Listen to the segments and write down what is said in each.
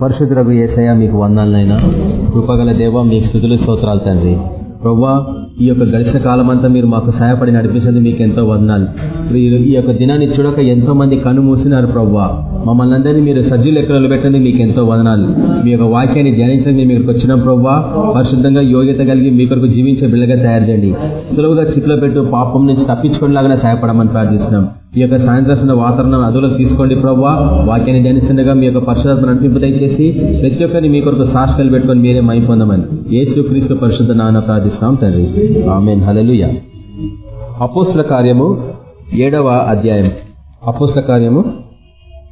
పరిశుద్ధులకు ఏసయ మీకు వందాలనైనా కృపగల దేవ మీకు స్థుతులు స్తోత్రాలు తండ్రి. ప్రవ్వా ఈ యొక్క గడిచిన కాలం మీరు మాకు సహాయపడి నడిపించింది మీకు ఎంతో వందనాలు. ఈ యొక్క దినాన్ని చూడక ఎంతో మంది కను మూసినారు ప్రవ్వా. మమ్మల్ని అందరినీ మీరు సజ్జు లెక్కలు పెట్టండి మీకు ఎంతో వదనాలు. మీ యొక్క వాక్యాన్ని ధ్యానించడానికి మేము ఇక్కడికి వచ్చినాం ప్రవ్వా. పరిశుద్ధంగా యోగ్యత కలిగి మీ కొరకు జీవించే బిళ్ళగా తయారు చేయండి. సులువుగా చిక్కులో పెట్టు పాపం నుంచి తప్పించుకునేలాగానే సహాయపడమని ప్రార్థిస్తున్నాం. ఈ యొక్క సాయంత్రం వాతావరణం అదులకు తీసుకోండి ప్రవ్వా వాక్యాన్ని ధ్యానిస్తుండగా మీ యొక్క పరిశుధాత్మ నడిపింపు దయచేసి ప్రతి ఒక్కరిని మీ కొరకు సాక్షికలు పెట్టుకొని మీరే మై పొందమని ఏసు క్రీస్తు పరిశుద్ధ నాన్న ప్రార్థిస్తున్నాం తండ్రి. ఆమెన్. హలలుయ అపోస్ల కార్యము ఏడవ అధ్యాయం. అపోస్ల కార్యము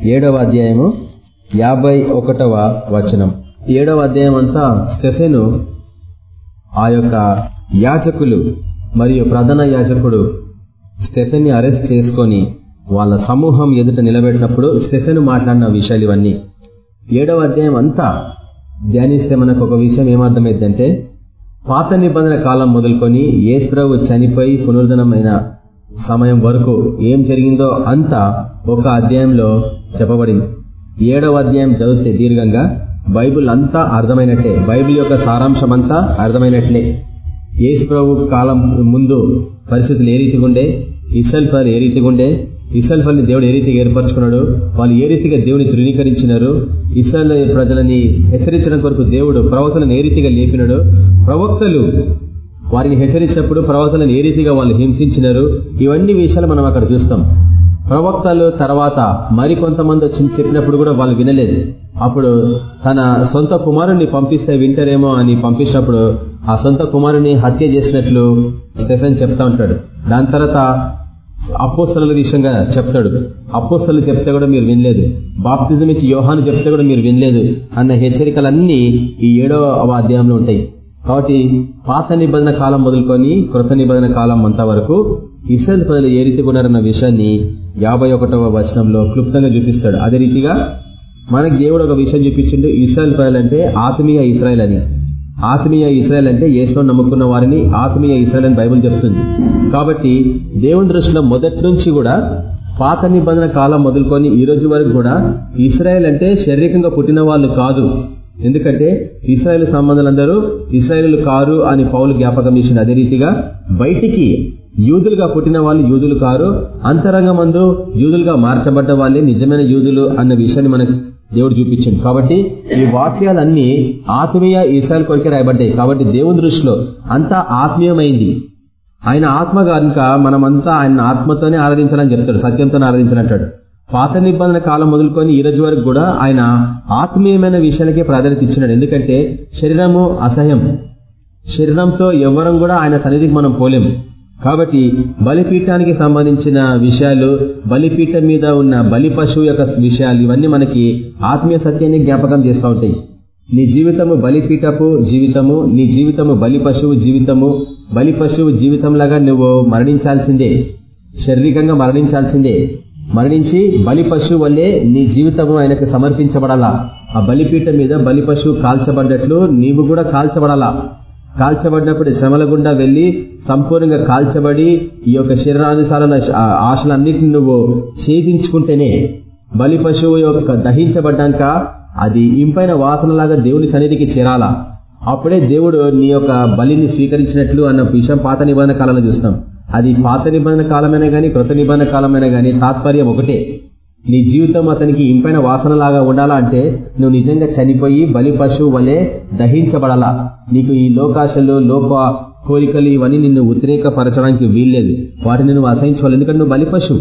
ఏడవ అధ్యాయము యాభై ఒకటవ వచనం. ఏడవ అధ్యాయం అంతా స్టెఫెను ఆ యొక్క యాజకులు మరియు ప్రధాన యాజకుడు స్టెఫెన్ని అరెస్ట్ చేసుకొని వాళ్ళ సమూహం ఎదుట నిలబెట్టినప్పుడు స్టెఫెన్ మాట్లాడిన విషయాలు ఇవన్నీ. ఏడవ అధ్యాయం అంతా ధ్యానిస్తే మనకు ఒక విషయం ఏమర్థమైందంటే పాత నిబంధన కాలం మొదలుకొని ఏసుప్రభు చనిపోయి పునరుద్ధనమైన సమయం వరకు ఏం జరిగిందో అంతా ఒక అధ్యాయంలో చెప్పబడింది. ఏడవ అధ్యాయం చదివితే దీర్ఘంగా బైబుల్ అంతా అర్థమైనట్లే బైబిల్ యొక్క సారాంశం అంతా అర్థమైనట్లే. ఏసుప్రభు ప్రభు కాలం ముందు పరిస్థితులు ఏ రీతిగా ఉండే? ఇసల్ ఫల్ ఏ రీతిగా ఉండే? ఇసల్ ఫల్ని దేవుడు ఏ రీతిగా ఏర్పరచుకున్నాడు? వాళ్ళు ఏ రీతిగా దేవుని ధృవీకరించినారు? ఇసల్ ప్రజలని హెచ్చరించడం కొరకు దేవుడు ప్రవక్తలను ఏ రీతిగా లేపినాడు? ప్రవక్తలు వారిని హెచ్చరించినప్పుడు ప్రవక్తలను ఏ రీతిగా వాళ్ళు హింసించినారు? ఇవన్నీ విషయాలు మనం అక్కడ చూస్తాం. ప్రవక్తలు తర్వాత మరి కొంతమంది వచ్చి చెప్పినప్పుడు కూడా వాళ్ళు వినలేదు. అప్పుడు తన సొంత కుమారుణ్ణి పంపిస్తే వింటారేమో అని పంపించినప్పుడు ఆ సొంత కుమారుని హత్య చేసినట్లు స్టెఫెన్ చెప్తా ఉంటాడు. దాని తర్వాత అపోస్తల విషయంగా చెప్తాడు. అపోస్తలు చెప్తే కూడా మీరు వినలేదు. బాప్తిజం ఇచ్చి యోహాను చెప్తే కూడా మీరు వినలేదు అన్న హెచ్చరికలన్నీ ఈ ఏడవ అధ్యాయంలో ఉంటాయి. కాబట్టి పాత నిబంధన కాలం మొదలుకొని కృత నిబంధన కాలం అంతా వరకు ఇసల్ ప్రజలు ఏ రీతిగా ఉన్నారన్న విషయాన్ని యాభై ఒకటవ వచనంలో క్లుప్తంగా చూపిస్తాడు. అదే రీతిగా మనకు దేవుడు ఒక విషయం చూపించిండు. ఇస్రాయల్ ప్రజలు అంటే ఆత్మీయ ఇస్రాయల్ అని. ఆత్మీయ ఇస్రాయల్ అంటే యేసులో నమ్ముకున్న వారిని ఆత్మీయ ఇస్రాయల్ అని బైబుల్ చెప్తుంది. కాబట్టి దేవుని దృష్టిలో మొదటి నుంచి కూడా పాత నిబంధన కాలం మొదలుకొని ఈ రోజు వరకు కూడా ఇస్రాయల్ అంటే శారీరకంగా పుట్టిన వాళ్ళు కాదు. ఎందుకంటే ఇస్రాయల్ సంబంధాలందరూ ఇస్రాయలు కారు అని పౌలు జ్ఞాపకం చేసింది అదే రీతిగా బయటికి యూదులుగా పుట్టిన వాళ్ళు యూదులు కారు. అంతరంగమందు యూదులుగా మార్చబడ్డ వాళ్ళే నిజమైన యూదులు అన్న విషయాన్ని మనకు దేవుడు చూపించింది కాబట్టి ఈ వాక్యాలన్నీ ఆత్మీయ ఈశాల కొరికే రాయబడ్డాయి. కాబట్టి దేవుని దృష్టిలో అంతా ఆత్మీయమైంది. ఆయన ఆత్మ కనుక మనమంతా ఆయన ఆత్మతోనే ఆరాధించాలని చెప్తాడు. సత్యంతోనే ఆరాధించాలంటాడు. పాత నిబంధన కాలం మొదలుకొని ఈ రోజు వరకు కూడా ఆయన ఆత్మీయమైన విషయాలకే ప్రాధాన్యత ఇచ్చినాడు. ఎందుకంటే శరీరము అసహ్యం. శరీరంతో ఎవరం కూడా ఆయన సన్నిధికి మనం పోలేం కాబట్టి బలిపీఠానికి సంబంధించిన విషయాలు బలిపీఠం మీద ఉన్న బలి పశువు యొక్క విషయాలు ఇవన్నీ మనకి ఆత్మీయ సత్యాన్ని జ్ఞాపకం చేస్తూ ఉంటాయి. నీ జీవితము బలిపీఠపు జీవితము నీ జీవితము బలి పశువు జీవితము బలి పశువు జీవితంలాగా నువ్వు మరణించాల్సిందే. శారీరకంగా మరణించాల్సిందే. మరణించి బలి పశువు వల్లే నీ జీవితము ఆయనకు సమర్పించబడాలా? ఆ బలిపీఠం మీద బలి పశువు కాల్చబడ్డట్లు నీవు కూడా కాల్చబడాలా? కాల్చబడినప్పుడు శ్రమల గుండా వెళ్ళి సంపూర్ణంగా కాల్చబడి ఈ యొక్క శరీరానుసారాల ఆశలన్నిటిని నువ్వు ఛేదించుకుంటేనే బలి పశువు యొక్క దహించబడ్డాక అది ఇంపైన వాసనలాగా దేవుని సన్నిధికి చేరాలా. అప్పుడే దేవుడు నీ యొక్క బలిని స్వీకరించినట్లు అన్న విషయం పాత నిబంధన కాలంలో చూస్తాం అది పాత నిబంధన కాలమైనా కానీ కృత నిబంధన కాలమైనా కానీ తాత్పర్యం ఒకటే. నీ జీవితం అతనికి ఇంపైన వాసనలాగా ఉండాలా అంటే నువ్వు నిజంగా చనిపోయి బలి పశువు వలె దహించబడాలా? నీకు ఈ లోకాశలు లోక కోరికలు ఇవన్నీ నిన్ను ఉద్రేకపరచడానికి వీల్లేదు. వాటిని నువ్వు అసహించుకోవాలి ఎందుకంటే నువ్వు బలి పశువు.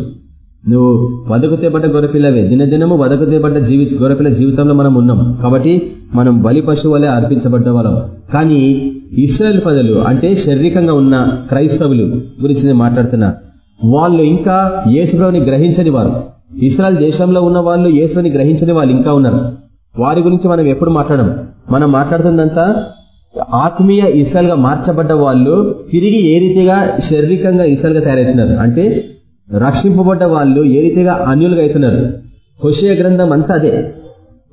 నువ్వు వదకుతేబడ్డ గొరపిల్లవే దినదినము వదకుతేబడ్డ జీవి గొరపిల్ల జీవితంలో మనం ఉన్నాం. కాబట్టి మనం బలి పశువు వలె అర్పించబడ్డ వాళ్ళం కానీ ఇస్రాయల్ పదలు అంటే శారీరకంగా ఉన్న క్రైస్తవులు గురించి నేను మాట్లాడుతున్నా. వాళ్ళు ఇంకా యేసుప్రభుని గ్రహించని వారు. ఇస్రాయల్ దేశంలో ఉన్న వాళ్ళు యేసుని గ్రహించని వాళ్ళు ఇంకా ఉన్నారు. వారి గురించి మనం ఎప్పుడు మాట్లాడడం మనం మాట్లాడుతుందంతా ఆత్మీయ ఇసల్గా మార్చబడ్డ వాళ్ళు తిరిగి ఏ రీతిగా శారీరకంగా ఇసల్గా తయారవుతున్నారు అంటే రక్షింపబడ్డ వాళ్ళు ఏ రీతిగా అన్యులుగా అవుతున్నారు? హుషయ గ్రంథం అంతా అదే.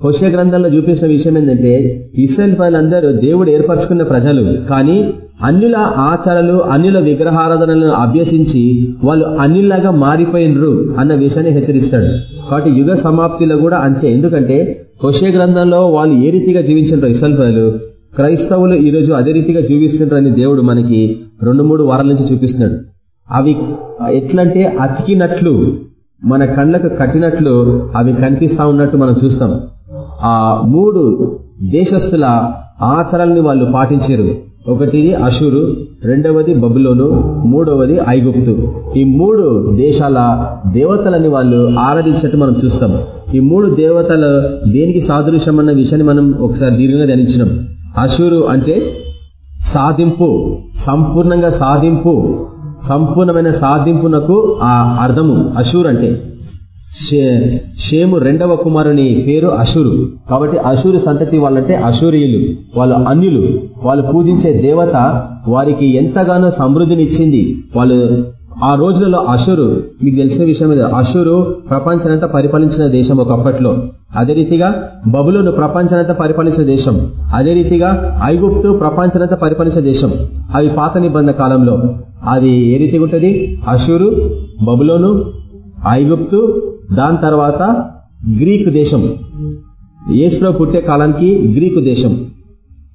హుషయ గ్రంథంలో చూపించిన విషయం ఏంటంటే ఇసల్ వాళ్ళందరూ దేవుడు ఏర్పరచుకున్న ప్రజలు. కానీ అన్యుల ఆచారాలు అన్యుల విగ్రహారాధనలను అభ్యసించి వాళ్ళు అన్యులాగా మారిపోయినరు అన్న విషయాన్ని హెచ్చరిస్తాడు. కాబట్టి యుగ సమాప్తిలో కూడా అంతే. ఎందుకంటే హుషే గ్రంథంలో వాళ్ళు ఏ రీతిగా జీవించారు ఇసల్ఫలు క్రైస్తవులు ఈరోజు అదే రీతిగా జీవిస్తుంటారని దేవుడు మనకి రెండు మూడు వారాల నుంచి చూపిస్తున్నాడు. అవి ఎట్లంటే అతికినట్లు మన కళ్ళకు కట్టినట్లు అవి కనిపిస్తా ఉన్నట్టు మనం చూస్తాం. ఆ మూడు దేశస్తుల ఆచరణని వాళ్ళు పాటించారు. ఒకటిది అషురు రెండవది బబులోను మూడవది ఐగుప్తు. ఈ మూడు దేశాల దేవతలని వాళ్ళు ఆరాధించినట్టు మనం చూస్తాం. ఈ మూడు దేవతలు దేనికి సాదృశ్యం అన్న విషయాన్ని మనం ఒకసారి దీర్ఘంగా ధ్యానించినాం. అషురు అంటే సాధింపు సంపూర్ణంగా సాధింపు సంపూర్ణమైన సాధింపునకు ఆ అర్థము అషూర్ అంటే. షేము రెండవ కుమారుని పేరు అషురు. కాబట్టి అషూరు సంతతి వాళ్ళంటే అషూరియులు వాళ్ళు అన్యులు. వాళ్ళు పూజించే దేవత వారికి ఎంతగానో సమృద్ధినిచ్చింది. వాళ్ళు ఆ రోజులలో అశురు మీకు తెలిసిన విషయం ఇది అషురు ప్రపంచనంతా పరిపాలించిన దేశం ఒకప్పట్లో. అదే రీతిగా బబులోను ప్రపంచనంతా పరిపాలించిన దేశం. అదే రీతిగా ఐగుప్తు ప్రపంచనంతా పరిపాలించిన దేశం. అవి పాత నిబంధన కాలంలో. అది ఏ రీతిగా ఉంటుంది? అషూరు బబులోను ఐగుప్తు దాని తర్వాత గ్రీకు దేశం. ఏసులో పుట్టే కాలానికి గ్రీకు దేశం.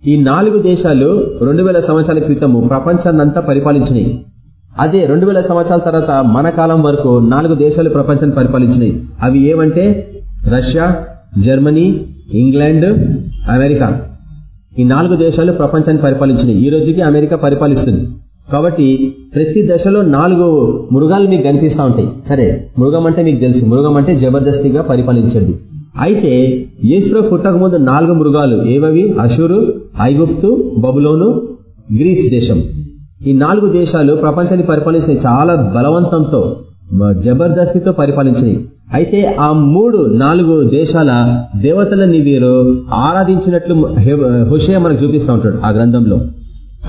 ఈ నాలుగు దేశాలు రెండు వేల సంవత్సరాల క్రితము ప్రపంచాన్నంతా పరిపాలించినాయి. అదే రెండు వేల సంవత్సరాల తర్వాత మన కాలం వరకు నాలుగు దేశాలు ప్రపంచాన్ని పరిపాలించినాయి. అవి ఏమంటే రష్యా జర్మనీ ఇంగ్లాండ్ అమెరికా. ఈ నాలుగు దేశాలు ప్రపంచాన్ని పరిపాలించినాయి. ఈ రోజుకి అమెరికా పరిపాలిస్తుంది. కాబట్టి ప్రతి దశలో నాలుగు మృగాలు మీకు కనిపిస్తూ ఉంటాయి. సరే మృగం అంటే మీకు తెలుసు. మృగం అంటే జబర్దస్తిగా పరిపాలించండి. అయితే ఏసులో పుట్టక ముందు నాలుగు మృగాలు ఏవవి? అషూరు ఐగుప్తు బబులోను గ్రీస్ దేశం. ఈ నాలుగు దేశాలు ప్రపంచాన్ని పరిపాలించినవి చాలా బలవంతంతో జబర్దస్తితో పరిపాలించినవి. అయితే ఆ మూడు నాలుగు దేశాల దేవతలని వీరు ఆరాధించినట్లు హుషయ మనకు చూపిస్తూ ఉంటాడు ఆ గ్రంథంలో.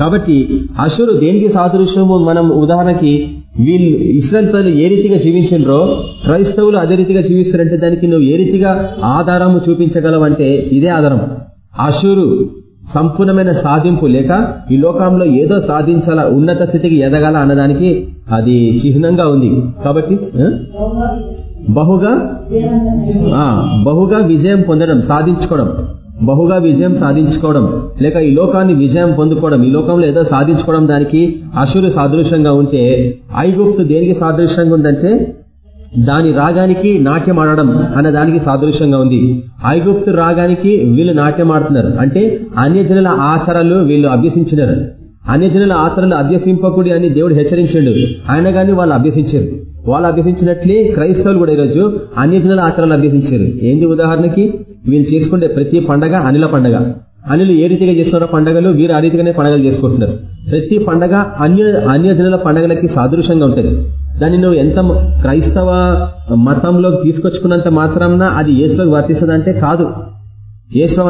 కాబట్టి అసురు దేనికి సాదృశ్యము? మనం ఉదాహరణకి వీళ్ళు ఇస్రాయల్ ప్రజలు ఏ రీతిగా జీవించినరో క్రైస్తవులు అదే రీతిగా జీవిస్తారంటే దానికి నువ్వు ఏ రీతిగా ఆధారము చూపించగలవంటే ఇదే ఆధారం. అశురు సంపూర్ణమైన సాధింపు లేక ఈ లోకంలో ఏదో సాధించాల ఉన్నత స్థితికి ఎదగాల అన్నదానికి అది చిహ్నంగా ఉంది. కాబట్టి బహుగా బహుగా విజయం పొందడం సాధించుకోవడం. బహుగా విజయం సాధించుకోవడం లేక ఈ లోకాన్ని విజయం పొందుకోవడం ఈ లోకంలో ఏదో సాధించుకోవడం దానికి అసురు సాదృశ్యంగా ఉంటే ఐగుప్తు దేనికి సాదృశ్యంగా ఉందంటే దాని రాగానికి నాట్యం ఆడడం అన్న దానికి సాదృశ్యంగా ఉంది. ఐగుప్తు రాగానికి వీళ్ళు నాట్యం ఆడుతున్నారు. అంటే అన్యజనుల ఆచారాలు వీళ్ళు అభ్యసించినారు. అన్యజనుల ఆచరణలు అభ్యసింపకుడి అని దేవుడు హెచ్చరించాడు. ఆయన గాని వాళ్ళు అభ్యసించారు. వాళ్ళు అభ్యసించినట్లే క్రైస్తవులు కూడా ఈరోజు అన్యజనుల ఆచరణలు అభ్యసించారు. ఏంది ఉదాహరణకి? వీళ్ళు చేసుకుంటే ప్రతి పండగ అనిల పండగ. అనిలు ఏ రీతిగా చేస్తున్నారో పండగలు వీరు ఆ రీతిగానే పండగలు చేసుకుంటున్నారు. ప్రతి పండగ అన్య అన్యజనుల పండగలకి సాదృశ్యంగా ఉంటుంది. దాన్ని నువ్వు ఎంత క్రైస్తవ మతంలోకి తీసుకొచ్చుకున్నంత మాత్రం అది ఏసులోకి వర్తిస్తుందంటే కాదు. ఏసులో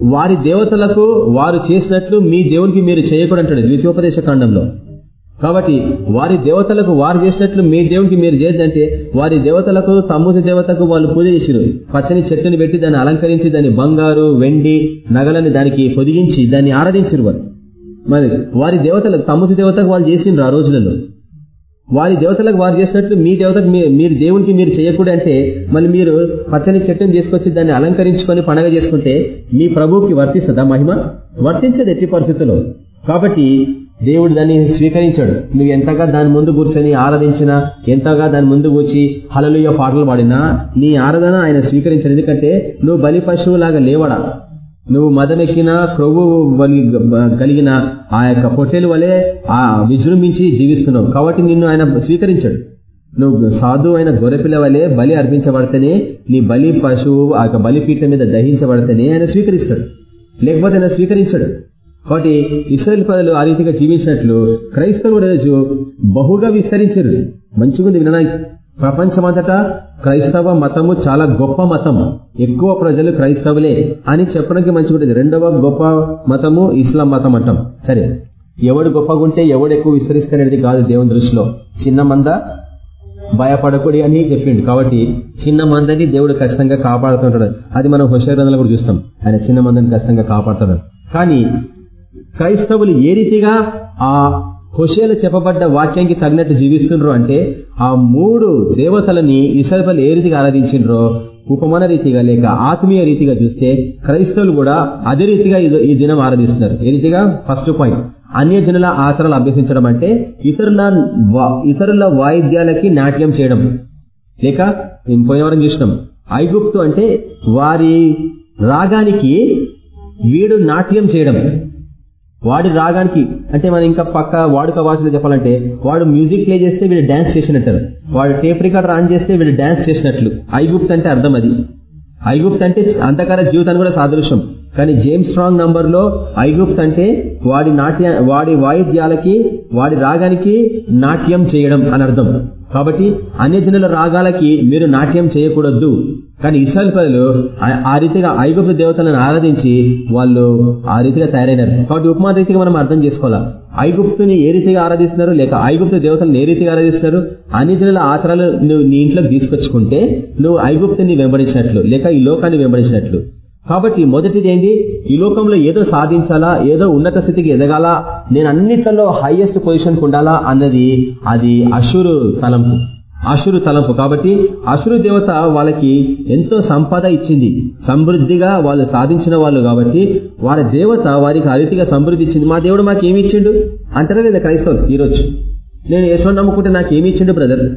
వారి దేవతలకు వారు చేసినట్లు మీ దేవునికి మీరు చేయకూడంటాడు ద్వితీయోపదేశ కాండంలో. కాబట్టి వారి దేవతలకు వారు చేసినట్లు మీ దేవునికి మీరు చేయొద్దంటే వారి దేవతలకు తమ్ముసి దేవతకు వాళ్ళు పూజ చేసిరు. పచ్చని చెట్టుని పెట్టి దాన్ని అలంకరించి దాన్ని బంగారు వెండి నగలని దానికి పొదిగించి దాన్ని ఆరాధించరు వారు మరి వారి దేవతలకు తమ్ముజ దేవతకు వాళ్ళు చేసిండ్రు ఆ రోజులలో. వారి దేవతలకు వారు చేసినట్లు మీ దేవతకు మీరు దేవునికి మీరు చేయకూడదు అంటే మళ్ళీ మీరు పచ్చని చెట్టును తీసుకొచ్చి దాన్ని అలంకరించుకొని పండగ చేసుకుంటే మీ ప్రభువుకి వర్తిస్తుందా మహిమ? వర్తించదు ఎట్టి పరిస్థితుల్లో. కాబట్టి దేవుడు దాన్ని స్వీకరించాడు. నువ్వు ఎంతగా దాని ముందు కూర్చొని ఆరాధించినా ఎంతగా దాని ముందు కూర్చి హలలుయ పాటలు పాడినా నీ ఆరాధన ఆయన స్వీకరించాడు. ఎందుకంటే నువ్వు బలి పశువులాగా లేవడా? నువ్వు మదమెక్కిన క్రొవ్వు కలిగిన ఆ యొక్క పొట్టెలు వలె ఆ విజృంభించి జీవిస్తున్నావు. కాబట్టి నిన్ను ఆయన స్వీకరించాడు. నువ్వు సాధు అయిన గొర్రెపిల్ల వలె బలి అర్పించబడితేనే నీ బలి పశువు ఆ యొక్క బలిపీఠం మీద దహించబడితేనే ఆయన స్వీకరిస్తాడు. లేకపోతే ఆయన స్వీకరించాడు. కాబట్టి ఇస్రాయల్ ప్రజలు ఆ రీతిగా జీవించినట్లు క్రైస్తవుడు రోజు బహుగా విస్తరించారు. మంచిగుంది వినడానికి. ప్రపంచమంతటా క్రైస్తవ మతము చాలా గొప్ప మతం. ఎక్కువ ప్రజలు క్రైస్తవులే అని చెప్పడానికి మంచిగుంటుంది రెండవ గొప్ప మతము ఇస్లాం మతం అంటాం. సరే ఎవడు గొప్పగుంటే ఎవడు ఎక్కువ విస్తరిస్తానేది కాదు దేవుని దృష్టిలో. చిన్న మంద భయపడకూడి అని చెప్పిండు. కాబట్టి చిన్న మందని దేవుడు ఖచ్చితంగా కాపాడుతుంటాడు. అది మనం హుషారంలో కూడా చూస్తాం. ఆయన చిన్న మందని ఖచ్చితంగా కాపాడుతున్నాడు కానీ క్రైస్తవులు ఏ రీతిగా ఆ హుషేలు చెప్పబడ్డ వాక్యానికి తగినట్టు జీవిస్తుండ్రు అంటే ఆ మూడు దేవతలని ఇసల్పలు ఏ రీతిగా ఆరాధించిండ్రో ఉపమాన రీతిగా లేక ఆత్మీయ రీతిగా చూస్తే క్రైస్తవులు కూడా అదే రీతిగా ఈ దినం ఆరాధిస్తున్నారు. ఏ రీతిగా? First point. అన్య జనుల ఆచరణలు అభ్యసించడం అంటే ఇతరుల ఇతరుల వాయిద్యాలకి నాట్యం చేయడం. లేక మేము పోయేవారం చూసినాం. ఐగుప్తు అంటే వారి రాగానికి వీడు నాట్యం చేయడం. వాడి రాగానికి అంటే మనం ఇంకా పక్క వాడుక భాషలో చెప్పాలంటే వాడు మ్యూజిక్ ప్లే చేస్తే వీళ్ళు డాన్స్ చేసినట్టు. వాడు టేప్ రికార్డర్ ఆన్ చేస్తే వీళ్ళు డాన్స్ చేసినట్లు. ఐగుప్త్ అంటే అర్థం అది. ఐగుప్త్ అంటే అంతకాల జీవితాన్ని కూడా సాదృశ్యం. కానీ జేమ్స్ స్ట్రాంగ్ నంబర్లో ఐగుప్త్ అంటే వాడి నాట్య వాడి వాయిద్యాలకి వాడి రాగానికి నాట్యం చేయడం అని అర్థం. కాబట్టి అన్యజనుల రాగాలకి మీరు నాట్యం చేయకూడదు. కానీ ఇస్రాయల్ ప్రజలు ఆ రీతిగా ఐగుప్తు దేవతలను ఆరాధించి వాళ్ళు ఆ రీతిగా తయారైనారు. కాబట్టి ఉపమా రీతిగా మనం అర్థం చేసుకోవాలా? ఐగుప్తుని ఏ రీతిగా ఆరాధిస్తున్నారు? లేక ఐగుప్తు దేవతలను ఏ రీతిగా ఆరాధిస్తున్నారు? అన్ని జనుల ఆచారాలు నువ్వు నీ ఇంట్లోకి తీసుకొచ్చుకుంటే నువ్వు ఐగుప్తుని వెంబడించినట్లు లేక ఈ లోకాన్ని వెంబడించినట్లు. కాబట్టి మొదటిది ఏంటి ఈ లోకంలో ఏదో సాధించాలా ఏదో ఉన్నత స్థితికి ఎదగాల నేను అన్నిట్లలో హైయెస్ట్ పొజిషన్కి ఉండాలా అన్నది అది అశురు తలంపు. అశురు తలంపు. కాబట్టి అశురు దేవత వాళ్ళకి ఎంతో సంపద ఇచ్చింది. సమృద్ధిగా వాళ్ళు సాధించిన వాళ్ళు కాబట్టి వారి దేవత వారికి అతిథిగా సమృద్ధి ఇచ్చింది. మా దేవుడు మాకు ఏమి ఇచ్చిండు? అంటారా లేదా క్రైస్తవులు ఈరోజు. నేను యశ్వన్ నమ్ముకుంటే నాకు ఏమి ఇచ్చిండు బ్రదర్?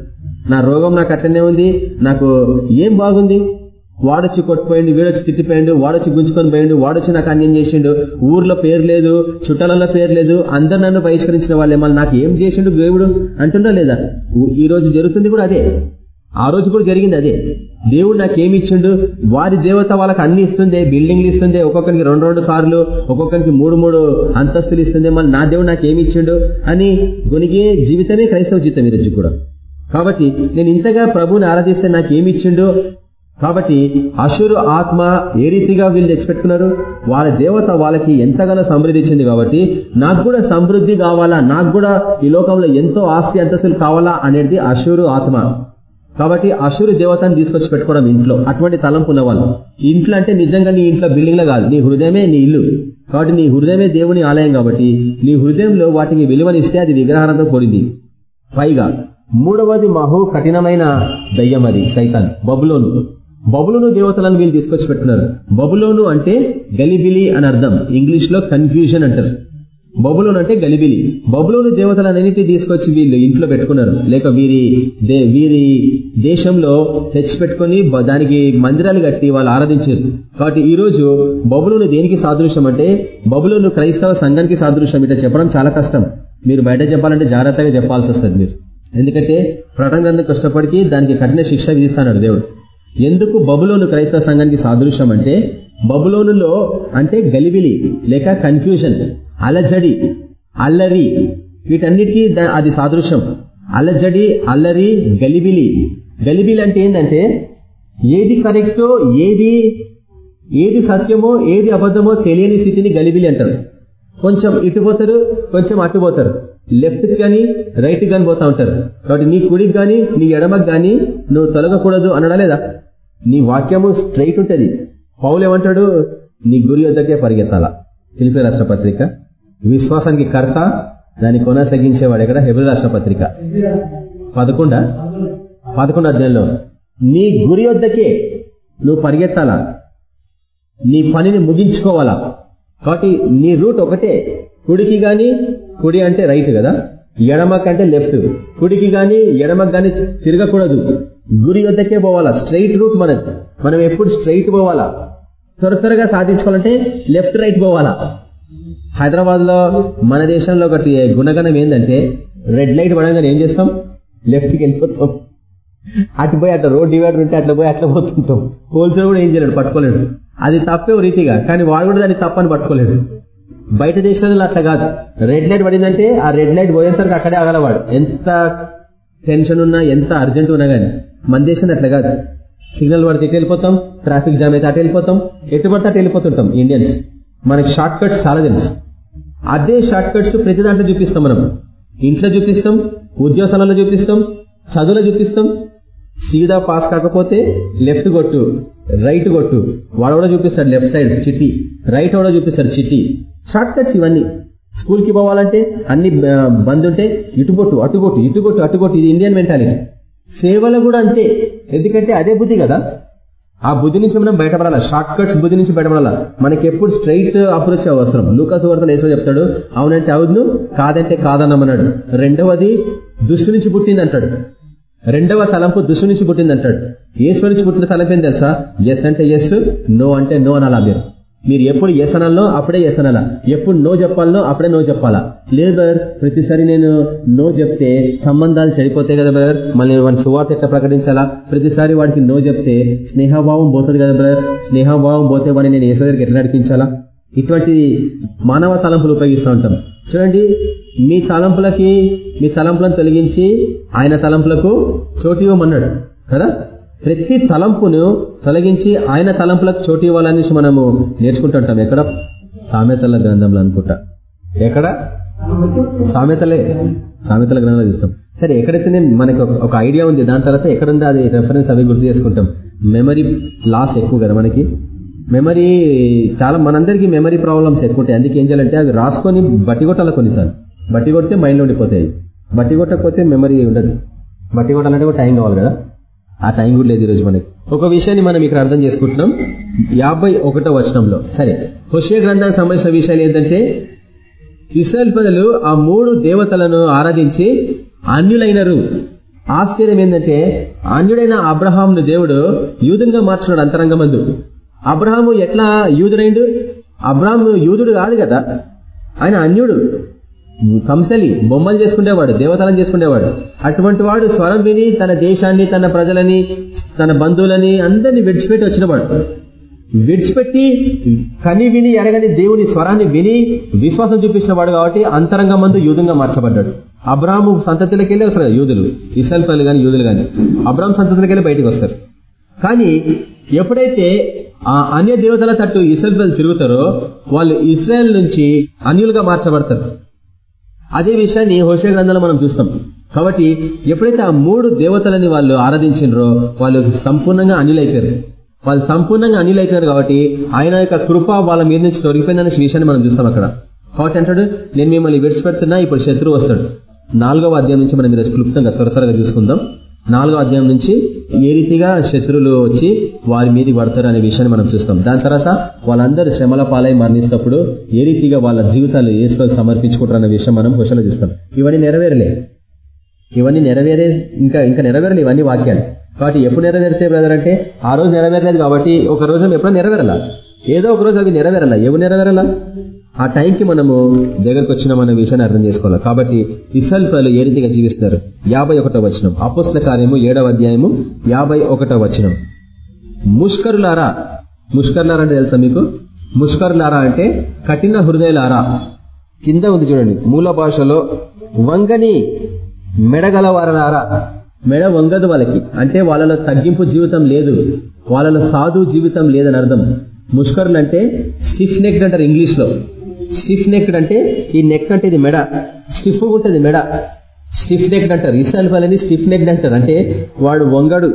నా రోగం నాకు అట్లనే ఉంది. నాకు ఏం బాగుంది? వాడొచ్చి కొట్టిపోయిండు వీడొచ్చి తిట్టిపోయిండు వాడొచ్చి గుంజుకొని పోయిండు వాడొచ్చి నాకు అన్యం చేసిండు. ఊర్లో పేరు లేదు చుట్టాలలో పేరు లేదు అందరు నన్ను బహిష్కరించిన వాళ్ళే. మళ్ళీ నాకు ఏం చేసిండు దేవుడు? అంటున్నా లేదా? ఈ రోజు జరుగుతుంది కూడా అదే. ఆ రోజు కూడా జరిగింది అదే. దేవుడు నాకు ఏమి ఇచ్చిండు? వారి దేవత వాళ్ళకి అన్ని ఇస్తుంది బిల్డింగ్లు ఇస్తుంది ఒక్కొక్కరికి రెండు రెండు కార్లు ఒక్కొక్కరికి మూడు మూడు అంతస్తులు ఇస్తుంది. మళ్ళీ నా దేవుడు నాకు ఏమి ఇచ్చిండు? అని గొనిగే జీవితమే క్రైస్తవ జీవితం ఈరోజు కూడా. కాబట్టి నేను ఇంతగా ప్రభుని ఆరాధిస్తే నాకు ఏమి ఇచ్చిండు? కాబట్టి అసురు ఆత్మ ఏ రీతిగా వీళ్ళు తెచ్చిపెట్టుకున్నారు? వాళ్ళ దేవత వాళ్ళకి ఎంతగానో సమృద్ధి ఇచ్చింది కాబట్టి నాకు కూడా సమృద్ధి కావాలా? నాకు కూడా ఈ లోకంలో ఎంతో ఆస్తి అంతస్తులు కావాలా అనేది అసురు ఆత్మ. కాబట్టి అసురు దేవతను తీసుకొచ్చి పెట్టుకోవడం ఇంట్లో. అటువంటి తలంపు ఉన్నవాళ్ళు. ఇంట్లో అంటే నిజంగా నీ ఇంట్లో బిల్డింగ్లో కాదు. నీ హృదయమే నీ ఇల్లు. కాబట్టి నీ హృదయమే దేవుని ఆలయం కాబట్టి నీ హృదయంలో వాటికి విలువనిస్తే అది విగ్రహాలతో కూడింది. పైగా మూడవది మహు కఠినమైన దయ్యం అది సైతాన్ బబులోను. బబులోను దేవతలను వీళ్ళు తీసుకొచ్చి పెట్టుకున్నారు. బబులోను అంటే గలిబిలి అని అర్థం. ఇంగ్లీష్లో కన్ఫ్యూజన్ అంటారు. బబులోను అంటే గలిబిలి. బబులోను దేవతలన్నిటి తీసుకొచ్చి వీళ్ళు ఇంట్లో పెట్టుకున్నారు. లేక వీరి వీరి దేశంలో తెచ్చిపెట్టుకుని దానికి మందిరాలు కట్టి వాళ్ళు ఆరాధించారు. కాబట్టి ఈ రోజు బబులోను దేనికి సాదృశ్యం అంటే బబులోను క్రైస్తవ సంఘానికి సాదృశ్యం. ఇట్లా చెప్పడం చాలా కష్టం. మీరు బయట చెప్పాలంటే జాగ్రత్తగా చెప్పాల్సి వస్తుంది మీరు. ఎందుకంటే ప్రటంగా కష్టపడికి దానికి కఠిన శిక్ష విధిస్తాడు దేవుడు. ఎందుకు బబులోను క్రైస్తవ సంఘానికి సాదృశ్యం అంటే? బబులోనులో అంటే గలిబిలి లేక కన్ఫ్యూజన్ అలజడి అల్లరి. వీటన్నిటికీ అది సాదృశ్యం. అలజడి అల్లరి గలిబిలి. గలిబిలి అంటే ఏంటంటే ఏది కరెక్టో ఏది ఏది సత్యమో ఏది అబద్ధమో తెలియని స్థితిని గలిబిలి అంటారు. కొంచెం ఇటు పోతారు కొంచెం అటు పోతారు. లెఫ్ట్ కానీ రైట్ కానీ పోతా ఉంటారు. కాబట్టి నీ కుడికి కానీ నీ ఎడమకు కానీ నువ్వు తొలగకూడదు అనడా లేదా? నీ వాక్యము స్ట్రైట్ ఉంటుంది. పౌలు ఏమంటాడు? నీ గురి వద్దకే పరిగెత్తాల? తెలిపే రాష్ట్ర పత్రిక. విశ్వాసానికి కర్త దాన్ని కొనసాగించేవాడు ఎక్కడ? హెబ్రి రాష్ట్ర పత్రిక. పదకొండ? పదకొండు అధ్యాయంలో. నీ గురి వద్దకే నువ్వు పరిగెత్తాలా? నీ పనిని ముగించుకోవాలా? కాబట్టి నీ రూట్ ఒకటే. కుడికి గాని కుడి అంటే రైట్ కదా? ఎడమకంటే లెఫ్ట్. కుడికి గాని ఎడమకు గాని తిరగకూడదు. గురి వద్దకే పోవాలా? స్ట్రైట్ రూట్ మనకు మనం ఎప్పుడు స్ట్రైట్ పోవాలా? త్వర త్వరగా సాధించుకోవాలంటే లెఫ్ట్ రైట్ పోవాలా? హైదరాబాద్లో మన దేశంలో ఒకటి గుణగణం ఏంటంటే రెడ్ లైట్ పడంగానే ఏం చేస్తాం? లెఫ్ట్కి వెళ్ళిపోతాం. అటు పోయి అట్లా రోడ్ డివైడర్ ఉంటే అట్లా పోయి అట్లా పోతుంటాం. హోల్సేల్ కూడా ఏం చేయలేడు పట్టుకోలేడు. అది తప్పే రీతిగా కానీ వాడు కూడా దాన్ని తప్పని పట్టుకోలేడు. బయట దేశంలో అట్లా కాదు. రెడ్ లైట్ పడిందంటే ఆ రెడ్ లైట్ పోయేసరికి అక్కడే ఆగలవాడు. ఎంత టెన్షన్ ఉన్నా ఎంత అర్జెంట్ ఉన్నా కానీ మన దేశం అట్లా కాదు. సిగ్నల్ పడితే ఎటు వెళ్ళిపోతాం? ట్రాఫిక్ జామ్ అయితే అటు వెళ్ళిపోతాం. ఎటు పడితే అటు వెళ్ళిపోతుంటాం ఇండియన్స్. మనకి షార్ట్ కట్స్ చాలా తెలుసు. అదే షార్ట్ కట్స్ ప్రతి దాంట్లో చూపిస్తాం మనం. ఇంట్లో చూపిస్తాం ఉద్యోగాలలో చూపిస్తాం చదువులో చూపిస్తాం. సీదా పాస్ కాకపోతే లెఫ్ట్ కొట్టు రైట్ కొట్టు. వాడు చూపిస్తాడు లెఫ్ట్ సైడ్ చిట్టి. రైట్ కూడా చూపిస్తాడు చిట్టి. షార్ట్ కట్స్ ఇవన్నీ స్కూల్కి పోవాలంటే అన్ని బంద్ ఉంటే ఇటుగొట్టు అటుగొట్టు ఇటుగొట్టు అటుగొట్టు ఇది ఇండియన్ మెంటాలిటీ సేవలో కూడా అంతే. ఎందుకంటే అదే బుద్ధి కదా? ఆ బుద్ధి నుంచి మనం బయటపడాలా? షార్ట్ కట్స్ బుద్ధి నుంచి బయటపడాలా? మనకి ఎప్పుడు స్ట్రైట్ అప్రోచ్ అవసరం. లూకాసు వార్తలు ఏసో చెప్తాడు అవునంటే అవును కాదంటే కాదన్నమన్నాడు. రెండవది దుష్టు నుంచి పుట్టింది అంటాడు. రెండవ తలంపు దుష్టు నుంచి పుట్టింది అంటాడు. ఏసు నుంచి పుట్టిన తలంపు ఏం తెలుసా? ఎస్ అంటే ఎస్ నో అంటే నో అనాలా మీరు? మీరు ఎప్పుడు ఎసనాలనో అప్పుడే ఎస్ ఎప్పుడు నో చెప్పాలనో అప్పుడే నో చెప్పాలా. లేదు బ్రదర్ ప్రతిసారి నేను నో చెప్తే సంబంధాలు చెడిపోతాయి కదా బ్రదర్ మళ్ళీ వాడిని సువార్త ఎట్లా ప్రకటించాలా? ప్రతిసారి వాడికి నో చెప్తే స్నేహభావం పోతుంది కదా బ్రదర్ స్నేహభావం పోతే వాడిని నేను ఏసు దగ్గరికి ఎట్లా నడిపించాలా? ఇటువంటి మానవ తలంపులు ఉపయోగిస్తూ ఉంటాం. చూడండి మీ తలంపులకి మీ తలంపులను తొలగించి ఆయన తలంపులకు చోటు ఇవ్వమన్నాడు కదా? ప్రతి తలంపును తొలగించి ఆయన తలంపులకు చోటు ఇవ్వాలనేసి మనము నేర్చుకుంటుంటాం. ఎక్కడ? సామెతల గ్రంథంలో అనుకుంటా. ఎక్కడ? సామెతలే. సామెతల గ్రంథంలో చూస్తాం. సరే ఎక్కడైతే నేను మనకి ఒక ఐడియా ఉంది. దాని తర్వాత ఎక్కడుందో అది రెఫరెన్స్ అవి గుర్తు చేసుకుంటాం. మెమరీ లాస్ ఎక్కువ కదా మనకి. మెమరీ చాలా మనందరికీ మెమరీ ప్రాబ్లమ్స్ ఎక్కువ ఉంటాయి అందుకే ఏం చేయాలంటే అవి రాసుకొని బట్టి కొట్టాలి కొన్నిసార్లు. బట్టి కొడితే మైండ్లో ఉండిపోతాయి. బట్టి కొట్టకపోతే మెమరీ ఉండదు. బట్టి కొట్టాలంటే కూడా టైం కావాలి కదా. ఆ టైం కూడా లేదు ఈరోజు మనకి. ఒక విషయాన్ని మనం ఇక్కడ అర్థం చేసుకుంటున్నాం. యాభై ఒకటో వచనంలో. సరే. హుషే గ్రంథానికి సంబంధించిన విషయాలు ఏంటంటే ఇస్రాయల్ ప్రజలు ఆ మూడు దేవతలను ఆరాధించి అన్యులైనరు. ఆశ్చర్యం ఏంటంటే అన్యుడైన అబ్రహాంను దేవుడు యూదునిగా మార్చున్నాడు అంతరంగమందు. అబ్రహాము ఎట్లా యూదుడైండు? అబ్రహాం యూదుడు కాదు కదా. ఆయన అన్యుడు. కంసలి బొమ్మలు చేసుకునేవాడు దేవతలను చేసుకునేవాడు అటువంటి వాడు స్వరం విని తన దేశాన్ని తన ప్రజలని తన బంధువులని అందరినీ విడిచిపెట్టి వచ్చినవాడు. విడిచిపెట్టి కని విని ఎరగని దేవుని స్వరాన్ని విని విశ్వాసం చూపించిన వాడు కాబట్టి అంతరంగ మందు యూదంగా మార్చబడ్డాడు. అబ్రాహ్ము సంతతిలోకి వెళ్ళి వస్తారు యూదులు. ఇసల్ పల్లి కానీ యూదులు కానీ అబ్రాహ్మ సంతతిలోకి వెళ్ళి బయటకు వస్తారు. కానీ ఎప్పుడైతే ఆ అన్య దేవతల తట్టు ఇసల్ తిరుగుతారో వాళ్ళు ఇస్రాయల్ నుంచి అన్యులుగా మార్చబడతారు. అదే విషయాన్ని హోషే గ్రంథంలో మనం చూస్తాం. కాబట్టి ఎప్పుడైతే ఆ మూడు దేవతలని వాళ్ళు ఆరాధించినరో వాళ్ళు సంపూర్ణంగా అనిలైపోయారు వాళ్ళు సంపూర్ణంగా అనిలైపోయారు కాబట్టి ఆయన యొక్క కృప వాళ్ళ మీద నుంచి తొలగిపోయిందనే విషయాన్ని మనం చూస్తాం అక్కడ. కాబట్టి అంటాడు నేను మిమ్మల్ని విడిచిపెడుతున్నా ఇప్పుడు శత్రువు వస్తాడు. నాలుగవ అధ్యాయం నుంచి మనం ఈరోజు క్లుప్తంగా త్వర త్వరగా చూసుకుందాం. నాలుగో అధ్యాయం నుంచి ఏ రీతిగా శత్రువులు వచ్చి వారి మీది పడతారు అనే విషయాన్ని మనం చూస్తాం. దాని తర్వాత వాళ్ళందరూ శ్రమల పాలై మరణిస్తప్పుడు ఏ రీతిగా వాళ్ళ జీవితాలు ఏసులకు సమర్పించుకుంటారు అనే విషయం మనం క్వశ్చన్లో చూస్తాం. ఇవన్నీ నెరవేరలే. ఇవన్నీ నెరవేరే ఇంకా ఇంకా నెరవేరలే ఇవన్నీ వాక్యాలు. కాబట్టి ఎప్పుడు నెరవేరితే బ్రదర్ అంటే ఆ రోజు నెరవేరలేదు కాబట్టి ఒక రోజు ఎప్పుడో నెరవేరాల? ఏదో ఒక రోజు అవి నెరవేరాల? ఎవరు నెరవేరాల? ఆ టైంకి మనము దగ్గరకు వచ్చినామన్న విషయాన్ని అర్థం చేసుకోవాలి? కాబట్టి ఇసల్ ఏ రీతిగా జీవిస్తారు? యాభై ఒకటో వచనం. అపోస్ల కార్యము ఏడవ అధ్యాయము యాభై ఒకటో వచనం. ముష్కరులారా ముష్కరులారా అంటే తెలుసా మీకు? ముష్కరులారా అంటే కఠిన హృదయలారా. కింద ఉంది చూడండి. మూల భాషలో వంగని మెడగలవారలారా. మెడ వంగదు వాళ్ళకి. అంటే వాళ్ళలో తగ్గింపు జీవితం లేదు. వాళ్ళలో సాధు జీవితం లేదని అర్థం ముష్కరులు అంటే స్టిఫ్ నెక్డ్ అంటారు ఇంగ్లీష్లో స్టిఫ్ నెక్డ్ అంటే ఈ నెక్ అంటే ఇది మెడ. స్టిఫ్ ఉంటుంది మెడ. స్టిఫ్ నెక్డ్ అంటారు. ఇసాల్ వాళ్ళని స్టిఫ్ నెక్డ్ అంటారు. అంటే వాడు వంగడు.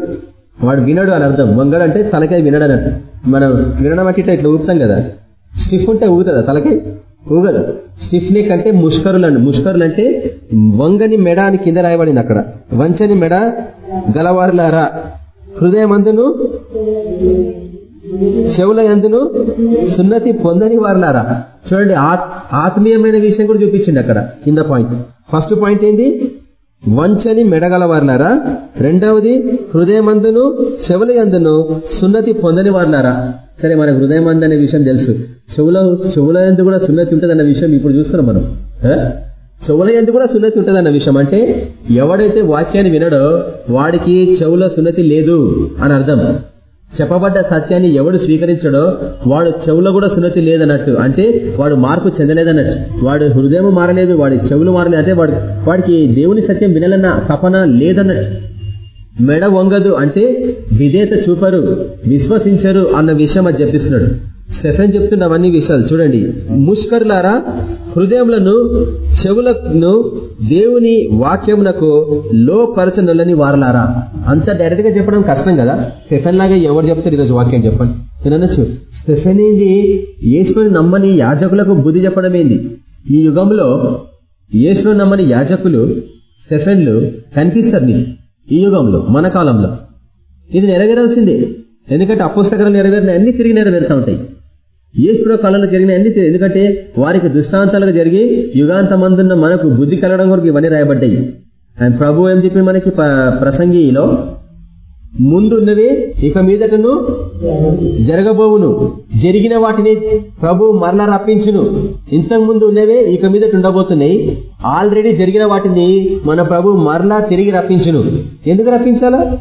వాడు వినడు అని అర్థం. వంగడు అంటే తలకాయ వినడు అని మనం వినడం అంటే ఇట్లా ఇట్లా ఊపుతాం కదా. స్టిఫ్ ఉంటే ఊగుతుందా తలకాయ? ఊగదు. స్టిఫ్ నెక్ అంటే ముష్కరులను ముష్కరులు అంటే వంగని మెడ అని కింద రాయబడింది అక్కడ. వంచని మెడ గలవారులారా. హృదయమందును చెవుల ఎందును సున్నతి పొందని వారులారా? చూడండి ఆత్మీయమైన విషయం కూడా చూపించండి అక్కడ కింద పాయింట్. ఫస్ట్ పాయింట్ ఏంది? వంచని మెడగల వారులారా? రెండవది హృదయమందును చెవుల ఎందును సున్నతి పొందని వారులారా? సరే మనకు హృదయమందు అనే విషయం తెలుసు. చెవుల చెవుల ఎందు కూడా సున్నతి ఉంటుంది విషయం ఇప్పుడు చూస్తున్నాం మనం. చెవుల ఎందు కూడా సున్నతి ఉంటుంది విషయం. అంటే ఎవడైతే వాక్యాన్ని వినడో వాడికి చెవుల సున్నతి లేదు అని అర్థం. చెప్పబడ్డ సత్యాన్ని ఎవడు స్వీకరించడో వాడు చెవులో కూడా సున్నతి లేదన్నట్టు. అంటే వాడు మార్పు చెందలేదన్నట్టు. వాడు హృదయం మారలేదు వాడి చెవులు మారలేదు. అంటే వాడు వాడికి దేవుని సత్యం వినాలన్న తపన లేదన్నట్టు. మెడ వంగదు అంటే విధేత చూపరు విశ్వసించరు అన్న విషయం అది చెప్పిస్తున్నాడు. స్టెఫెన్ చెప్తున్న అవన్నీ విషయాలు. చూడండి. ముష్కర్లారా హృదయములను చెవులను దేవుని వాక్యమునకు లోపరచనులని వారలారా. అంత డైరెక్ట్గా చెప్పడం కష్టం కదా? స్టెఫెన్ లాగా ఎవరు చెప్తారు ఈరోజు వాక్యం చెప్పండి? నేను అనొచ్చు. స్టెఫెన్ ఏంది యేసుని నమ్మని యాజకులకు బుద్ధి చెప్పడం ఏంది? ఈ యుగంలో యేసును నమ్మని యాజకులు స్టెఫెన్లు కనిపిస్తారు నీకు. ఈ యుగంలో మన కాలంలో. ఇది నెరవేరాల్సిందే. ఎందుకంటే అపోస్తకరం నెరవేరిన అన్ని తిరిగి నెరవేరుతూ ఉంటాయి. ఈశ్వర కాలంలో జరిగిన అన్ని ఎందుకంటే వారికి దృష్టాంతాలుగా జరిగి యుగాంతమందున్న మనకు బుద్ధి కలగడం కొరకు ఇవన్నీ రాయబడ్డాయి. అండ్ ప్రభు ఏం చెప్పి మనకి ప్రసంగిలో? ముందున్నవి ఇక మీదటను జరగబోవును. జరిగిన వాటిని ప్రభు మరలా రప్పించును. ఇంతకు ముందు ఉన్నవే ఇక మీదట ఉండబోతున్నాయి. ఆల్రెడీ జరిగిన వాటిని మన ప్రభు మరలా తిరిగి రప్పించును. ఎందుకు రప్పించాలా?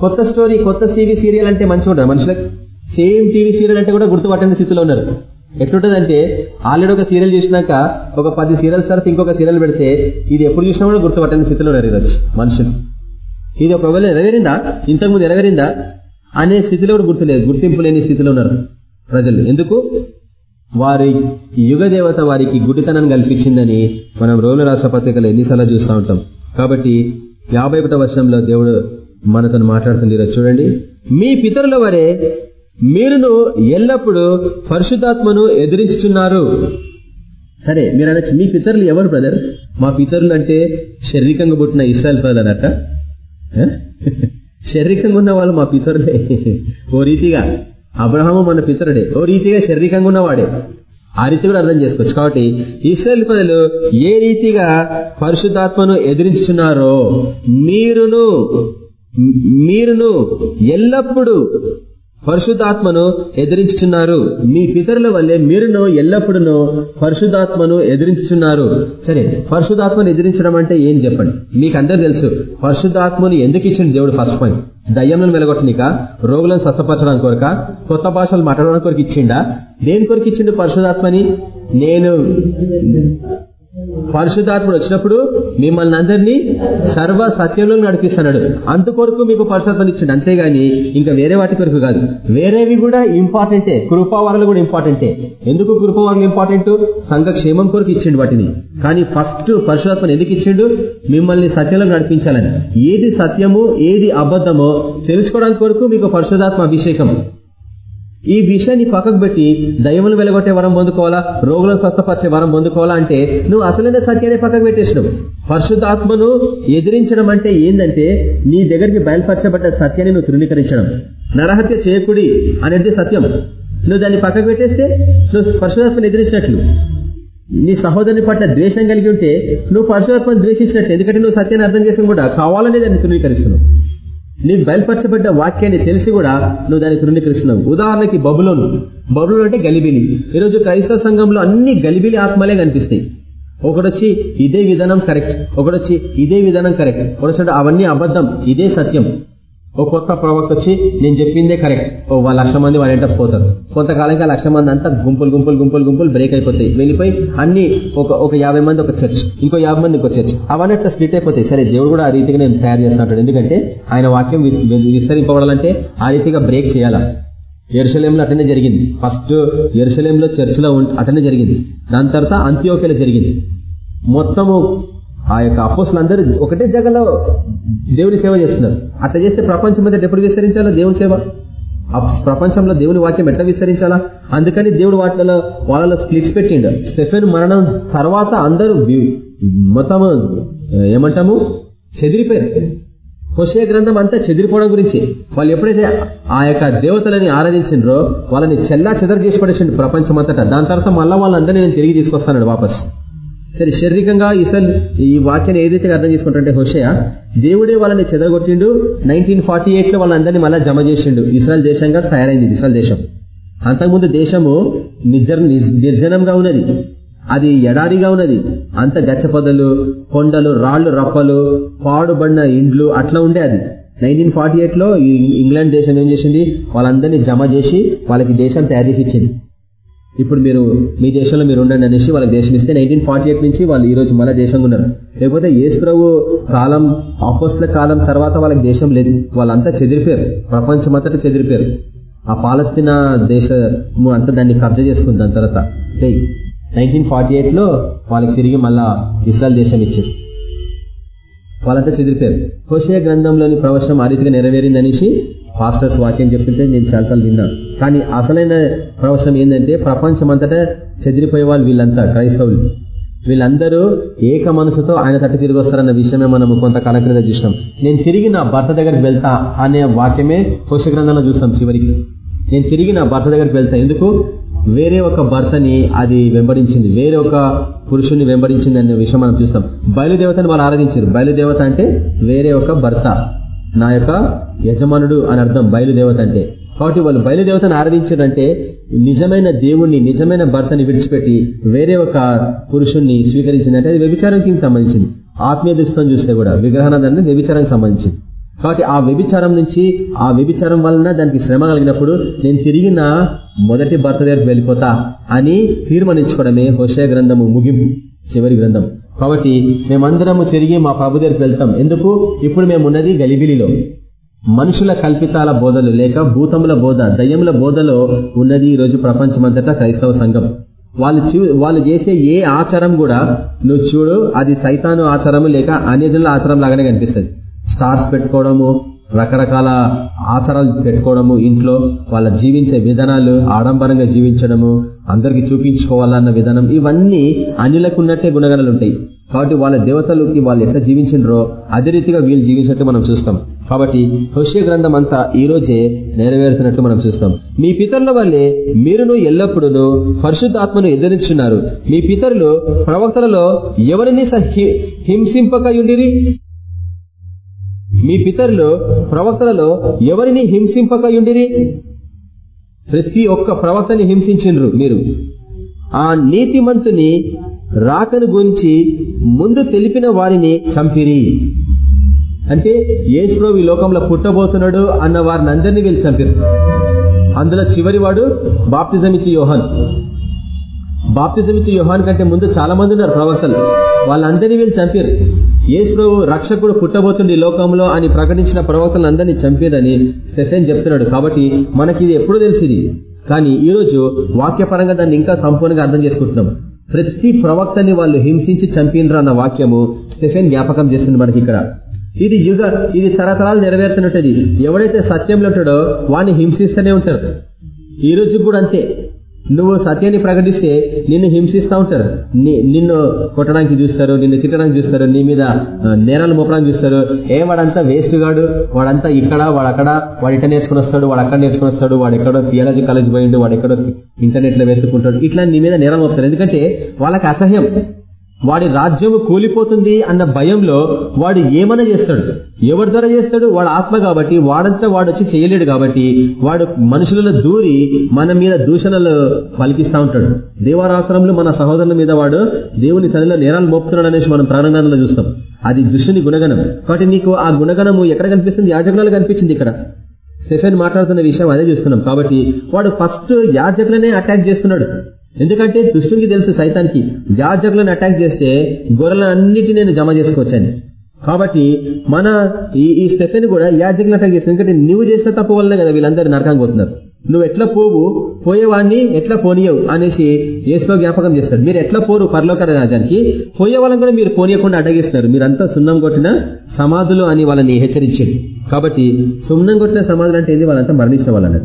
కొత్త స్టోరీ కొత్త సీవీ సీరియల్ అంటే మంచిగా ఉంటుంది మనుషులకు? సేమ్ టీవీ సీరియల్ అంటే కూడా గుర్తుపట్టని స్థితిలో ఉన్నారు. ఎట్లుంటదంటే ఆల్రెడీ ఒక సీరియల్ చూసినాక ఒక పది సీరియల్స్ తర్వాత ఇంకొక సీరియల్ పెడితే ఇది ఎప్పుడు చూసినా కూడా గుర్తుపట్టని స్థితిలో ఉన్నారు ఈరోజు మనుషులు. ఇది ఒకవేళ నెరవేరిందా ఇంతకుముందు నెరవేరిందా అనే స్థితిలో కూడా గుర్తులేదు గుర్తింపు లేని స్థితిలో ఉన్నారు ప్రజలు. ఎందుకు? వారి యుగ దేవత వారికి గుడితనం కల్పించిందని మనం రోగుల రాష్ట్ర పత్రికలు ఎన్నిసార్లు చూస్తూ ఉంటాం. కాబట్టి యాభై ఒకటో వర్షంలో దేవుడు మనతో మాట్లాడుతుంది చూడండి. మీ పితరుల వరే మీరును ఎల్లప్పుడూ పరిశుద్ధాత్మను ఎదిరించుచున్నారు. సరే మీరు అనొచ్చు మీ పితరులు ఎవరు బ్రదర్? మా పితరులు అంటే శారీరకంగా పుట్టిన ఇస్రాయల్ ప్రజలు అట? శారీరకంగా ఉన్న వాళ్ళు మా పితరులే. ఓ రీతిగా అబ్రహము మన పితరుడే. ఓ రీతిగా శారీరకంగా ఉన్నవాడే. ఆ రీతి కూడా అర్థం చేసుకోవచ్చు. కాబట్టి ఇస్రాయల్ ప్రజలు ఏ రీతిగా పరిశుద్ధాత్మను ఎదిరించుతున్నారో మీరును మీరును ఎల్లప్పుడూ పరిశుద్ధాత్మను ఎదిరించుచున్నారు. మీ పితరుల వల్లే మీరును ఎల్లప్పుడూ పరిశుద్ధాత్మను ఎదిరించుచున్నారు. సరే పరిశుధాత్మను ఎదిరించడం అంటే ఏం చెప్పండి? మీకు అందరు తెలుసు పరిశుద్ధాత్మను ఎందుకు ఇచ్చిండు దేవుడు ఫస్ట్ పాయింట్ దయ్యంలను వెలగొట్టనిక? రోగులను స్వస్థపరచడానికి కొరక? కొత్త భాషలు మాట్లాడడానికి కొరకు ఇచ్చిండా? దేని కొరకు ఇచ్చిండు పరిశుధాత్మని నేను పరిశుద్ధాత్ముడు వచ్చినప్పుడు మిమ్మల్ని అందరినీ సర్వ సత్యంలో నడిపిస్తున్నాడు. అందుకొరకు మీకు పరిశుద్ధాత్మని ఇచ్చిండు. అంతేగాని ఇంకా వేరే వాటి కొరకు కాదు. వేరేవి కూడా ఇంపార్టెంటే. కృపావరలు కూడా ఇంపార్టెంటే. ఎందుకు కృపావరలు ఇంపార్టెంట్? సంఘ క్షేమం కొరకు ఇచ్చిండు వాటిని. కానీ ఫస్ట్ పరిశుధాత్మని ఎందుకు ఇచ్చిండు? మిమ్మల్ని సత్యంలో నడిపించాలని. ఏది సత్యము ఏది అబద్ధమో తెలుసుకోవడానికి కొరకు మీకు పరిశుధాత్మ అభిషేకం. ఈ విషయాన్ని పక్కకు పెట్టి దయములు వెలగొట్టే వరం పొందుకోవాలా? రోగులను స్వస్థపరిచే వరం పొందుకోవాలా అంటే నువ్వు అసలైన సత్యాన్ని పక్కకు పెట్టేసినావు. పరిశుద్ధాత్మను ఎదిరించడం అంటే ఏంటంటే నీ దగ్గరికి బయలుపరచబడ్డ సత్యాన్ని నువ్వు తృణీకరించడం. నరహత్య చేయకుడి అనేది సత్యం. నువ్వు దాన్ని పక్కకు పెట్టేస్తే నువ్వు పరిశుధాత్మను ఎదిరించినట్లు. నీ సహోదరుని పట్ల ద్వేషం కలిగి ఉంటే నువ్వు పరిశుధాత్మను ద్వేషించినట్టు ఎందుకంటే నువ్వు సత్యాన్ని అర్థం చేసుకుని కూడా కావాలనే దాన్ని తృణీకరిస్తున్నావు. నీకు బయలుపరచబడ్డ వాక్యాన్ని తెలిసి కూడా నువ్వు దాన్ని తృణీకరిస్తున్నావు ఉదాహరణకి బబులోను. బబులోన్ అంటే గలిబిలి. ఈరోజు క్రైస్తవ సంఘంలో అన్ని గలిబిలి ఆత్మలే కనిపిస్తాయి. ఒకడొచ్చి ఇదే విధానం కరెక్ట్. ఒకడొచ్చి ఇదే విధానం కరెక్ట్. ఒకడొచ్చి అవన్నీ అబద్ధం. ఇదే సత్యం. ఓ కొత్త ప్రవక్త వచ్చి నేను చెప్పిందే కరెక్ట్. ఓ లక్ష మంది వాళ్ళ వెంట పోతారు. కొంతకాలంగా లక్ష మంది అంతా గుంపులు గుంపులు గుంపులు గుంపులు బ్రేక్ అయిపోతాయి. వెళ్ళిపోయి అన్ని ఒక ఒక యాభై మంది ఒక చర్చ్ ఇంకో యాభై మంది ఇంకో చర్చ్ అవన్నీ అట్లా స్ప్లిట్ అయిపోతాయి. సరే దేవుడు కూడా ఆ రీతిగా నేను తయారు చేస్తున్నాడు. ఎందుకంటే ఆయన వాక్యం విస్తరింపబడాలంటే ఆ రీతిగా బ్రేక్ చేయాలా? ఎరుసలేంలో అటనే జరిగింది. ఫస్ట్ ఎరుసలేంలో చర్చిలో అటనే జరిగింది. దాని తర్వాత అంత్యోకేలో జరిగింది. మొత్తము ఆ యొక్క అపోసులందరూ ఒకటే జగలో దేవుని సేవ చేస్తున్నారు. అట్లా చేస్తే ప్రపంచం మీద ఎప్పుడు విస్తరించాలా దేవుని సేవ? ప్రపంచంలో దేవుని వాక్యం ఎట్లా విస్తరించాలా? అందుకని దేవుడు వాటిలో వాళ్ళలో స్ప్లిట్స్ పెట్టిండు. స్టెఫెన్ మరణం తర్వాత అందరూ మొత్తం మొత్తము ఏమంటాము? చెదిరిపోయారు. హోషే గ్రంథం అంతా చెదిరిపోవడం గురించి. వాళ్ళు ఎప్పుడైతే ఆ యొక్క దేవతలని ఆరాధించిండ్రో వాళ్ళని చెల్లా చెదర చేసి పడేసిండు ప్రపంచం అంతటా దాని తర్వాత మళ్ళా వాళ్ళందరినీ నేను తిరిగి తీసుకొస్తాను వాపస్. సరే శారీరకంగా ఇసల్ ఈ వాక్యాన్ని ఏదైతే అర్థం చేసుకుంటుంటే హోషయ దేవుడే వాళ్ళని చెదరగొట్టిండు నైన్టీన్ ఫార్టీ ఎయిట్లో వాళ్ళందరినీ మళ్ళీ జమ చేసిండు. ఇస్రాయల్ దేశంగా తయారైంది ఇస్రాయల్ దేశం. అంతకుముందు దేశము నిజర్ నిర్జనంగా ఉన్నది. అది ఎడారిగా ఉన్నది. అంత గచ్చపదలు కొండలు రాళ్ళు రప్పలు పాడుబడిన ఇండ్లు అట్లా ఉండే అది. నైన్టీన్ ఫార్టీ ఎయిట్లో ఇంగ్లాండ్ దేశం ఏం చేసింది? వాళ్ళందరినీ జమ చేసి వాళ్ళకి దేశం తయారు చేసి ఇచ్చింది. ఇప్పుడు మీరు మీ దేశంలో మీరు ఉండండి అనేసి వాళ్ళకి దేశం ఇస్తే నైన్టీన్ ఫార్టీ ఎయిట్ నుంచి వాళ్ళు ఈ రోజు మళ్ళీ దేశంగా ఉన్నారు. లేకపోతే యేసుప్రభు కాలం ఆపోస్ట్ల కాలం తర్వాత వాళ్ళకి దేశం లేదు. వాళ్ళంతా చెదిరిపోయారు. ప్రపంచం అంతటా చెదిరిపోయారు. ఆ పాలస్తీనా దేశము అంతా దాన్ని కబ్జా చేసుకుంది దాని తర్వాత. నైన్టీన్ ఫార్టీ ఎయిట్లో వాళ్ళకి తిరిగి మళ్ళా ఇస్రాయల్ దేశం ఇచ్చారు. వాళ్ళంతా చెదిరిపోయారు. హోషయ గ్రంథంలోని ప్రవచనం ఆ రీతిగా నెరవేరింది అనేసి పాస్టర్స్ వాక్యం చెప్తుంటే నేను చాలాసార్లు విన్నాను కానీ అసలైన ప్రవచనం ఏంటంటే ప్రపంచం అంతటా చెదిరిపోయే వాళ్ళు వీళ్ళంతా క్రైస్తవులు. వీళ్ళందరూ ఏక మనసుతో ఆయన తట్టు తిరిగి వస్తారన్న విషయమే మనము కొంతకాలం క్రింద చూసినాం. నేను తిరిగి నా భర్త దగ్గరికి వెళ్తా అనే వాక్యమే కోశ గ్రంథంలో చూస్తాం చివరికి. నేను తిరిగి నా భర్త దగ్గరికి వెళ్తా. ఎందుకు? వేరే ఒక భర్తని అది వెంబడించింది. వేరే ఒక పురుషుని వెంబడించింది అనే విషయం మనం చూస్తాం. బయలుదేవతని వాళ్ళు ఆరాధించారు. బయలుదేవత అంటే వేరే ఒక భర్త. నా యొక్క యజమానుడు అని అర్థం బయలుదేవత అంటే. కాబట్టి వాళ్ళు బయలుదేవతను ఆరాధించారంటే నిజమైన దేవుణ్ణి నిజమైన భర్తని విడిచిపెట్టి వేరే ఒక పురుషుణ్ణి స్వీకరించిందంటే అది వ్యభిచారంకి సంబంధించింది. ఆత్మీయ దృష్టితో చూస్తే కూడా విగ్రహానందాన్ని వ్యభిచారానికి సంబంధించింది. కాబట్టి ఆ వ్యభిచారం నుంచి ఆ వ్యభిచారం వలన దానికి శ్రమ కలిగినప్పుడు నేను తిరిగి నా మొదటి భర్త దగ్గరికి వెళ్ళిపోతా అని తీర్మానించుకోవడమే హోషయ గ్రంథము ముగింపు చివరి గ్రంథం కాబట్టి మేమందరము తిరిగి మా ప్రభు దగ్గరికి వెళ్తాం. ఎందుకు? ఇప్పుడు మేము ఉన్నది గలిబిలిలో. మనుషుల కల్పితాల బోధలు లేక భూతముల బోధ దయ్యముల బోధలో ఉన్నది ఈ రోజు ప్రపంచమంతటా క్రైస్తవ సంఘం. వాళ్ళు వాళ్ళు చేసే ఏ ఆచారం కూడా నువ్వు చూడు అది సైతాను ఆచారము లేక అన్యజనుల ఆచారం లాగానే కనిపిస్తుంది. స్టార్స్ పెట్టుకోవడము రకరకాల ఆచారాలు పెట్టుకోవడము ఇంట్లో వాళ్ళ జీవించే విధానాలు ఆడంబరంగా జీవించడము అందరికి చూపించుకోవాలన్న విధానం ఇవన్నీ అన్యులకు ఉన్నట్టే గుణగణాలు ఉంటాయి. కాబట్టి వాళ్ళ దేవతలకి వాళ్ళు ఎట్లా జీవించిండ్రో అదే రీతిగా వీళ్ళు జీవించినట్టు మనం చూస్తాం. కాబట్టి హృష్య గ్రంథం అంతా ఈ రోజే నెరవేరుతున్నట్లు మనం చూస్తాం. మీ పితరుల వల్లే మీరును ఎల్లప్పుడూ పరిశుద్ధాత్మను ఎదిరించున్నారు. మీ పితరులు ప్రవక్తలలో ఎవరిని హింసింపకయుండిరి? మీ పితరులు ప్రవక్తలలో ఎవరిని హింసింపకయుండిరి? ప్రతి ఒక్క ప్రవక్తని హింసించిండ్రు మీరు. ఆ నీతిమంతుని రాకను గురించి ముందు తెలిపిన వారిని చంపిరి. అంటే యేసుప్రభు ఈ లోకంలో పుట్టబోతున్నాడు అన్న వారిని అందరినీ వీళ్ళు చంపారు. అందులో చివరి వాడు బాప్తిజం ఇచ్చి యోహాన్. బాప్తిజం ఇచ్చి యోహాన్ కంటే ముందు చాలా మంది ఉన్నారు ప్రవక్తలు. వాళ్ళందరినీ వీళ్ళు చంపారు. యేసు ప్రభు రక్షకుడు పుట్టబోతుంది లోకంలో అని ప్రకటించిన ప్రవక్తలను అందరినీ చంపేదని స్టెఫెన్ చెప్తున్నాడు. కాబట్టి మనకి ఇది ఎప్పుడు తెలిసింది. కానీ ఈ రోజు వాక్యపరంగా దాన్ని ఇంకా సంపూర్ణంగా అర్థం చేసుకుంటున్నాం. ప్రతి ప్రవక్తని వాళ్ళు హింసించి చంపినరు అన్న వాక్యము స్టెఫెన్ జ్ఞాపకం చేస్తుంది మనకి ఇక్కడ. ఇది యుగ ఇది తరతరాలు నెరవేరుతున్నట్టు ఎవడైతే సత్యంలో ఉంటాడో వాడిని హింసిస్తూనే ఉంటారు ఈ రోజు కూడా అంతే. నువ్వు సత్యాన్ని ప్రకటిస్తే నిన్ను హింసిస్తూ ఉంటారు. నిన్ను కొట్టడానికి చూస్తారు నిన్ను తిట్టడానికి చూస్తారు నీ మీద నేరాలు మోపడానికి చూస్తారు. ఏ వాడంతా వేస్ట్ గాడు వాడంతా ఇక్కడ వాడక్కడ వాడు ఇట్లా నేర్చుకుని వస్తాడు వాడు అక్కడ నేర్చుకుని వస్తాడు వాడు ఎక్కడో థియాలజీ కాలేజ్ పోయిండు వాడు ఎక్కడో ఇంటర్నెట్లో వెతుకుంటాడు ఇట్లా నీ మీద నేరాలు మోపుతారు. ఎందుకంటే వాళ్ళకి అసహ్యం. వాడి రాజ్యము కూలిపోతుంది అన్న భయంలో వాడు ఏమైనా చేస్తాడు? ఎవరి ద్వారా చేస్తాడు? వాడు ఆత్మ కాబట్టి వాడంతా వాడు వచ్చి చేయలేడు కాబట్టి వాడు మనుషులలో దూరి మన మీద దూషణలు పలికిస్తా ఉంటాడు. దేవారాత్రంలో మన సహోదరుల మీద వాడు దేవుని తల్లిలో నేరాలు మోపుతున్నాడు అనేసి మనం ప్రాణంగానంలో చూస్తాం. అది దుష్టుని గుణగణం. కాబట్టి నీకు ఆ గుణగణము ఎక్కడ కనిపిస్తుంది? యాజకులలో కనిపించింది ఇక్కడ. స్టెఫెన్ మాట్లాడుతున్న విషయం అదే చూస్తున్నాం. కాబట్టి వాడు ఫస్ట్ యాజకులనే అటాక్ చేస్తున్నాడు. ఎందుకంటే దుష్టునికి తెలుసు సైతానికి. యాజకులను అటాక్ చేస్తే గొర్రెలన్నిటి నేను జమ చేసుకోవచ్చని. కాబట్టి మన ఈ ఈ స్టెఫెన్ కూడా యాజకులను అటాక్ చేస్తుంది ఎందుకంటే నువ్వు చేసిన తప్పు వల్లనే కదా వీళ్ళందరూ నరకం పోతున్నారు. నువ్వు ఎట్లా పోవు? పోయేవాడిని ఎట్లా పోనీయవు అనేసి ఏసులో జ్ఞాపకం చేస్తాడు. మీరు ఎట్లా పోరు పరలోక రాజానికి పోయే వాళ్ళని కూడా మీరు పోనీయకుండా అడ్డగిస్తున్నారు మీరంతా సున్నం కొట్టిన సమాధులు అని వాళ్ళని హెచ్చరించాడు కాబట్టి సున్నం కొట్టిన సమాధులు అంటే ఏంది? వాళ్ళంతా మరణించిన వాళ్ళు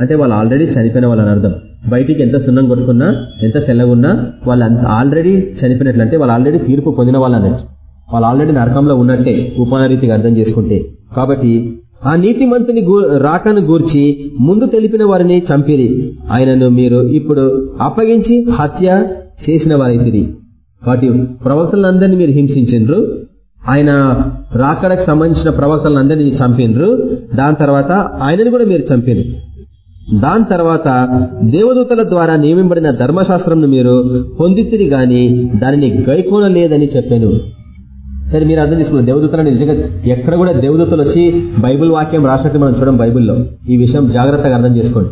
అంటే వాళ్ళు ఆల్రెడీ చనిపోయిన వాళ్ళని అర్థం. బయటికి ఎంత సున్నం కొట్టుకున్నా ఎంత తెల్లగున్నా వాళ్ళు ఆల్రెడీ చనిపోయినట్లంటే వాళ్ళు ఆల్రెడీ తీర్పు పొందిన వాళ్ళు అన్నట్టు వాళ్ళు ఆల్రెడీ నరకంలో ఉన్నట్టే ఉపానరీతిగా అర్థం చేసుకుంటే. కాబట్టి ఆ నీతిమంతుని రాకను గూర్చి ముందు తెలిపిన వారిని చంపిరి. ఆయనను మీరు ఇప్పుడు అప్పగించి హత్య చేసిన వారైతిరి. కాబట్టి ప్రవక్తలందరినీ మీరు హింసించు ఆయన రాకడకు సంబంధించిన ప్రవక్తలందరినీ చంపినరు. దాని తర్వాత ఆయనను కూడా మీరు చంపినరు. దాని తర్వాత దేవదూతల ద్వారా నియమింబడిన ధర్మశాస్త్రంను మీరు పొందితిరి గాని దానిని గైకోనలేదని చెప్పాను. సరే మీరు అర్థం చేసుకున్న దేవదూతలని నిజంగా ఎక్కడ కూడా దేవదూతలు వచ్చి బైబుల్ వాక్యం రాసినట్టు మనం చూడడం బైబుల్లో. ఈ విషయం జాగ్రత్తగా అర్థం చేసుకోండి.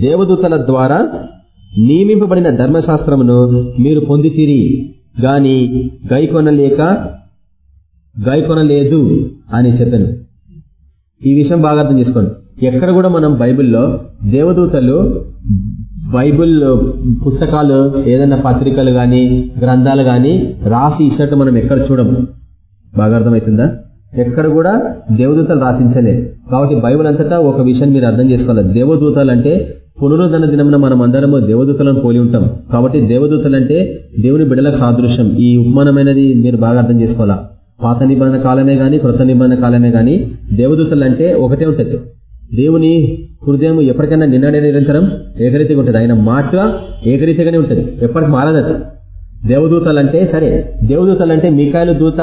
దేవదూతల ద్వారా నియమింపబడిన ధర్మశాస్త్రమును మీరు పొందితిరి గాని గైకొనలేక గైకొనలేదు అని చెప్పాను. ఈ విషయం బాగా అర్థం చేసుకోండి. ఎక్కడ కూడా మనం బైబిల్లో దేవదూతలు బైబుల్ పుస్తకాలు ఏదైనా పత్రికలు కానీ గ్రంథాలు కానీ రాసి ఇచ్చినట్టు మనం ఎక్కడ చూడము బాగా అర్థమవుతుందా ఎక్కడ కూడా దేవదూతలు రాసించలే. కాబట్టి బైబుల్ అంతటా ఒక విషయం మీరు అర్థం చేసుకోవాలి. దేవదూతలు అంటే పునరుద్ధరణ దినమున మనం అందరము దేవదూతలను పోలి ఉంటాం. కాబట్టి దేవదూతలు అంటే దేవుని బిడలకు సాదృశ్యం. ఈ ఉపమానమైనది మీరు బాగా అర్థం చేసుకోవాలా? పాత నిబంధన కాలమే గాని కృత నిబంధన కాలమే గాని దేవదూతలు అంటే ఒకటే ఉంటుంది. దేవుని హృదయం ఎప్పటికైనా నిన్ననే నిరంతరం ఏకరీతిగా ఉంటుంది. ఆయన మాట ఏకరీతిగానే ఉంటుంది. ఎప్పటికి మారదది. దేవదూతలు అంటే సరే దేవదూతలు అంటే మికాయలు దూత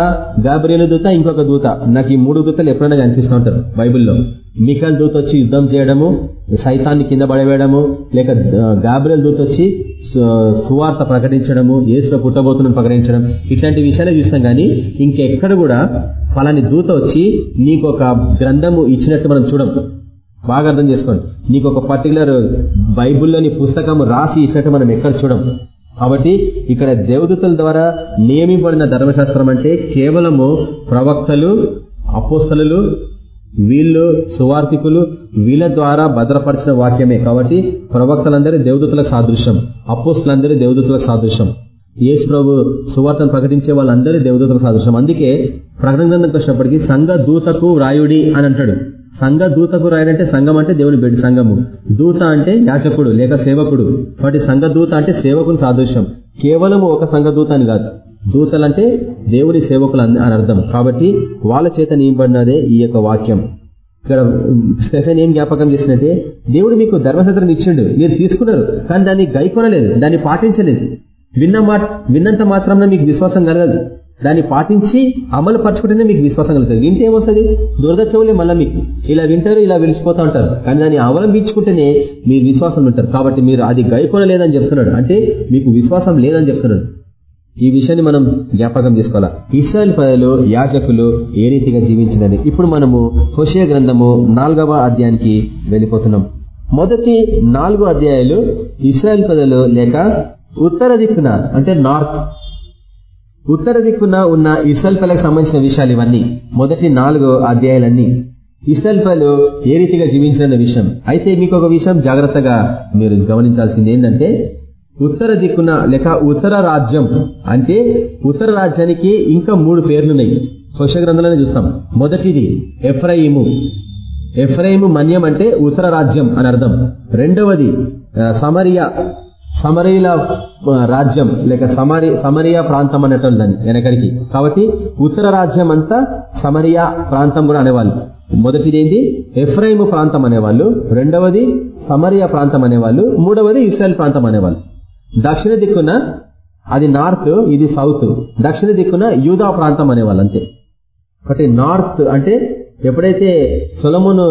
గాబ్రియలు దూత ఇంకొక దూత. నాకు ఈ మూడు దూతలు ఎప్పుడైనా కనిపిస్తూ ఉంటారు బైబిల్లో. మికాయల దూత వచ్చి యుద్ధం చేయడము సైతాన్ని కింద పడవేయడము లేక గాబ్రియల్ దూత వచ్చి సువార్త ప్రకటించడము ఏసులో పుట్టబోతున్న ప్రకటించడం ఇట్లాంటి విషయాలే చూస్తాం. కానీ ఇంకెక్కడ కూడా పలాని దూత వచ్చి నీకు ఒక గ్రంథము ఇచ్చినట్టు మనం చూడం బాగా అర్థం చేసుకోండి. నీకు ఒక పర్టికులర్ బైబుల్లోని పుస్తకం రాసి ఇచ్చినట్టు మనం ఎక్కడ చూడం? కాబట్టి ఇక్కడ దేవదూతల ద్వారా నియమింపబడిన ధర్మశాస్త్రం అంటే కేవలము ప్రవక్తలు అపోస్తలు వీళ్ళు సువార్థికులు వీళ్ళ ద్వారా భద్రపరిచిన వాక్యమే. కాబట్టి ప్రవక్తలందరూ దేవదూతలకు సాదృశ్యం. అపోస్తులందరూ దేవదూతలకు సాదృశ్యం. యేసు ప్రభు సువార్తను ప్రకటించే వాళ్ళందరూ దేవదూతలకు సాదృశ్యం. అందుకే ప్రకటన గ్రంథంకి వచ్చినప్పటికీ సంఘ దూతకు రాయుడి అని అంటాడు. సంఘ దూతకు రాయడంటే సంఘం అంటే దేవుని బిడ్డ సంఘము. దూత అంటే యాచకుడు లేక సేవకుడు. వాటి సంఘ దూత అంటే సేవకుని సాదృశ్యం. కేవలం ఒక సంఘ దూత అని కాదు. దూతలంటే దేవుని సేవకులు అని అర్థం. కాబట్టి వాళ్ళ చేత నియబడినదే ఈ యొక్క వాక్యం. ఇక్కడ స్టెఫెన్ ఏం జ్ఞాపకం చేసినట్టే దేవుడు మీకు ధర్మశాస్త్రం ఇచ్చిండు. మీరు తీసుకున్నారు. కానీ దాన్ని గైకొనలేదు. దాన్ని పాటించలేదు. విన్న మా విన్నంత మాత్రం మీకు విశ్వాసం కలగదు. దాన్ని పాటించి అమలు పరచుకుంటేనే మీకు విశ్వాసం కలుగుతుంది. వింటే ఏమొస్తుంది? దురద చెవులే మళ్ళీ మీకు ఇలా వింటారు ఇలా విలిచిపోతా ఉంటారు. కానీ దాన్ని అవలంబించుకుంటేనే మీరు విశ్వాసం ఉంటారు. కాబట్టి మీరు అది గైకోన లేదని చెప్తున్నాడు. అంటే మీకు విశ్వాసం లేదని చెప్తున్నాడు. ఈ విషయాన్ని మనం జ్ఞాపకం చేసుకోవాలా? ఇస్రాయల్ పదలు యాజకులు ఏ రీతిగా జీవించిందని ఇప్పుడు మనము హుషయ గ్రంథము నాలుగవ అధ్యాయానికి వెళ్ళిపోతున్నాం. మొదటి నాలుగు అధ్యాయాలు ఇస్రాయల్ పదలు లేక ఉత్తర దిక్కున అంటే నార్త్ ఉత్తర దిక్కున ఉన్న ఇసల్పలకు సంబంధించిన విషయాలు ఇవన్నీ. మొదటి నాలుగు అధ్యాయాలన్నీ. ఇసల్పలు ఏ రీతిగా జీవించిన విషయం. అయితే మీకు ఒక విషయం జాగ్రత్తగా మీరు గమనించాల్సింది ఏంటంటే ఉత్తర దిక్కున లేక ఉత్తర రాజ్యం అంటే ఉత్తర రాజ్యానికి ఇంకా మూడు పేర్లున్నాయి. హోష గ్రంథంలోనే చూస్తాం. మొదటిది ఎఫ్రయిము. ఎఫ్రయిము మన్యం అంటే ఉత్తర రాజ్యం అని అర్థం. రెండవది సమరియా. సమరీల రాజ్యం లేక సమరి సమరియా ప్రాంతం అనేటువంటి దాన్ని వెనకడికి. కాబట్టి ఉత్తర రాజ్యం అంతా సమరియా ప్రాంతం కూడా అనేవాళ్ళు. మొదటిది ఏంది ఎఫ్రైము ప్రాంతం అనేవాళ్ళు. రెండవది సమరియా ప్రాంతం అనేవాళ్ళు. మూడవది ఇస్రాయల్ ప్రాంతం అనేవాళ్ళు. దక్షిణ దిక్కున అది నార్త్ ఇది సౌత్. దక్షిణ దిక్కున యూదా ప్రాంతం అనేవాళ్ళు అంతే. ఒకటి నార్త్ అంటే ఎప్పుడైతే సొలమును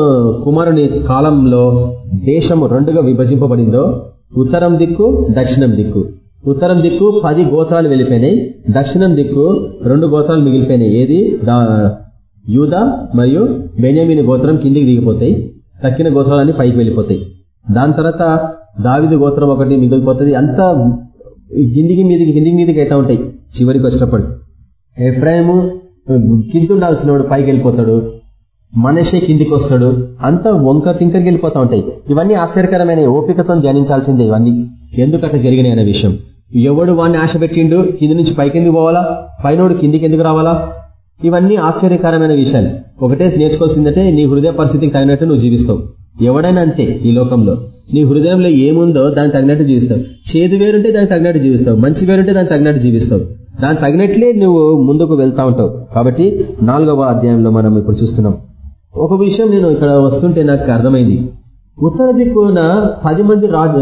కుమారుని కాలంలో దేశము రెండుగా విభజింపబడిందో ఉత్తరం దిక్కు దక్షిణం దిక్కు. ఉత్తరం దిక్కు పది గోత్రాలు వెళ్ళిపోయినాయి. దక్షిణం దిక్కు రెండు గోత్రాలు మిగిలిపోయినాయి. ఏది? యూద మరియు బెన్యామిని గోత్రం కిందికి దిగిపోతాయి. తక్కిన గోత్రాలన్నీ పైకి వెళ్ళిపోతాయి. దాని తర్వాత దావిది గోత్రం ఒకటి మిగిలిపోతుంది. అంతా కిందికి మీదికి కిందికి మీదికి అయితే ఉంటాయి. చివరికి వచ్చినప్పుడు ఎఫ్రాయిము కింద ఉండాల్సిన వాడు పైకి వెళ్ళిపోతాడు. మనిషి కిందికి వస్తాడు అంతా వంక టింకరికి వెళ్ళిపోతా ఉంటాయి. ఇవన్నీ ఆశ్చర్యకరమైన ఓపికతో ధ్యానించాల్సిందే ఇవన్నీ. ఎందుకట్లా జరిగినాయి అనే విషయం. ఎవడు వాడిని ఆశ పెట్టిండు కింది నుంచి పైకి ఎందుకు పోవాలా? పైనోడు కిందికి ఎందుకు రావాలా? ఇవన్నీ ఆశ్చర్యకరమైన విషయాలు. ఒకటే నేర్చుకోవాల్సిందంటే నీ హృదయ పరిస్థితికి తగినట్టు నువ్వు జీవిస్తావు. ఎవడైనా అంతే ఈ లోకంలో. నీ హృదయంలో ఏముందో దానికి తగినట్టు జీవిస్తావు. చేదు వేరుంటే దానికి తగినట్టు జీవిస్తావు. మంచి వేరుంటే దానికి తగినట్టు జీవిస్తావు. దానికి తగినట్లే నువ్వు ముందుకు వెళ్తా ఉంటావు. కాబట్టి నాలుగవ అధ్యాయంలో మనం ఇప్పుడు చూస్తున్నాం. ఒక విషయం నేను ఇక్కడ వస్తుంటే నాకు అర్థమైంది. ఉత్తర దిక్కున పది మంది రాజు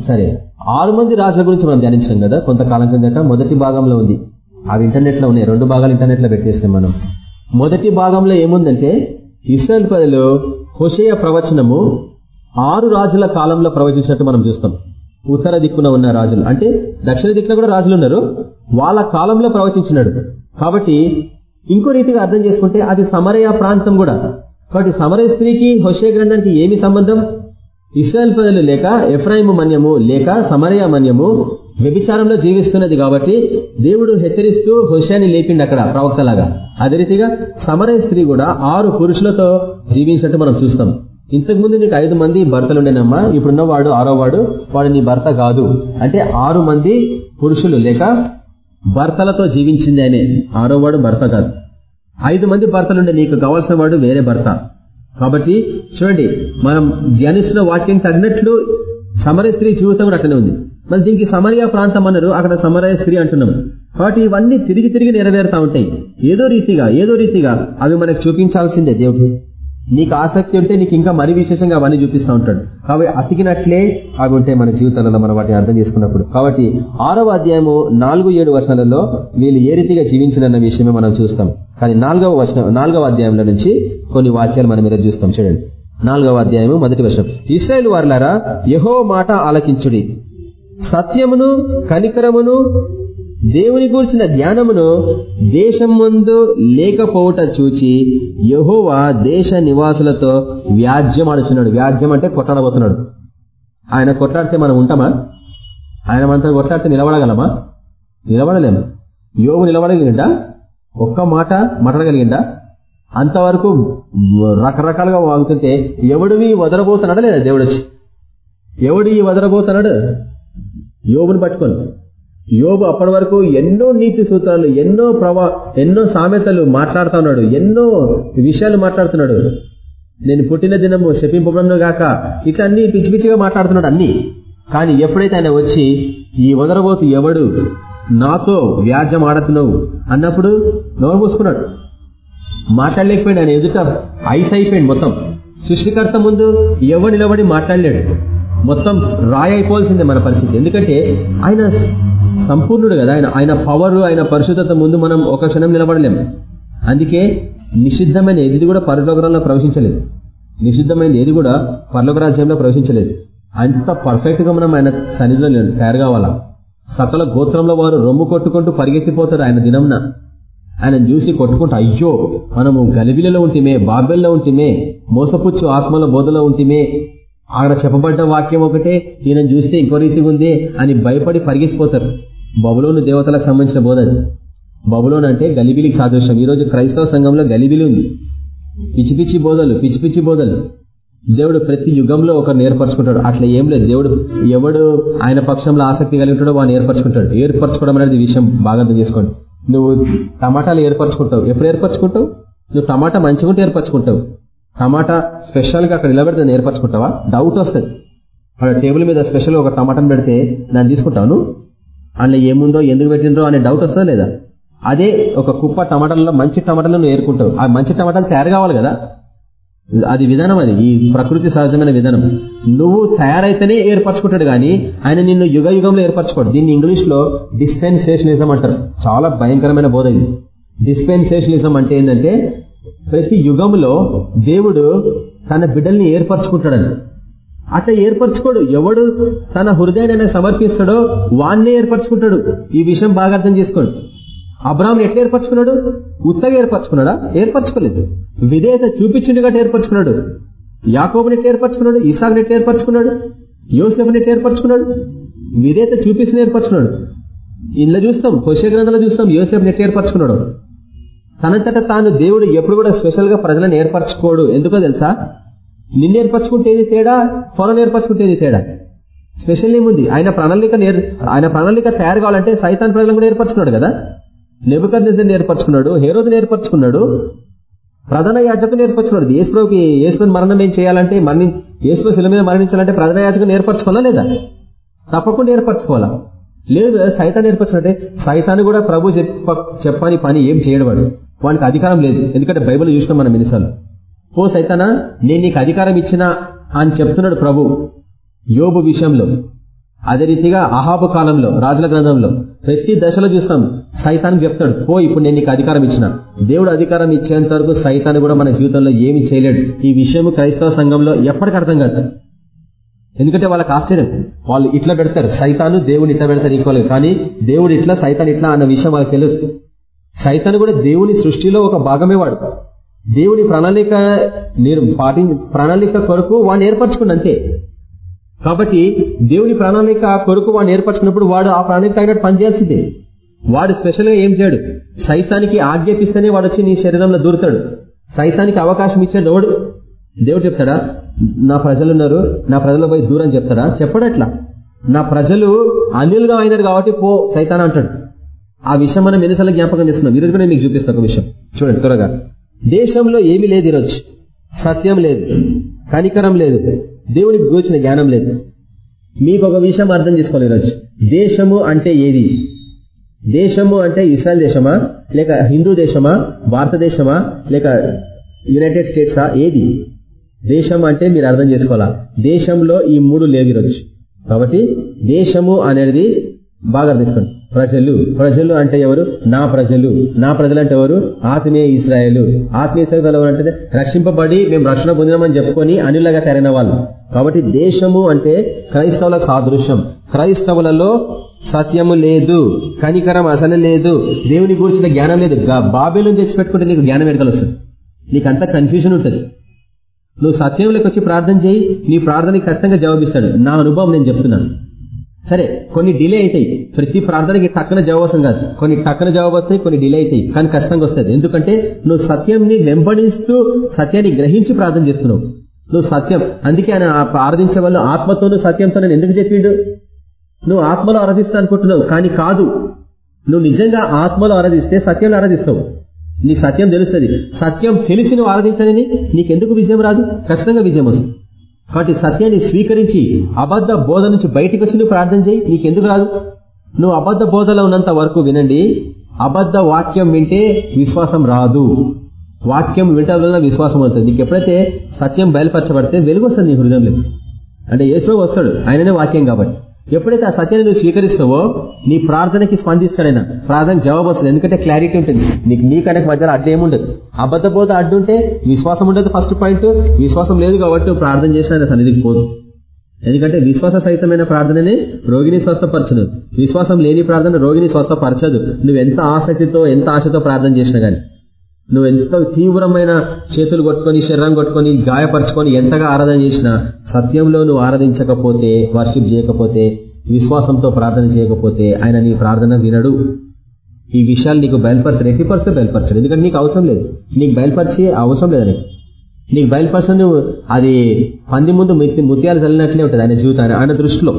సరే ఆరు మంది రాజుల గురించి మనం ధ్యానించాం కదా కొంతకాలం కిందట మొదటి భాగంలో ఉంది. అవి ఇంటర్నెట్లో ఉన్నాయి రెండు భాగాలు ఇంటర్నెట్లో పెట్టేసినాం మనం. మొదటి భాగంలో ఏముందంటే ఇస్రాయల్ పదలో హుషయ ప్రవచనము ఆరు రాజుల కాలంలో ప్రవచించినట్టు మనం చూస్తాం. ఉత్తర దిక్కున ఉన్న రాజులు. అంటే దక్షిణ దిక్కున కూడా రాజులు ఉన్నారు. వాళ్ళ కాలంలో ప్రవచించినాడు. కాబట్టి ఇంకో రీతిగా అర్థం చేసుకుంటే అది సమరయ ప్రాంతం కూడా. కాబట్టి సమరయ స్త్రీకి హుషయ గ్రంథానికి ఏమి సంబంధం? ఇస్రాయల్ ప్రజలు లేక ఎఫ్రాయిము మన్యము లేక సమరయ మన్యము వ్యభిచారంలో జీవిస్తున్నది కాబట్టి దేవుడు హెచ్చరిస్తూ హుషయాన్ని లేపిండి అక్కడ ప్రవక్తలాగా. అదే రీతిగా సమరయ స్త్రీ కూడా ఆరు పురుషులతో జీవించినట్టు మనం చూస్తాం. ఇంతకుముందు నీకు ఐదు మంది భర్తలుండేనమ్మా ఇప్పుడున్న వాడు ఆరో వాడు వాడు నీ భర్త కాదు. అంటే ఆరు మంది పురుషులు లేక భర్తలతో జీవించింది అనే ఆరో వాడు భర్త కాదు. ఐదు మంది భర్తలుండే నీకు కావాల్సిన వాడు వేరే భర్త. కాబట్టి చూడండి మనం ధ్యానిస్తున్న వాక్యం తగినట్లు సమరయ స్త్రీ జీవితం కూడా అట్లనే ఉంది. మరి దీనికి సమరయ ప్రాంతం అన్నారు అక్కడ సమరయ స్త్రీ అంటున్నాం. కాబట్టి ఇవన్నీ తిరిగి తిరిగి నెరవేరుతా ఉంటాయి. ఏదో రీతిగా ఏదో రీతిగా అవి మనకు చూపించాల్సిందే దేవుడు. నీకు ఆసక్తి ఉంటే నీకు ఇంకా మరీ విశేషంగా అవన్నీ చూపిస్తూ ఉంటాడు. కాబట్టి అతికినట్లే అవి ఉంటాయి మన జీవితాలలో మనం వాటిని అర్థం చేసుకున్నప్పుడు. కాబట్టి ఆరవ అధ్యాయము నాలుగు ఏడు వర్షాలలో వీళ్ళు ఏ రీతిగా జీవించినన్న విషయమే మనం చూస్తాం. కానీ నాలుగవ వచనం నాలుగవ అధ్యాయంలో నుంచి కొన్ని వాక్యాలు మనం మీద చూస్తాం. చూడండి. నాలుగవ అధ్యాయము మొదటి వచనం. ఇస్రాయేల్ వారులారా యహో మాట ఆలకించుడి. సత్యమును కనికరమును దేవుని గూర్చిన జ్ఞానమును దేశం ముందు లేకపోవట చూచి యహోవా దేశ నివాసులతో వ్యాజ్యం ఆడుచున్నాడు. వ్యాజ్యం అంటే కొట్లాడబోతున్నాడు. ఆయన కొట్లాడితే మనం ఉంటామా? ఆయన మనతో కొట్లాడితే నిలబడగలమా? నిలబడలేము. యోగు నిలబడలేడా ఒక్క మాట మాట్లాడగలిగిందా? అంతవరకు రకరకాలుగా వాగుతుంటే ఎవడివి వదలబోతున్నాడా లేదా దేవుడు వచ్చి ఎవడు ఈ వదలబోతున్నాడు యోగుని పట్టుకొని. యోగు అప్పటి వరకు ఎన్నో నీతి సూత్రాలు ఎన్నో ప్రవా ఎన్నో సామెతలు మాట్లాడుతున్నాడు ఎన్నో విషయాలు మాట్లాడుతున్నాడు. నేను పుట్టిన దినము శపింపబడను గాక ఇట్లా అన్ని పిచ్చి పిచ్చిగా మాట్లాడుతున్నాడు అన్ని. కానీ ఎప్పుడైతే ఆయన వచ్చి ఈ వదరబోతు ఎవడు? నాతో వ్యాజ్యం ఆడుతున్నావు అన్నప్పుడు నోరు మూసుకున్నాడు మాట్లాడలేకపోయాడు ఆయన ఎదుట ఐస్ అయిపోయింది మొత్తం. సృష్టికర్త ముందు ఎవడు నిలబడి మాట్లాడలేడు. మొత్తం రాయి అయిపోవాల్సిందే మన పరిస్థితి. ఎందుకంటే ఆయన సంపూర్ణుడు కదా. ఆయన ఆయన పవర్ ఆయన పరిశుద్ధత ముందు మనం ఒక క్షణం నిలబడలేం. అందుకే నిషిద్ధమైన ఏది కూడా పరలోకరాల్లో ప్రవేశించలేదు. నిషిద్ధమైన ఏది కూడా పరలోక రాజ్యంలో ప్రవేశించలేదు. అంత పర్ఫెక్ట్గా మనం ఆయన సన్నిధిలో తయారు కావాలా? సకల గోత్రంలో వారు రొమ్ము కొట్టుకుంటూ పరిగెత్తిపోతారు ఆయన దినంన ఆయన చూసి కొట్టుకుంటూ అయ్యో మనము గలిబిలలో ఉంటిమే బాబెల్లో ఉంటిమే మోసపుచ్చు ఆత్మల బోధలో ఉంటిమే. అక్కడ చెప్పబడ్డ వాక్యం ఒకటే ఈయన చూస్తే ఇంకో రీతిగా ఉంది అని భయపడి పరిగెత్తిపోతారు. బబులోను దేవతలకు సంబంధించిన బోధ బబులోన్ అంటే గలిబిలికి సాదృశ్యం. ఈ రోజు క్రైస్తవ సంఘంలో గలిబిలి ఉంది. పిచ్చి పిచ్చి బోధలు పిచ్చి పిచ్చి బోధలు. దేవుడు ప్రతి యుగంలో ఒకరు ఏర్పరచుకుంటాడు. అట్లా ఏం లేదు. దేవుడు ఎవడు ఆయన పక్షంలో ఆసక్తి కలిగి ఉంటాడో వాడిని ఏర్పరచుకుంటాడు. ఏర్పరచుకోవడం అనేది విషయం బాగా అర్థం చేసుకోండి. నువ్వు టమాటాలు ఏర్పరచుకుంటావు. ఎప్పుడు ఏర్పరచుకుంటావు? నువ్వు టమాటా మంచిగుంటే ఏర్పరచుకుంటావు. టమాటా స్పెషల్గా అక్కడ నిలబెడితే ఏర్పరచుకుంటావా? డౌట్ వస్తుంది. అక్కడ టేబుల్ మీద స్పెషల్ ఒక టమాటాను పెడితే దాన్ని తీసుకుంటావు అందులో ఏముందో ఎందుకు పెట్టినరో అనే డౌట్ వస్తుందా లేదా? అదే ఒక కుప్ప టమాటాలలో మంచి టమాటాలను ఏరుకుంటావు. ఆ మంచి టమాటాలు తయారు కావాలి కదా? అది విధానం అది. ఈ ప్రకృతి సహజమైన విధానం. నువ్వు తయారైతేనే ఏర్పరచుకుంటాడు కానీ ఆయన నిన్ను యుగ యుగంలో ఏర్పరచుకోడు. దీన్ని ఇంగ్లీష్లో డిస్పెన్సేషనిజం అంటారు. చాలా భయంకరమైన బోధ ఇది. డిస్పెన్సేషనిజం అంటే ఏంటంటే ప్రతి యుగంలో దేవుడు తన బిడ్డల్ని ఏర్పరచుకుంటాడని. అట్లా ఏర్పరచుకోడు. ఎవడు తన హృదయాన్ని సమర్పిస్తాడో వాన్నే ఏర్పరచుకుంటాడు. ఈ విషయం బాగా అర్థం చేసుకోండి. అబ్రాహ్ని ఎట్లా ఏర్పరచుకున్నాడు? ఉత్తగా ఏర్పరచుకున్నాడా? ఏర్పరచుకోలేదు. విధేయత చూపించిండు ఏర్పరచుకున్నాడు. యాకోబుని ఏర్పరచుకున్నాడు ఇసాగ్ని ఏర్పరచుకున్నాడు యోసేపుని ఏర్పరచుకున్నాడు. విధేయత చూపిస్తూ ఏర్పరచుకున్నాడు. ఇందులో చూస్తాం హుషే గ్రంథంలో చూస్తాం యోసేపుని నెట్ ఏర్పరచుకున్నాడు. తనంతట తాను దేవుడు ఎప్పుడు కూడా స్పెషల్గా ప్రజలను ఏర్పరచుకోడు. ఎందుకో తెలుసా? నిన్ను ఏర్పరచుకుంటేది తేడా ఫోన్ ఏర్పరచుకుంటేది తేడా. స్పెషల్ ఏముంది ఆయన ప్రణాళిక ఆయన ప్రణాళిక తయారు కావాలంటే సైతాన్ ప్రజలను కూడా ఏర్పరచుకున్నాడు కదా? నిజం ఏర్పరచుకున్నాడు హేరోద్ని ఏర్పరచుకున్నాడు. ప్రధాన యాజకు నేర్పరచుకున్నాడు ఏసుప్రభుకి యేసుని మరణం ఏం చేయాలంటే మరణి యేసుప్రభు శిల మీద మరణించాలంటే ప్రధాన యాజకు నేర్పరచుకోవాలా లేదా? తప్పకుండా నేర్పరచుకోవాలా. లేదు సైతాన్ని ఏర్పరచుకుంటే సైతాన్ని కూడా ప్రభు చెప్పని పని ఏం చేయడు వాడు. వానికి అధికారం లేదు. ఎందుకంటే బైబిల్ చూసినాం మన మినిసాలు ఓ సైతానా నేను నీకు అధికారం ఇచ్చినా అని చెప్తున్నాడు ప్రభు యోబు విషయంలో. అదే రీతిగా అహాబు కాలంలో రాజుల గ్రంథంలో ప్రతి దశలో చూస్తాం సైతానికి చెప్తాడు పో ఇప్పుడు నేను నీకు అధికారం ఇచ్చిన. దేవుడు అధికారం ఇచ్చేంత వరకు సైతాన్ని కూడా మన జీవితంలో ఏమి చేయలేడు. ఈ విషయం క్రైస్తవ సంఘంలో ఎప్పటికి అర్థం కాదు. ఎందుకంటే వాళ్ళకి ఆశ్చర్యం. వాళ్ళు ఇట్లా పెడతారు సైతాను దేవుని ఇట్లా పెడతారు ఈక్వల్ కానీ దేవుడు ఇట్లా సైతాన్ ఇట్లా అన్న విషయం వాళ్ళకి తెలియదు. సైతాను కూడా దేవుని సృష్టిలో ఒక భాగమే వాడు. దేవుని ప్రణాళిక నేను పాటి ప్రణాళిక కొరకు వాడిని ఏర్పరచుకుని అంతే. కాబట్టి దేవుని ప్రణాళిక కొరకు వాడిని ఏర్పరచుకున్నప్పుడు వాడు ఆ ప్రణాళిక తగినట్టు పనిచేయాల్సిందే వాడు స్పెషల్గా ఏం చేయడు. సైతానికి ఆజ్ఞాపిస్తేనే వాడు వచ్చి నీ శరీరంలో దూరుతాడు. సైతానికి అవకాశం ఇచ్చాడు ఎవడు? దేవుడు చెప్తాడా? నా ప్రజలు ఉన్నారు నా ప్రజల పోయి దూరం చెప్తాడా చెప్పడట్లా నా ప్రజలు అన్యులుగా అయినారు కాబట్టి పో సైతాన్ అంటాడు. ఆ విషయం మనం ఎన్నిసార్లు జ్ఞాపకం చేస్తున్నాం ఈరోజు కూడా మీకు చూపిస్తా ఒక విషయం. చూడండి త్వరగా. దేశంలో ఏమీ లేదు ఈరోజు. సత్యం లేదు. కనికరం లేదు. దేవునికి గూర్చిన జ్ఞానం లేదు. మీకు ఒక విషయం అర్థం చేసుకోవాలి ఈరోజు. దేశము అంటే ఏది? దేశము అంటే ఇస్రాయల్ దేశమా? లేక హిందూ దేశమా? భారతదేశమా లేక యునైటెడ్ స్టేట్సా? ఏది? దేశం అంటే మీరు అర్థం చేసుకోవాలా? దేశంలో ఈ మూడు లేవు ఈరోజు. కాబట్టి దేశము అనేది బాగా అర్థం ప్రజలు ప్రజలు అంటే ఎవరు? నా ప్రజలు. నా ప్రజలు అంటే ఎవరు? ఆత్మీయ ఇస్రాయలు. ఆత్మీయ ఇస్రాయలు ఎవరు అంటే రక్షింపబడి మేము రక్షణ పొందినామని చెప్పుకొని అనులగా తరిన వాళ్ళు. కాబట్టి దేశము అంటే క్రైస్తవులకు సాదృశ్యం. క్రైస్తవులలో సత్యము లేదు కనికరం అసలు లేదు దేవుని గురించిన జ్ఞానం లేదు. బాబేలు తెచ్చిపెట్టుకుంటే నీకు జ్ఞానం ఎడగలు నీకంతా నీకు అంత కన్ఫ్యూజన్ ఉంటుంది. నువ్వు సత్యంలోకి వచ్చి ప్రార్థన చేయి నీ ప్రార్థనకి ఖచ్చితంగా జవాబిస్తాడు. నా అనుభవం నేను చెప్తున్నాను. సరే కొన్ని డిలే అవుతాయి ప్రతి ప్రార్థనకి టక్కన జవాబం కాదు. కొన్ని టక్కన జవాబు వస్తాయి కొన్ని డిలే అవుతాయి కానీ కష్టంగా వస్తుంది. ఎందుకంటే నువ్వు సత్యంని వెంబడిస్తూ సత్యాన్ని గ్రహించి ప్రార్థన చేస్తున్నావు. నువ్వు సత్యం. అందుకే ఆయన ఆరాధించే వాళ్ళు ఆత్మతోనూ సత్యంతో నేను ఎందుకు చెప్పిండు? నువ్వు ఆత్మలో ఆరాధిస్తా అనుకుంటున్నావు. కానీ కాదు. నువ్వు నిజంగా ఆత్మలో ఆరాధిస్తే సత్యంలో ఆరాధిస్తావు. నీకు సత్యం తెలుస్తుంది. సత్యం తెలిసి నువ్వు ఆరాధించాలని నీకెందుకు విజయం రాదు? ఖచ్చితంగా విజయం వస్తుంది. కాబట్టి సత్యాన్ని స్వీకరించి అబద్ధ బోధ నుంచి బయటకు వచ్చి నువ్వు ప్రార్థన చేయి. నీకెందుకు రాదు? నువ్వు అబద్ధ బోధలో ఉన్నంత వరకు వినండి. అబద్ధ వాక్యం వింటే విశ్వాసం రాదు. వాక్యం వింటం వల్ల విశ్వాసం అవుతుంది నీకు ఎప్పుడైతే సత్యం బయలుపరచబడితే వెలుగు వస్తుంది నీ హృదయంలో అంటే ఏసులో వస్తాడు. ఆయననే వాక్యం కాబట్టి. ఎప్పుడైతే ఆ సత్యాన్ని నువ్వు స్వీకరిస్తావో నీ ప్రార్థనకి స్పందిస్తాడైనా. ప్రార్థన జవాబు వస్తుంది ఎందుకంటే క్లారిటీ ఉంటుంది. నీకు నీ మధ్యలో అడ్డు ఏముండదు. అబద్ధ బోధ అడ్డుంటే విశ్వాసం ఉండదు ఫస్ట్ పాయింట్ విశ్వాసం లేదు కాబట్టి నువ్వు ప్రార్థన చేసిన సన్నిధికి పోదు. ఎందుకంటే విశ్వాస సహితమైన ప్రార్థననే రోగిని స్వస్థపరచను విశ్వాసం లేని ప్రార్థన రోగిని స్వస్థపరచదు. నువ్వు ఎంత ఆసక్తితో ఎంత ఆశతో ప్రార్థన చేసినా గానీ. నువ్వు ఎంత తీవ్రమైన చేతులు కొట్టుకొని శరీరం కొట్టుకొని గాయపరచుకొని ఎంతగా ఆరాధన చేసినా సత్యంలో నువ్వు ఆరాధించకపోతే వర్షిప్ చేయకపోతే విశ్వాసంతో ప్రార్థన చేయకపోతే ఆయన నీ ప్రార్థన వినడు. ఈ విషయాలు నీకు బయలుపరచడు. ఎట్టి పరిస్థితి బయలుపరచడు. ఎందుకంటే నీకు అవసరం లేదు. నీకు బయలుపరిచే అవసరం లేదని. నీకు బయలుపరచడం నువ్వు అది పంది ముందు ముత్యాలు చల్లినట్లే ఉంటుంది ఆయన జీవితాన్ని ఆయన దృష్టిలో.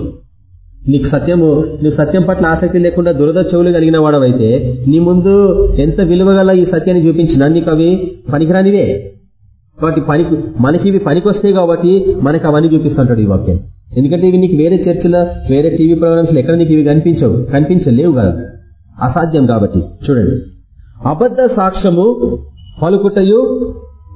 నీకు సత్యము నీకు సత్యం పట్ల ఆసక్తి లేకుండా దురద చెవులు కలిగిన వాడవైతే నీ ముందు ఎంత విలువగల ఈ సత్యాన్ని చూపించినా నీకు అవి పనికిరానివే. కాబట్టి పని మనకి ఇవి పనికొస్తాయి కాబట్టి మనకి అవన్నీ చూపిస్తుంటాడు ఈ వాక్యం. ఎందుకంటే ఇవి నీకు వేరే చర్చిలో వేరే టీవీ ప్రోగ్రామ్స్లో ఎక్కడ నీకు ఇవి కనిపించవు కనిపించలేవు కదా అసాధ్యం కాబట్టి. చూడండి. అబద్ధ సాక్ష్యము పలుకుటయు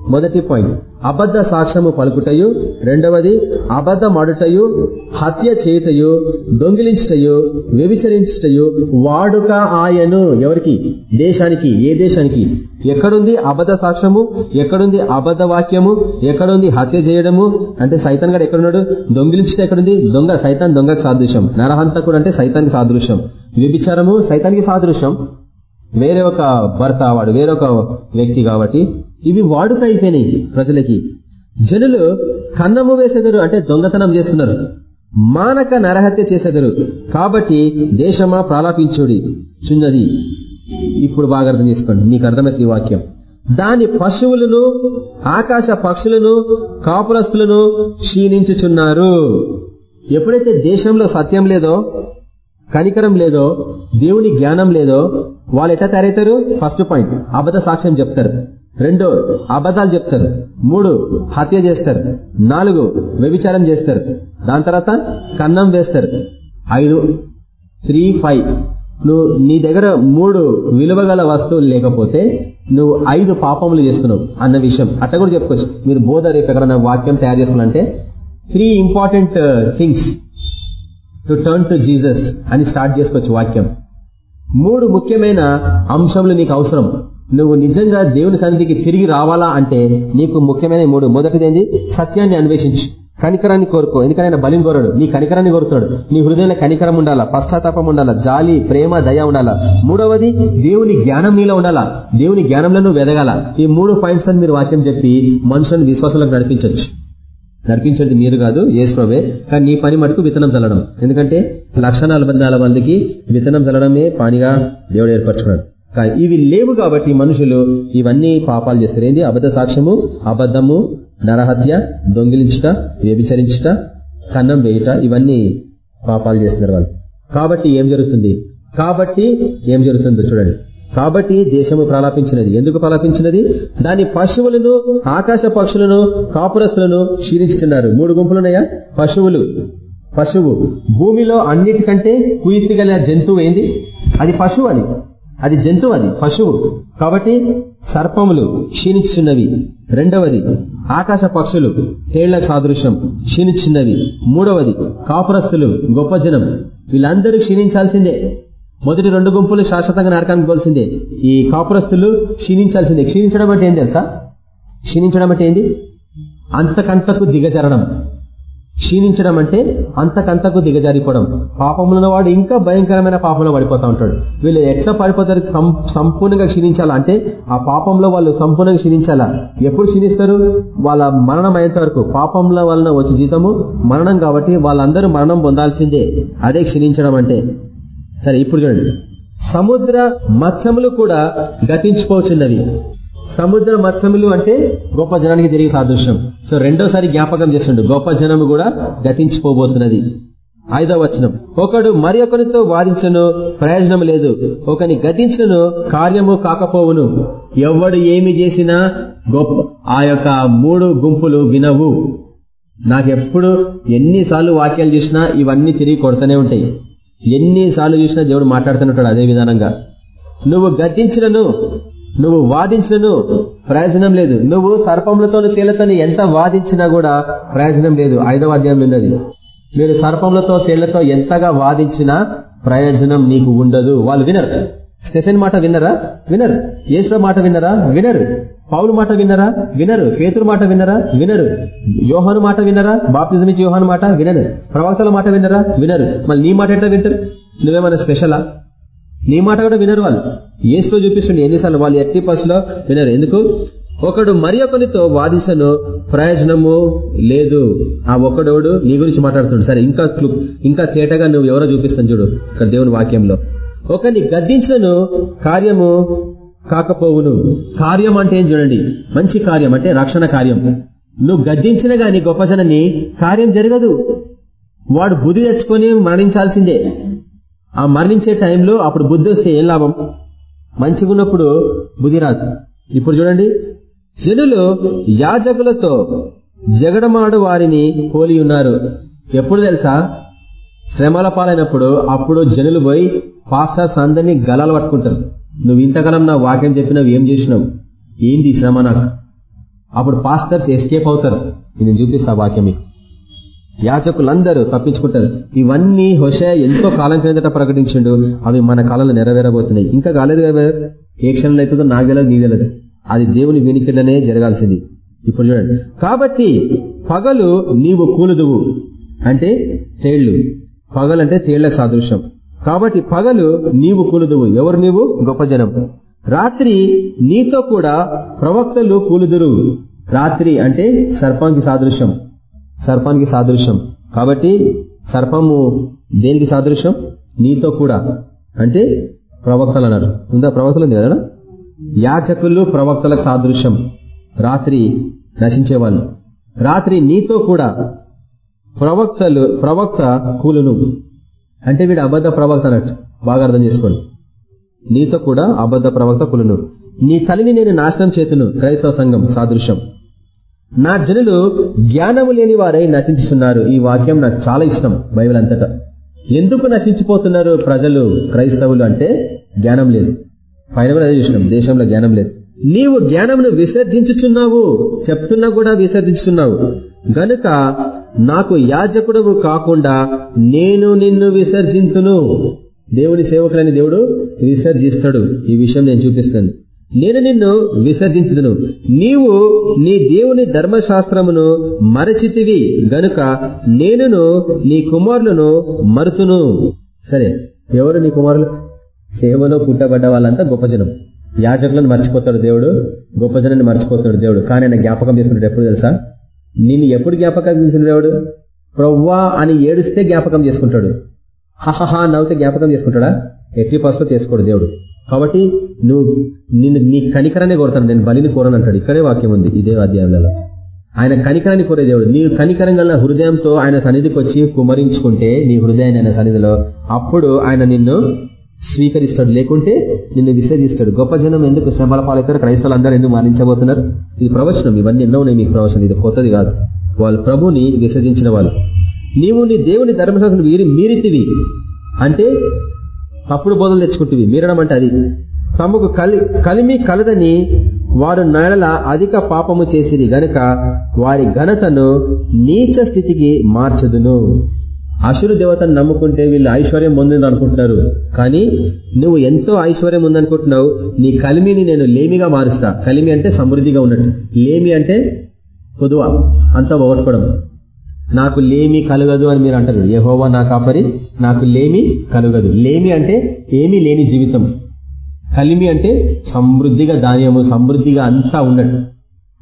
మొదటి పాయింట్. అబద్ధ సాక్ష్యము పలుకుటయు. రెండవది అబద్ధమాడుటయు హత్య చేయుటయు దొంగిలించుటయు వ్యభిచరించుటయు వాడుక ఆయను. ఎవరికి? దేశానికి. ఏ దేశానికి? ఎక్కడుంది అబద్ధ సాక్ష్యము? ఎక్కడుంది అబద్ధ వాక్యము? ఎక్కడుంది హత్య చేయడము? అంటే సైతాన్ గడు ఎక్కడున్నాడు? దొంగిలించుట ఎక్కడుంది? దొంగ సైతాన్ దొంగకు సాదృశ్యం. నరహంతకుడు అంటే సైతానికి సాదృశ్యం. వ్యభిచారము సైతానికి సాదృశ్యం. వేరే ఒక భర్త వాడు వేరొక వ్యక్తి కాబట్టి ఇవి వాడుక అయిపోయినాయి ప్రజలకి. జనులు కన్నము వేసేదరు అంటే దొంగతనం చేస్తున్నారు. మానక నరహత్య చేసేదరు. కాబట్టి దేశమా ప్రాలాపించుడి. చున్నది. ఇప్పుడు బాగా అర్థం చేసుకోండి. నీకు అర్థమైంది వాక్యం. దాని పశువులను ఆకాశ పక్షులను కాపురస్తులను క్షీణించుచున్నారు. ఎప్పుడైతే దేశంలో సత్యం లేదో కనికరం లేదో దేవుని జ్ఞానం లేదో వాళ్ళు ఎట్లా తయారవుతారు? First point. అబద్ధ సాక్ష్యం చెప్తారు. రెండు అబద్ధాలు చెప్తారు. మూడు హత్య చేస్తారు. నాలుగు వ్యభిచారం చేస్తారు. దాని తర్వాత కన్నం వేస్తారు. ఐదు త్రీ ఫైవ్. నువ్వు నీ దగ్గర మూడు విలువగల వస్తువులు లేకపోతే నువ్వు ఐదు పాపములు చేస్తున్నావు అన్న విషయం. అట్ట కూడా చెప్పుకోవచ్చు. మీరు బోధ రేపు ఎక్కడన్నా వాక్యం తయారు చేసుకోవాలంటే three important things to turn to Jesus అని స్టార్ట్ చేసుకోవచ్చు వాక్యం. మూడు ముఖ్యమైన అంశములు నీకు అవసరం. నువ్వు నిజంగా దేవుని సన్నిధికి తిరిగి రావాలా అంటే నీకు ముఖ్యమైన మూడు. మొదటిది ఏంది సత్యాన్ని అన్వేషించు. కనికరాన్ని కోరుకో. ఎందుకంటే ఆయన బలిని కోరడు? నీ కనికరాన్ని కోరుతాడు నీ హృదయంలో కనికరం ఉండాలా? పశ్చాత్తాపం ఉండాలా? జాలి ప్రేమ దయ ఉండాలా? మూడవది దేవుని జ్ఞానం నీలో ఉండాలా? దేవుని జ్ఞానంలో నువ్వు వెదగాల? ఈ మూడు పాయింట్స్ అని మీరు వాక్యం చెప్పి మనుషులను విశ్వాసంలోకి నడిపించవచ్చు నడిపించేది మీరు కాదు ఏసుప్రభే కానీ నీ పని మటుకు విత్తనం చల్లడం. ఎందుకంటే లక్ష మందికి విత్తనం చల్లడమే పనిగా దేవుడు ఏర్పరచుకున్నాడు. ఇవి లేవు కాబట్టి మనుషులు ఇవన్నీ పాపాలు చేస్తారు. ఏంది? అబద్ధ సాక్ష్యము అబద్ధము నరహత్య దొంగిలించుట వ్యభిచరించుట కన్నం వేయుట ఇవన్నీ పాపాలు చేస్తున్నారు వాళ్ళు. కాబట్టి ఏం జరుగుతుంది? కాబట్టి ఏం జరుగుతుందో చూడండి. కాబట్టి దేశము ప్రలాపించినది. ఎందుకు ప్రలాపించినది? దాని పశువులను ఆకాశ పక్షులను కాపురస్తులను క్షీణించుతున్నారు మూడు గుంపులున్నాయా పశువులు. పశువు. భూమిలో అన్నిటికంటే కుయిత్తి గల జంతువు ఏంది? అది పశువు అది అది జంతువు అది పశువు. కాబట్టి సర్పములు క్షీణిస్తున్నవి రెండవది ఆకాశ పక్షులు తేళ్ళ సాదృశ్యం క్షీణిస్తున్నవి మూడవది కాపురస్తులు గొప్ప జనం వీళ్ళందరూ క్షీణించాల్సిందే. మొదటి రెండు గుంపులు శాశ్వతంగా నరకానికి పోల్సిందే ఈ కాపురస్తులు క్షీణించాల్సిందే. క్షీణించడం అంటే ఏం తెలుసా? క్షీణించడం అంటే ఏంది? అంతకంతకు దిగజరడం. క్షీణించడం అంటే అంతకంతకు దిగజారిపోవడం. పాపంలో వాడు ఇంకా భయంకరమైన పాపంలో పడిపోతా ఉంటాడు. వీళ్ళు ఎట్లా పడిపోతారు సంపూర్ణంగా క్షీణించాలా? అంటే ఆ పాపంలో వాళ్ళు సంపూర్ణంగా క్షీణించాలా? ఎప్పుడు క్షీణిస్తారు? వాళ్ళ మరణం అయ్యేంత వరకు. పాపంలో వలన వచ్చే జీతము మరణం కాబట్టి వాళ్ళందరూ మరణం పొందాల్సిందే. అదే క్షీణించడం అంటే. సరే ఇప్పుడు చూడండి. సముద్ర మత్స్యములు కూడా గతించిపోచున్నవి. సముద్ర మత్స్యములు అంటే గొప్ప జనానికి తిరిగి సాదృశ్యం. సో రెండోసారి జ్ఞాపకం చేస్తుండు గొప్ప జనము కూడా గతించిపోబోతున్నది. ఐదవ వచనం. ఒకడు మరి ఒకరితో వాదించను ప్రయోజనం లేదు. ఒకని గతించను కార్యము కాకపోవును. ఎవడు ఏమి చేసినా గొప్ప ఆ యొక్క మూడు గుంపులు వినవు. నాకెప్పుడు ఎన్నిసార్లు వాక్యాలు చూసినా ఇవన్నీ తిరిగి కొడుతూనే ఉంటాయి. ఎన్నిసార్లు చూసినా దేవుడు మాట్లాడుతున్నట్టాడు అదే విధానంగా. నువ్వు గద్దించినను నువ్వు వాదించినను ప్రయోజనం లేదు. నువ్వు సర్పములతో తేళ్ళతోని ఎంత వాదించినా కూడా ప్రయోజనం లేదు. ఐదవ అధ్యాయం ఉన్నది మీరు సర్పములతో తేళ్ళతో ఎంతగా వాదించినా ప్రయోజనం నీకు ఉండదు. వాళ్ళు వినరు. స్టెఫెన్ మాట విన్నరా? వినరు. ఏసుల మాట విన్నరా? వినరు. పౌలు మాట విన్నరా? వినరు. పేతురు మాట విన్నరా? వినరు. యోహాను మాట విన్నరా? బాప్తిజం ఇచ్చి యోహాను మాట వినరు. ప్రవక్తల మాట విన్నరా? వినరు. మళ్ళీ నీ మాట ఎట్లా వింటారు? నువ్వేమైనా స్పెషలా? నీ మాట కూడా వినరు వాళ్ళు. ఏసులో చూపిస్తుంది ఎన్నిసార్లు వాళ్ళు ఎట్టి పసులో వినరు. ఎందుకు? ఒకడు మరి ఒకరితో వాదిసను ప్రయోజనము లేదు. ఆ ఒకడోడు నీ గురించి మాట్లాడుతున్నాడు. సరే ఇంకా ఇంకా తేటగా నువ్వు ఎవరో చూపిస్తాను చూడు ఇక్కడ దేవుని వాక్యంలో. ఒకరిని గద్దించను కార్యము కాకపోవును. కార్యం అంటే ఏం చూడండి? మంచి కార్యం అంటే రక్షణ కార్యం. నువ్వు గద్దించిన గాని గొప్ప జనని కార్యం జరగదు. వాడు బుద్ధి తెచ్చుకొని మరణించాల్సిందే. ఆ మరణించే టైంలో అప్పుడు బుద్ధి వస్తే ఏం లాభం? మంచిగున్నప్పుడు బుద్ధి రాదు. ఇప్పుడు చూడండి. జనులు యాజకులతో జగడమాడు వారిని పోలి ఉన్నారు. ఎప్పుడు తెలుసా? శ్రమల పాలైనప్పుడు అప్పుడు జనులు పోయి పాస్టర్స్ అందరినీ గలాలు పట్టుకుంటారు. నువ్వు ఇంతకాలం నా వాక్యం చెప్పినావు ఏం చేసినావు? ఏంది శ్రమ నాకు? అప్పుడు పాస్టర్స్ ఎస్కేప్ అవుతారు. నేను చూపిస్తా వాక్యం మీకు. యాచకులందరూ తప్పించుకుంటారు. ఇవన్నీ హుషయ ఎంతో కాలం క్రిందట ప్రకటించిండు. అవి మన కాలంలో నెరవేరబోతున్నాయి. ఇంకా కాలేదు ఏ క్షణంలో అవుతుందో నాకు తెలియదు నీ తెలియదు అది దేవుని వెనుకనే జరగాల్సింది. ఇప్పుడు చూడండి. కాబట్టి పగలు నీవు కూలుదువు అంటే తేళ్ళు. పగలంటే తేళ్ళకు సాదృశ్యం. కాబట్టి పగలు నీవు కూలుదువు. ఎవరు నీవు? గొప్ప జనం. రాత్రి నీతో కూడా ప్రవక్తలు కూలుదురు. రాత్రి అంటే సర్పంకి సాదృశ్యం. సర్పానికి సాదృశ్యం. కాబట్టి సర్పము దేనికి సాదృశ్యం? నీతో కూడా. అంటే ప్రవక్తలు అన్నారు ఉందా? ప్రవక్తలు ఉంది కదా యాచకులు ప్రవక్తలకు సాదృశ్యం. రాత్రి నశించేవాళ్ళు. రాత్రి నీతో కూడా ప్రవక్తలు ప్రవక్త కూలును. అంటే వీడు అబద్ధ ప్రవక్త అన్నట్టు బాగా అర్థం చేసుకోండి. నీతో కూడా అబద్ధ ప్రవక్త కులును. నీ తల్లిని నేను నాశనం చేతును. క్రైస్తవ సంఘం సాదృశ్యం. నా జనులు జ్ఞానము లేని వారై నశించుతున్నారు ఈ వాక్యం నాకు చాలా ఇష్టం బైబిల్ అంతటా. ఎందుకు నశించిపోతున్నారు ప్రజలు క్రైస్తవులు అంటే జ్ఞానం లేదు. పైన కూడా అదే చూసినాం దేశంలో జ్ఞానం లేదు. నీవు జ్ఞానమును విసర్జించుచున్నావు చెప్తున్నా కూడా విసర్జించుతున్నావు గనుక నాకు యాజకుడవు కాకుండా నేను నిన్ను విసర్జింతును. దేవుని సేవకులని దేవుడు విసర్జిస్తాడు. ఈ విషయం నేను చూపిస్తాను నేను నిన్ను విసర్జించుదును. నీవు నీ దేవుని ధర్మశాస్త్రమును మరచితివి గనుక నేనును నీ కుమారులను మరుతును. సరే ఎవరు నీ కుమారులు? సేవలో పుట్టబడ్డ వాళ్ళంతా గొప్ప జనం. యాజకులను మర్చిపోతాడు దేవుడు గొప్ప జనాన్ని మర్చిపోతాడు దేవుడు. కానీ ఆయన జ్ఞాపకం చేసుకుంటాడు ఎప్పుడు తెలుసా? నిన్ను ఎప్పుడు జ్ఞాపకం చేసిన దేవుడు? ప్రవ్వా అని ఏడిస్తే జ్ఞాపకం చేసుకుంటాడు. హహహా నవ్వుతే జ్ఞాపకం చేసుకుంటాడా? ఎట్టి పసుపు చేసుకోడు దేవుడు. కాబట్టి నువ్వు నిన్ను నీ కనికరాన్ని కోరుతాను. నేను బలిని కోరను అంటాడు. ఇక్కడే వాక్యం ఉంది ఇదే అధ్యాయంలో. ఆయన కనికరాన్ని కోరే దేవుడు. నీ కనికరం గల హృదయంతో ఆయన సన్నిధికి వచ్చి కుమరించుకుంటే నీ హృదయాన్ని ఆయన సన్నిధిలో అప్పుడు ఆయన నిన్ను స్వీకరిస్తాడు. లేకుంటే నిన్ను విసర్జిస్తాడు. గొప్ప జనం ఎందుకు శ్రమల పాలవుతారు క్రైస్తవులు అందరూ ఎందుకు మరణించబోతున్నారు? ఇది ప్రవచనం. ఇవన్నీ ఎన్నో ఉన్నాయి మీకు ప్రవచనం. ఇది కొత్తది కాదు. వాళ్ళు ప్రభుని విసర్జించిన వాళ్ళు. నీవు నీ దేవుని ధర్మశాస్త్రం వీరి మీరితివి. అంటే తప్పుడు బోధలు తెచ్చుకుంటుంది మీరడం అంటే అది. తమకు కలి కలిమి కలదని వారు నెలల అధిక పాపము చేసిరి గనుక వారి ఘనతను నీచ స్థితికి మార్చదును. అసురు దేవతను నమ్ముకుంటే వీళ్ళు ఐశ్వర్యం పొందింది అనుకుంటున్నారు. కానీ నువ్వు ఎంతో ఐశ్వర్యం ఉందనుకుంటున్నావు. నీ కలిమిని నేను లేమిగా మారుస్తా. కలిమి అంటే సమృద్ధిగా ఉన్నట్టు. లేమి అంటే పొదువ అంతా పోగొట్టుకోవడం. నాకు లేమి కలగదు అని మీరు అంటారు. యహోవా నా కాపరి నాకు లేమి కలగదు. లేమి అంటే ఏమీ లేని జీవితం. కలిమి అంటే సమృద్ధిగా ధాన్యము సమృద్ధిగా అంతా ఉన్నట్టు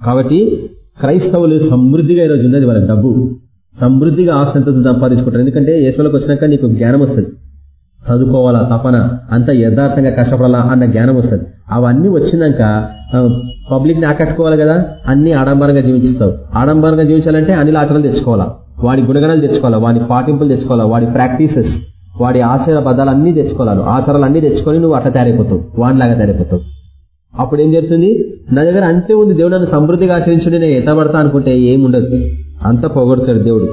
కాబట్టి క్రైస్తవులు సమృద్ధిగా ఈరోజు ఉన్నది వాళ్ళ డబ్బు. సమృద్ధిగా ఆస్తి ఎంత సంపాదించుకుంటారు. ఎందుకంటే యేసులోకి వచ్చినాక నీకు జ్ఞానం వస్తుంది. చదువుకోవాలా తపన అంత యథార్థంగా కష్టపడాలా అన్న జ్ఞానం వస్తుంది. అవన్నీ వచ్చినాక పబ్లిక్ని ఆకట్టుకోవాలి కదా అన్ని ఆడంబరంగా జీవించిస్తావు. ఆడంబరంగా జీవించాలంటే అన్ని ఆచరణలు తెచ్చుకోవాలా? వాడి గుణగణాలు తెచ్చుకోవాలా? వాడి పాటింపులు తెచ్చుకోవాలా? వాడి ప్రాక్టీసెస్ వాడి ఆచార బద్దాలు అన్ని తెచ్చుకోవాలి? ఆచారాలు అన్ని తెచ్చుకొని నువ్వు అట్లా తయారైపోతావు. వాడిలాగా తయారైపోతావు. అప్పుడు ఏం జరుగుతుంది? నా దగ్గర అంతే ఉంది. దేవుడు నన్ను సమృద్ధిగా ఆశ్రయించుండి నేను ఎత్తబడతా అనుకుంటే ఏముండదు. అంత పోగొడతాడు దేవుడు.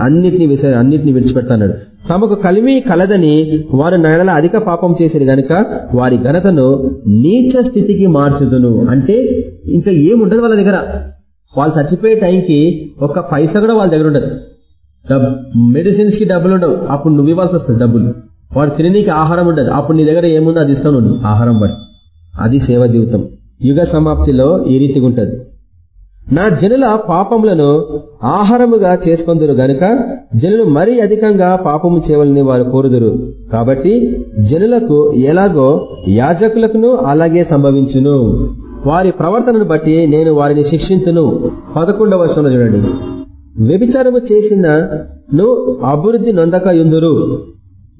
అన్నిటిని విస అన్నిటిని విడిచిపెడతాడు తమకు కలిమి కలదని వారు నెలల అధిక పాపం చేసేది గనుక వారి ఘనతను నీచ స్థితికి మార్చుదును. అంటే ఇంకా ఏముండదు వాళ్ళ దగ్గర. వాళ్ళు చచ్చిపోయే టైంకి ఒక పైసా కూడా వాళ్ళ దగ్గర ఉండదు. మెడిసిన్స్కి డబ్బులు ఉండవు. అప్పుడు నువ్వు ఇవ్వాల్సి వస్తుంది డబ్బులు. వాడు తిననీకి ఆహారం ఉండదు. అప్పుడు నీ దగ్గర ఏముందో అది ఇస్తాను ఆహారం వాడు. అది సేవ జీవితం. యుగ సమాప్తిలో ఈ రీతిగా ఉంటుంది. నా జనుల పాపములను ఆహారముగా చేసుకొందురు గనుక జనులు మరీ అధికంగా పాపము చేయవలని వారు కోరుదురు. కాబట్టి జనులకు ఎలాగో యాజకులకును అలాగే సంభవించును. వారి ప్రవర్తనను బట్టి నేను వారిని శిక్షించును పదకొండవ వర్షంలో చూడండి. వ్యభిచారము చేసిన ను అభివృద్ధి నొందక ఎందురు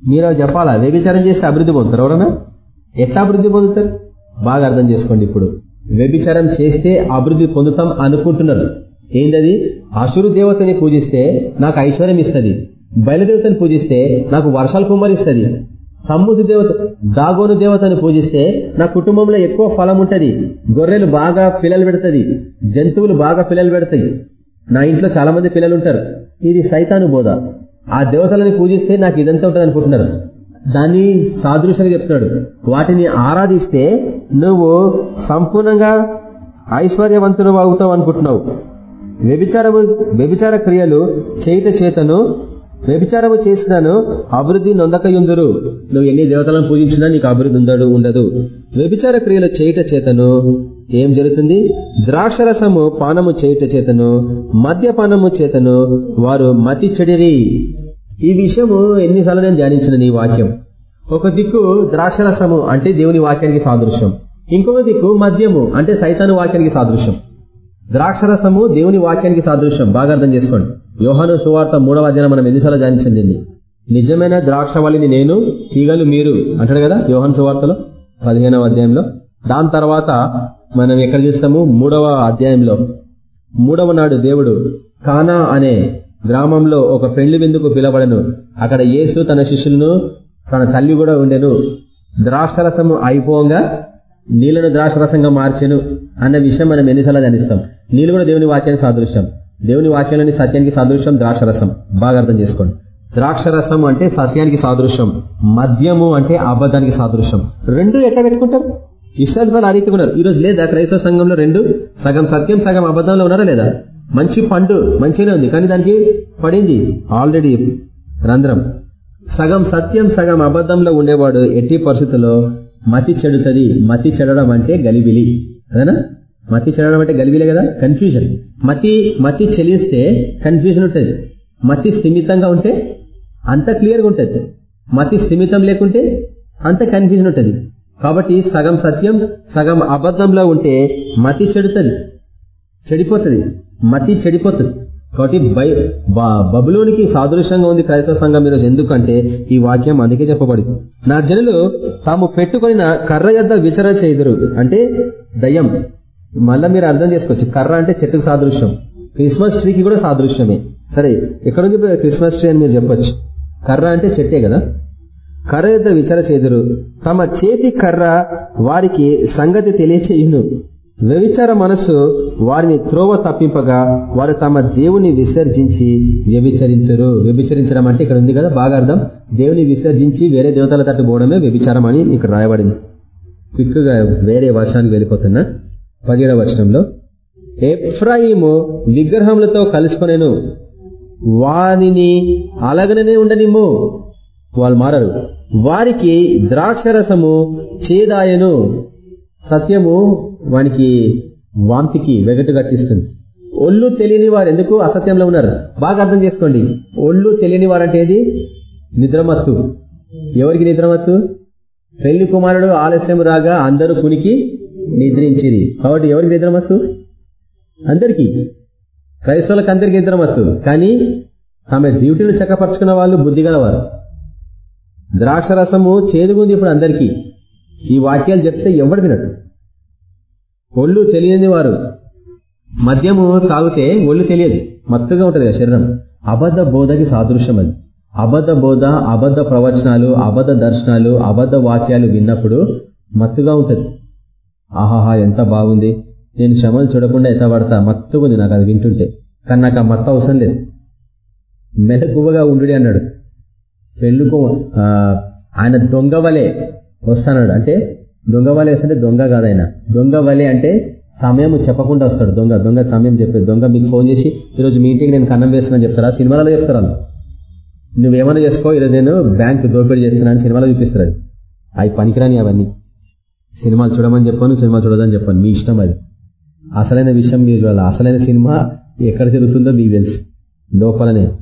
మీరు చెప్పాలా? వ్యభిచారం చేస్తే అభివృద్ధి పొందుతారు ఎవరన్నా? ఎట్లా అభివృద్ధి పొందుతారు? బాగా అర్థం చేసుకోండి ఇప్పుడు. వ్యభిచారం చేస్తే అభివృద్ధి పొందుతాం అనుకుంటున్నారు. ఏంటది అసురు దేవతని పూజిస్తే నాకు ఐశ్వర్యం ఇస్తుంది. బయలుదేవతని పూజిస్తే నాకు వర్షాలు కుమ్మరిస్తుంది. తమ్ముసు దేవత దాగోను దేవతను పూజిస్తే నా కుటుంబంలో ఎక్కువ ఫలం ఉంటుంది. గొర్రెలు బాగా పిల్లలు పెడుతుంది. జంతువులు బాగా పిల్లలు పెడతాయి నా ఇంట్లో చాలా మంది పిల్లలు ఉంటారు. ఇది సైతాను బోధ. ఆ దేవతలను పూజిస్తే నాకు ఇదంతా ఉంటుంది అనుకుంటున్నారు దాన్ని సాదృశ్యంగా చెప్తున్నాడు. వాటిని ఆరాధిస్తే నువ్వు సంపూర్ణంగా ఐశ్వర్యవంతుడు అవుతావు అనుకుంటున్నావు. వ్యభిచారము వ్యభిచార క్రియలు చేయుట చేతను వ్యభిచారము చేసినాను అభివృద్ధి నొందకయుందురు. నువ్వు ఎన్ని దేవతలను పూజించినా నీకు అభివృద్ధి ఉండదు ఉండదు. వ్యభిచార క్రియలు చేయుట చేతను ఏం జరుగుతుంది? ద్రాక్షరసము పానము చేయుట చేతను మద్యపానము చేతను వారు మతి చెడిరి. ఈ విషయము ఎన్నిసార్లు నేను ధ్యానించిన నీ వాక్యం. ఒక దిక్కు ద్రాక్షరసము అంటే దేవుని వాక్యానికి సాదృశ్యం. ఇంకొక దిక్కు మద్యము అంటే సైతాను వాక్యానికి సాదృశ్యం. ద్రాక్షరసము దేవుని వాక్యానికి సాదృశ్యం. బాగా అర్థం చేసుకోండి. యోహాను సువార్త మూడవ అధ్యాయం మనం ఎన్నిసార్లు ధ్యానించండి నిజమైన ద్రాక్షవళిని నేను తీగలు మీరు అంటాడు కదా యోహన్ సువార్తలో పదిహేనవ అధ్యాయంలో. దాని తర్వాత మనం ఎక్కడ చూస్తాము? మూడవ అధ్యాయంలో. మూడవ నాడు దేవుడు కానా అనే గ్రామంలో ఒక పెళ్ళి విందుకు పిలవడను. అక్కడ యేసు తన శిష్యులను తన తల్లి కూడా ఉండెను. ద్రాక్షరసము అయిపోగా నీళ్ళను ద్రాక్షరసంగా మార్చెను అన్న విషయం మనం ఎన్నిసార్లు ధ్యానిస్తాం. నీళ్ళు కూడా దేవుని వాక్యానికి సాదృశ్యం. దేవుని వాక్యంలోని సత్యానికి సాదృశ్యం ద్రాక్షరసం. బాగా అర్థం చేసుకోండి. ద్రాక్షరసం అంటే సత్యానికి సాదృశ్యం. మద్యము అంటే అబద్ధానికి సాదృశ్యం. రెండు ఎట్లా పెట్టుకుంటారు? ఇస్రాయల్ వాళ్ళు ఆ రీతిగా ఉన్నారు. ఈ రోజు లేదా క్రైస్తవ సంఘంలో రెండు? సగం సత్యం సగం అబద్ధంలో ఉన్నారా లేదా? మంచి పండు మంచిగానే ఉంది. కానీ దానికి పడింది ఆల్రెడీ రంధ్రం. సగం సత్యం సగం అబద్ధంలో ఉండేవాడు ఎట్టి పరిస్థితుల్లో మతి చెడుతుంది. మతి చెడడం అంటే గలిబిలి. అదేనా? మతి చెడడం అంటే గలిబిలే కదా? కన్ఫ్యూజన్ మతి మతి చెలిస్తే కన్ఫ్యూజన్ ఉంటుంది. మతి స్థిమితంగా ఉంటే అంత క్లియర్గా ఉంటుంది. మతి స్థిమితం లేకుంటే అంత కన్ఫ్యూజన్ ఉంటుంది. కాబట్టి సగం సత్యం సగం అబద్ధంలో ఉంటే మతి చెడుతుంది. చెడిపోతుంది. మతి చెడిపోతుంది. కాబట్టి బై బబులోనికి సాదృశ్యంగా ఉంది క్రైస్తవ సంఘం ఈరోజు. ఎందుకంటే ఈ వాక్యం అందుకే చెప్పబడింది. నా జనులు తాము పెట్టుకున్న కర్ర యొద్ద విచార చేయుదురు. అంటే దయ్యం. మళ్ళా మీరు అర్థం చేసుకోవచ్చు. కర్ర అంటే చెట్టుకు సాదృశ్యం. క్రిస్మస్ ట్రీకి కూడా సాదృశ్యమే. సరే ఎక్కడుంది క్రిస్మస్ ట్రీ అని మీరు చెప్పొచ్చు. కర్ర అంటే చెట్టే కదా. కర్ర యుద్ధ విచార చేదురు తమ చేతి కర్ర వారికి సంగతి తెలియచేయును. వ్యభిచార మనస్సు వారిని త్రోవ తప్పింపగా వారు తమ దేవుని విసర్జించి వ్యభిచరించరు వ్యభిచరించడం అంటే ఇక్కడ ఉంది కదా బాగా అర్థం. దేవుని విసర్జించి వేరే దేవతల తట్టు పోవడమే వ్యభిచారం అని ఇక్కడ రాయబడింది. క్విక్గా వేరే వర్షానికి వెళ్ళిపోతున్నా. పదిహేడవ వచనంలో ఎఫ్రాయిము విగ్రహములతో కలుసుకొనేను. వారిని అలగననే ఉండనిమ్ము. వాళ్ళు మారరు. వారికి ద్రాక్షరసము చేదాయను. సత్యము వానికి వాంతికి వెగటు గట్టిస్తుంది ఒళ్ళు తెలియని వారు ఎందుకు అసత్యంలో ఉన్నారు? బాగా అర్థం చేసుకోండి. ఒళ్ళు తెలియని వారంటే ఏది? నిద్రమత్తు. ఎవరికి నిద్రమత్తు? పెళ్ళి కుమారుడు ఆలస్యం రాగా అందరూ కునికి నిద్రించింది కాబట్టి ఎవరికి నిద్రమత్తు? అందరికీ. క్రైస్తవులకు అందరికీ నిద్రమత్తు. కానీ ఆమె డ్యూటీలు చక్కపరుచుకున్న వాళ్ళు బుద్ధి గలవారు ద్రాక్ష రసము చేదుగుంది ఇప్పుడు అందరికీ. ఈ వాక్యాలు చెప్తే ఎవడు వినడు. ఒళ్ళు తెలియని వారు మద్యము తాగితే ఒళ్ళు తెలియదు. మత్తుగా ఉంటుంది కదా శరీరం. అబద్ధ బోధకి సాదృశ్యం అది. అబద్ధ బోధ అబద్ధ ప్రవచనాలు అబద్ధ దర్శనాలు అబద్ధ వాక్యాలు విన్నప్పుడు మత్తుగా ఉంటుంది. ఆహాహా ఎంత బాగుంది. నేను శ్రమలు చూడకుండా ఎంత పడతా? మత్తుగా ఉంది నాకు అది వింటుంటే. కానీ నాకు ఆ మత్త అవసరం లేదు. మెలకువగా ఉండు అన్నాడు. పెళ్ళుకో ఆయన దొంగ వలె వస్తాడు అంటే దొంగ వలె వస్తుంటే దొంగ కాదైనా. దొంగ వలె అంటే సమయం చెప్పకుండా వస్తాడు దొంగ. దొంగ సమయం చెప్పేది. దొంగ మీకు ఫోన్ చేసి ఈరోజు మీ ఇంటికి నేను కన్నం వేస్తున్నాను చెప్తారా? సినిమాలో చెప్తారా నువ్వేమైనా చేసుకో ఈరోజు నేను బ్యాంక్ దోపిడీ చేస్తున్నాను సినిమాలో చూపిస్తారు అవి పనికిరాని అవన్నీ. సినిమాలు చూడమని చెప్పాను సినిమా చూడదని చెప్పాను. మీ ఇష్టం అది. అసలైన విషయం మీరు చూడాలి. అసలైన సినిమా ఎక్కడ జరుగుతుందో మీకు తెలుసు. లోపలనే.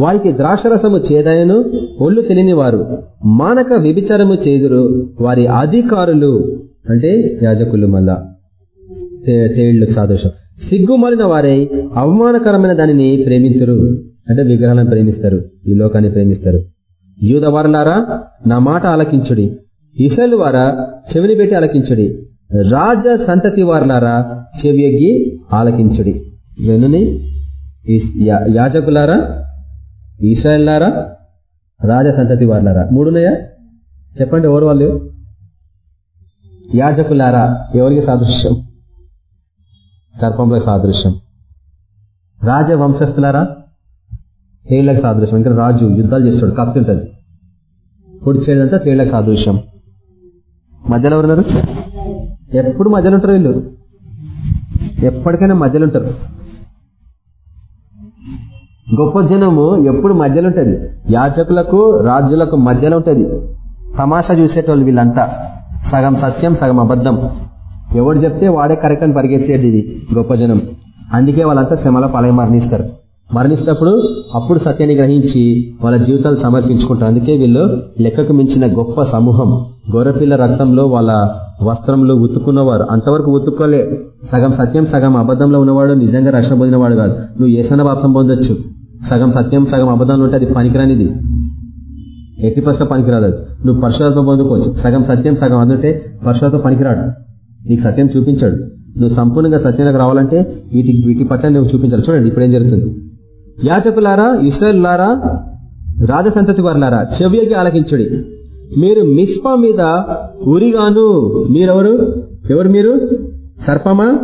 వారికి ద్రాక్షరసము చేదాయను ఒళ్ళు తెలియని వారు మానక వ్యభిచారము చేదురు వారి అధికారులు అంటే యాజకులు మళ్ళా తేళ్ళకు సాదృశ్యం సిగ్గుమాలిన వారై అవమానకరమైన దానిని ప్రేమితురు. అంటే విగ్రహాలను ప్రేమిస్తారు. ఈ లోకాన్ని ప్రేమిస్తారు. యూద వారలారా నా మాట ఆలకించుడి. ఇసలు వారా చెవిని పెట్టి ఆలకించుడి. రాజ సంతతి వారులారా చెవియగ్గి ఆలకించుడి. వెనుని యాజకులారా ఇస్రాయల్లారా రాజ సంతతి వారులారా. మూడున్నాయా? చెప్పండి ఎవరు వాళ్ళు? యాజకులారా? ఎవరికి సాదృశ్యం? సర్పంలో సాదృశ్యం. రాజవంశస్థులారా? తేళ్ళకు సాదృశ్యం. ఇంకా రాజు యుద్ధాలు చేస్తాడు కత్తి ఉంటుంది. పొడి చేయడంతా తేళ్ళకు సాదృశ్యం. మధ్యలో ఎవరున్నారు? ఎప్పుడు మధ్యలో ఉంటారు వీళ్ళు? ఎప్పటికైనా మధ్యలో ఉంటారు. గొప్ప జనము ఎప్పుడు మధ్యలో ఉంటుంది? యాచకులకు రాజులకు మధ్యలో ఉంటుంది. తమాషా చూసేటోళ్ళు వీళ్ళంతా. సగం సత్యం సగం అబద్ధం. ఎవడు చెప్తే వాడే కరెక్ట్ అని పరిగెత్తేది ఇది గొప్ప జనం. అందుకే వాళ్ళంతా శ్రమల పాలయ మరణిస్తారు. మరణిస్తప్పుడు అప్పుడు సత్యాన్ని గ్రహించి వాళ్ళ జీవితాలు సమర్పించుకుంటారు. అందుకే వీళ్ళు లెక్కకు మించిన గొప్ప సమూహం. గొర్రెపిల్ల రక్తంలో వాళ్ళ వస్త్రంలో ఉతుక్కున్నవారు. అంతవరకు ఉతుక్కోలే. సగం సత్యం సగం అబద్ధంలో ఉన్నవాడు నిజంగా రక్షణ పొందినవాడు కాదు. నువ్వు ఏసన వాపసం పొందొచ్చు. సగం సత్యం సగం అబద్ధాలు ఉంటే అది పనికిరానిది. ఎట్టి ప్రశ్న పనికిరాదు అది. నువ్వు పరశురాత్మ పొందుకోవచ్చు సగం సత్యం సగం అందుంటే పరశురాత్మ పనికిరాడు. నీకు సత్యం చూపించాడు. నువ్వు సంపూర్ణంగా సత్యంలోకి రావాలంటే వీటి వీటి పట్ల నువ్వు చూపించాలి. చూడండి ఇప్పుడు ఏం జరుగుతుంది? యాచకులారా ఇస్రాయల్లారా రాజసంతతి వారులారా చెవియకి ఆలకించుడి. మీరు మిస్పా మీద ఉరిగాను. మీరెవరు? ఎవరు మీరు? సర్పమా?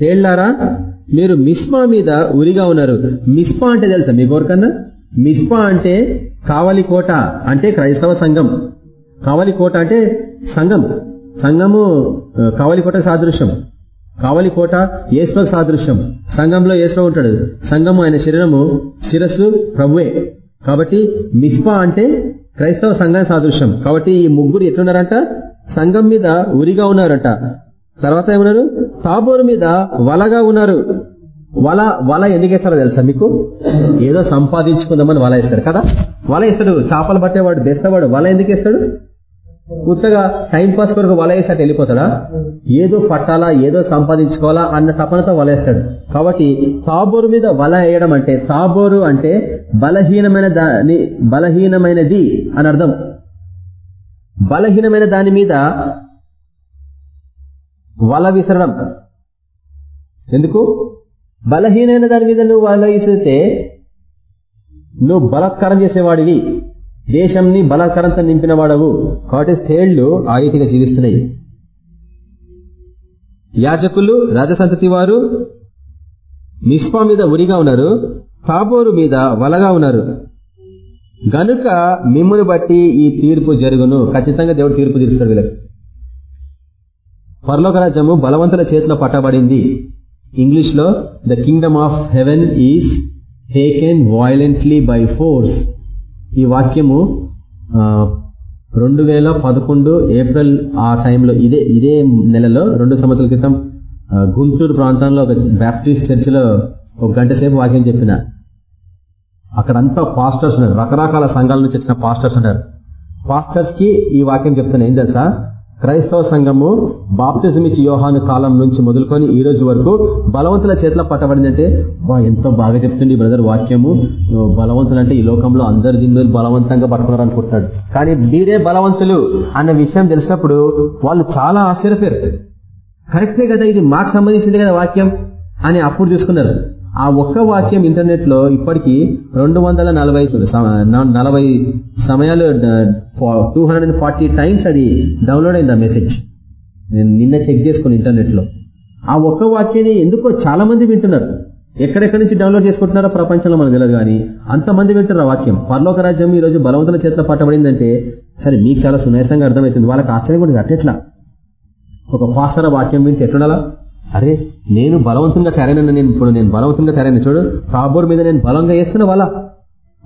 తేళ్ళారా? మీరు మిస్పా మీద ఉరిగా ఉన్నారు. మిస్పా అంటే తెలుసా మీ కోరికన్నా మిస్పా అంటే కావలి కోట అంటే క్రైస్తవ సంఘం. కావలి కోట అంటే సంఘం. సంఘము కావలి కోట సాదృశ్యం. కావలి కోట ఏసులకు సాదృశ్యం. సంఘంలో ఏసులో ఉంటాడు. సంఘము ఆయన శరీరము శిరస్సు ప్రభువే. కాబట్టి మిస్పా అంటే క్రైస్తవ సంఘానికి సాదృశ్యం. కాబట్టి ఈ ముగ్గురు ఎట్లున్నారంట? సంఘం మీద ఉరిగా ఉన్నారంట. తర్వాత ఏమన్నారు? తాబోరు మీద వలగా ఉన్నారు. వల వల ఎందుకు వేస్తారో తెలుసా మీకు? ఏదో సంపాదించుకుందామని వల వేస్తారు కదా? వల వేస్తాడు చేపలు పట్టేవాడు బెస్తవాడు వల ఎందుకు వేస్తాడు? కొత్తగా టైం పాస్ కొరకు వల వేసాట వెళ్ళిపోతాడా? ఏదో పట్టాలా ఏదో సంపాదించుకోవాలా అన్న తపనతో వలేస్తాడు కాబట్టి తాబోరు మీద వల వేయడం అంటే తాబోరు అంటే బలహీనమైన దాని బలహీనమైనది అని అర్థం. బలహీనమైన దాని మీద వల విసరడం ఎందుకు? బలహీనమైన దాని మీద నువ్వు వల విసిరితే నువ్వు బలత్కరం చేసేవాడివి. దేశంని బలాత్కారంతో నింపిన వాడవు కాబట్టి స్థేళ్ళు ఆ రీతిగా జీవిస్తున్నాయి. యాజకులు రాజసంతతి వారు మిస్పా మీద ఉరిగా ఉన్నారు. తాబోరు మీద వలగా ఉన్నారు. గనుక మిమ్మును బట్టి ఈ తీర్పు జరుగును. ఖచ్చితంగా దేవుడు తీర్పు తీరుస్తాడు వీళ్ళకి. పరలోక రాజ్యము బలవంతుల చేతిలో పట్టబడింది. ఇంగ్లీష్లో the kingdom of heaven is taken violently by force ఈ వాక్యము రెండు వేల పదకొండు ఏప్రిల్ ఆ టైంలో ఇదే ఇదే నెలలో రెండు సంవత్సరాల క్రితం గుంటూరు ప్రాంతంలో ఒక బ్యాప్టిస్ట్ చర్చిలో ఒక గంట సేపు వాక్యం చెప్పిన. అక్కడంతా పాస్టర్స్ ఉన్నారు. రకరకాల సంఘాల నుంచి వచ్చిన పాస్టర్స్ ఉన్నారు. పాస్టర్స్కి ఈ వాక్యం చెప్తున్నా ఏం తెలుసా? క్రైస్తవ సంఘము బాప్తిజం ఇచ్చి యోహాను కాలం నుంచి మొదలుకొని ఈ రోజు వరకు బలవంతుల చేతిలో పట్టబడిందంటే బా ఎంతో బాగా చెప్తుంది బ్రదర్ వాక్యము. బలవంతులు అంటే ఈ లోకంలో అందరు దీని మీద బలవంతంగా పట్టుకున్నారు అనుకుంటున్నాడు. కానీ మీరే బలవంతులు అన్న విషయం తెలిసినప్పుడు వాళ్ళు చాలా ఆశ్చర్యపోయారు. కరెక్టే కదా ఇది మాకు సంబంధించింది కదా వాక్యం అని అప్పుడు చూసుకున్నారు. ఆ ఒక్క వాక్యం ఇంటర్నెట్లో ఇప్పటికీ రెండు వందల నలభై నలభై సమయాలు టూ హండ్రెడ్ ఫార్టీ టైమ్స్ అది డౌన్లోడ్ అయింది ఆ మెసేజ్. నేను నిన్న చెక్ చేసుకుని ఇంటర్నెట్లో ఆ ఒక్క వాక్యాన్ని ఎందుకో చాలా మంది వింటున్నారు. ఎక్కడెక్కడి నుంచి డౌన్లోడ్ చేసుకుంటున్నారో ప్రపంచంలో మనకు తెలియదు కానీ అంతమంది వింటారు ఆ వాక్యం. పర్లోక రాజ్యం ఈ రోజు బలవంతుల చేతిలో పట్టబడిందంటే సరే మీకు చాలా సునాయాసంగా అర్థమవుతుంది. వాళ్ళకి ఆశ్చర్యం కూడా అట్టెట్లా ఒక పాసర వాక్యం వింటే ఎట్లుండాలా? అరే నేను బలవంతంగా తయారైన నేను ఇప్పుడు నేను బలవంతంగా తయారైన చూడు తాబోర్ మీద నేను బలంగా వేస్తున్న వల.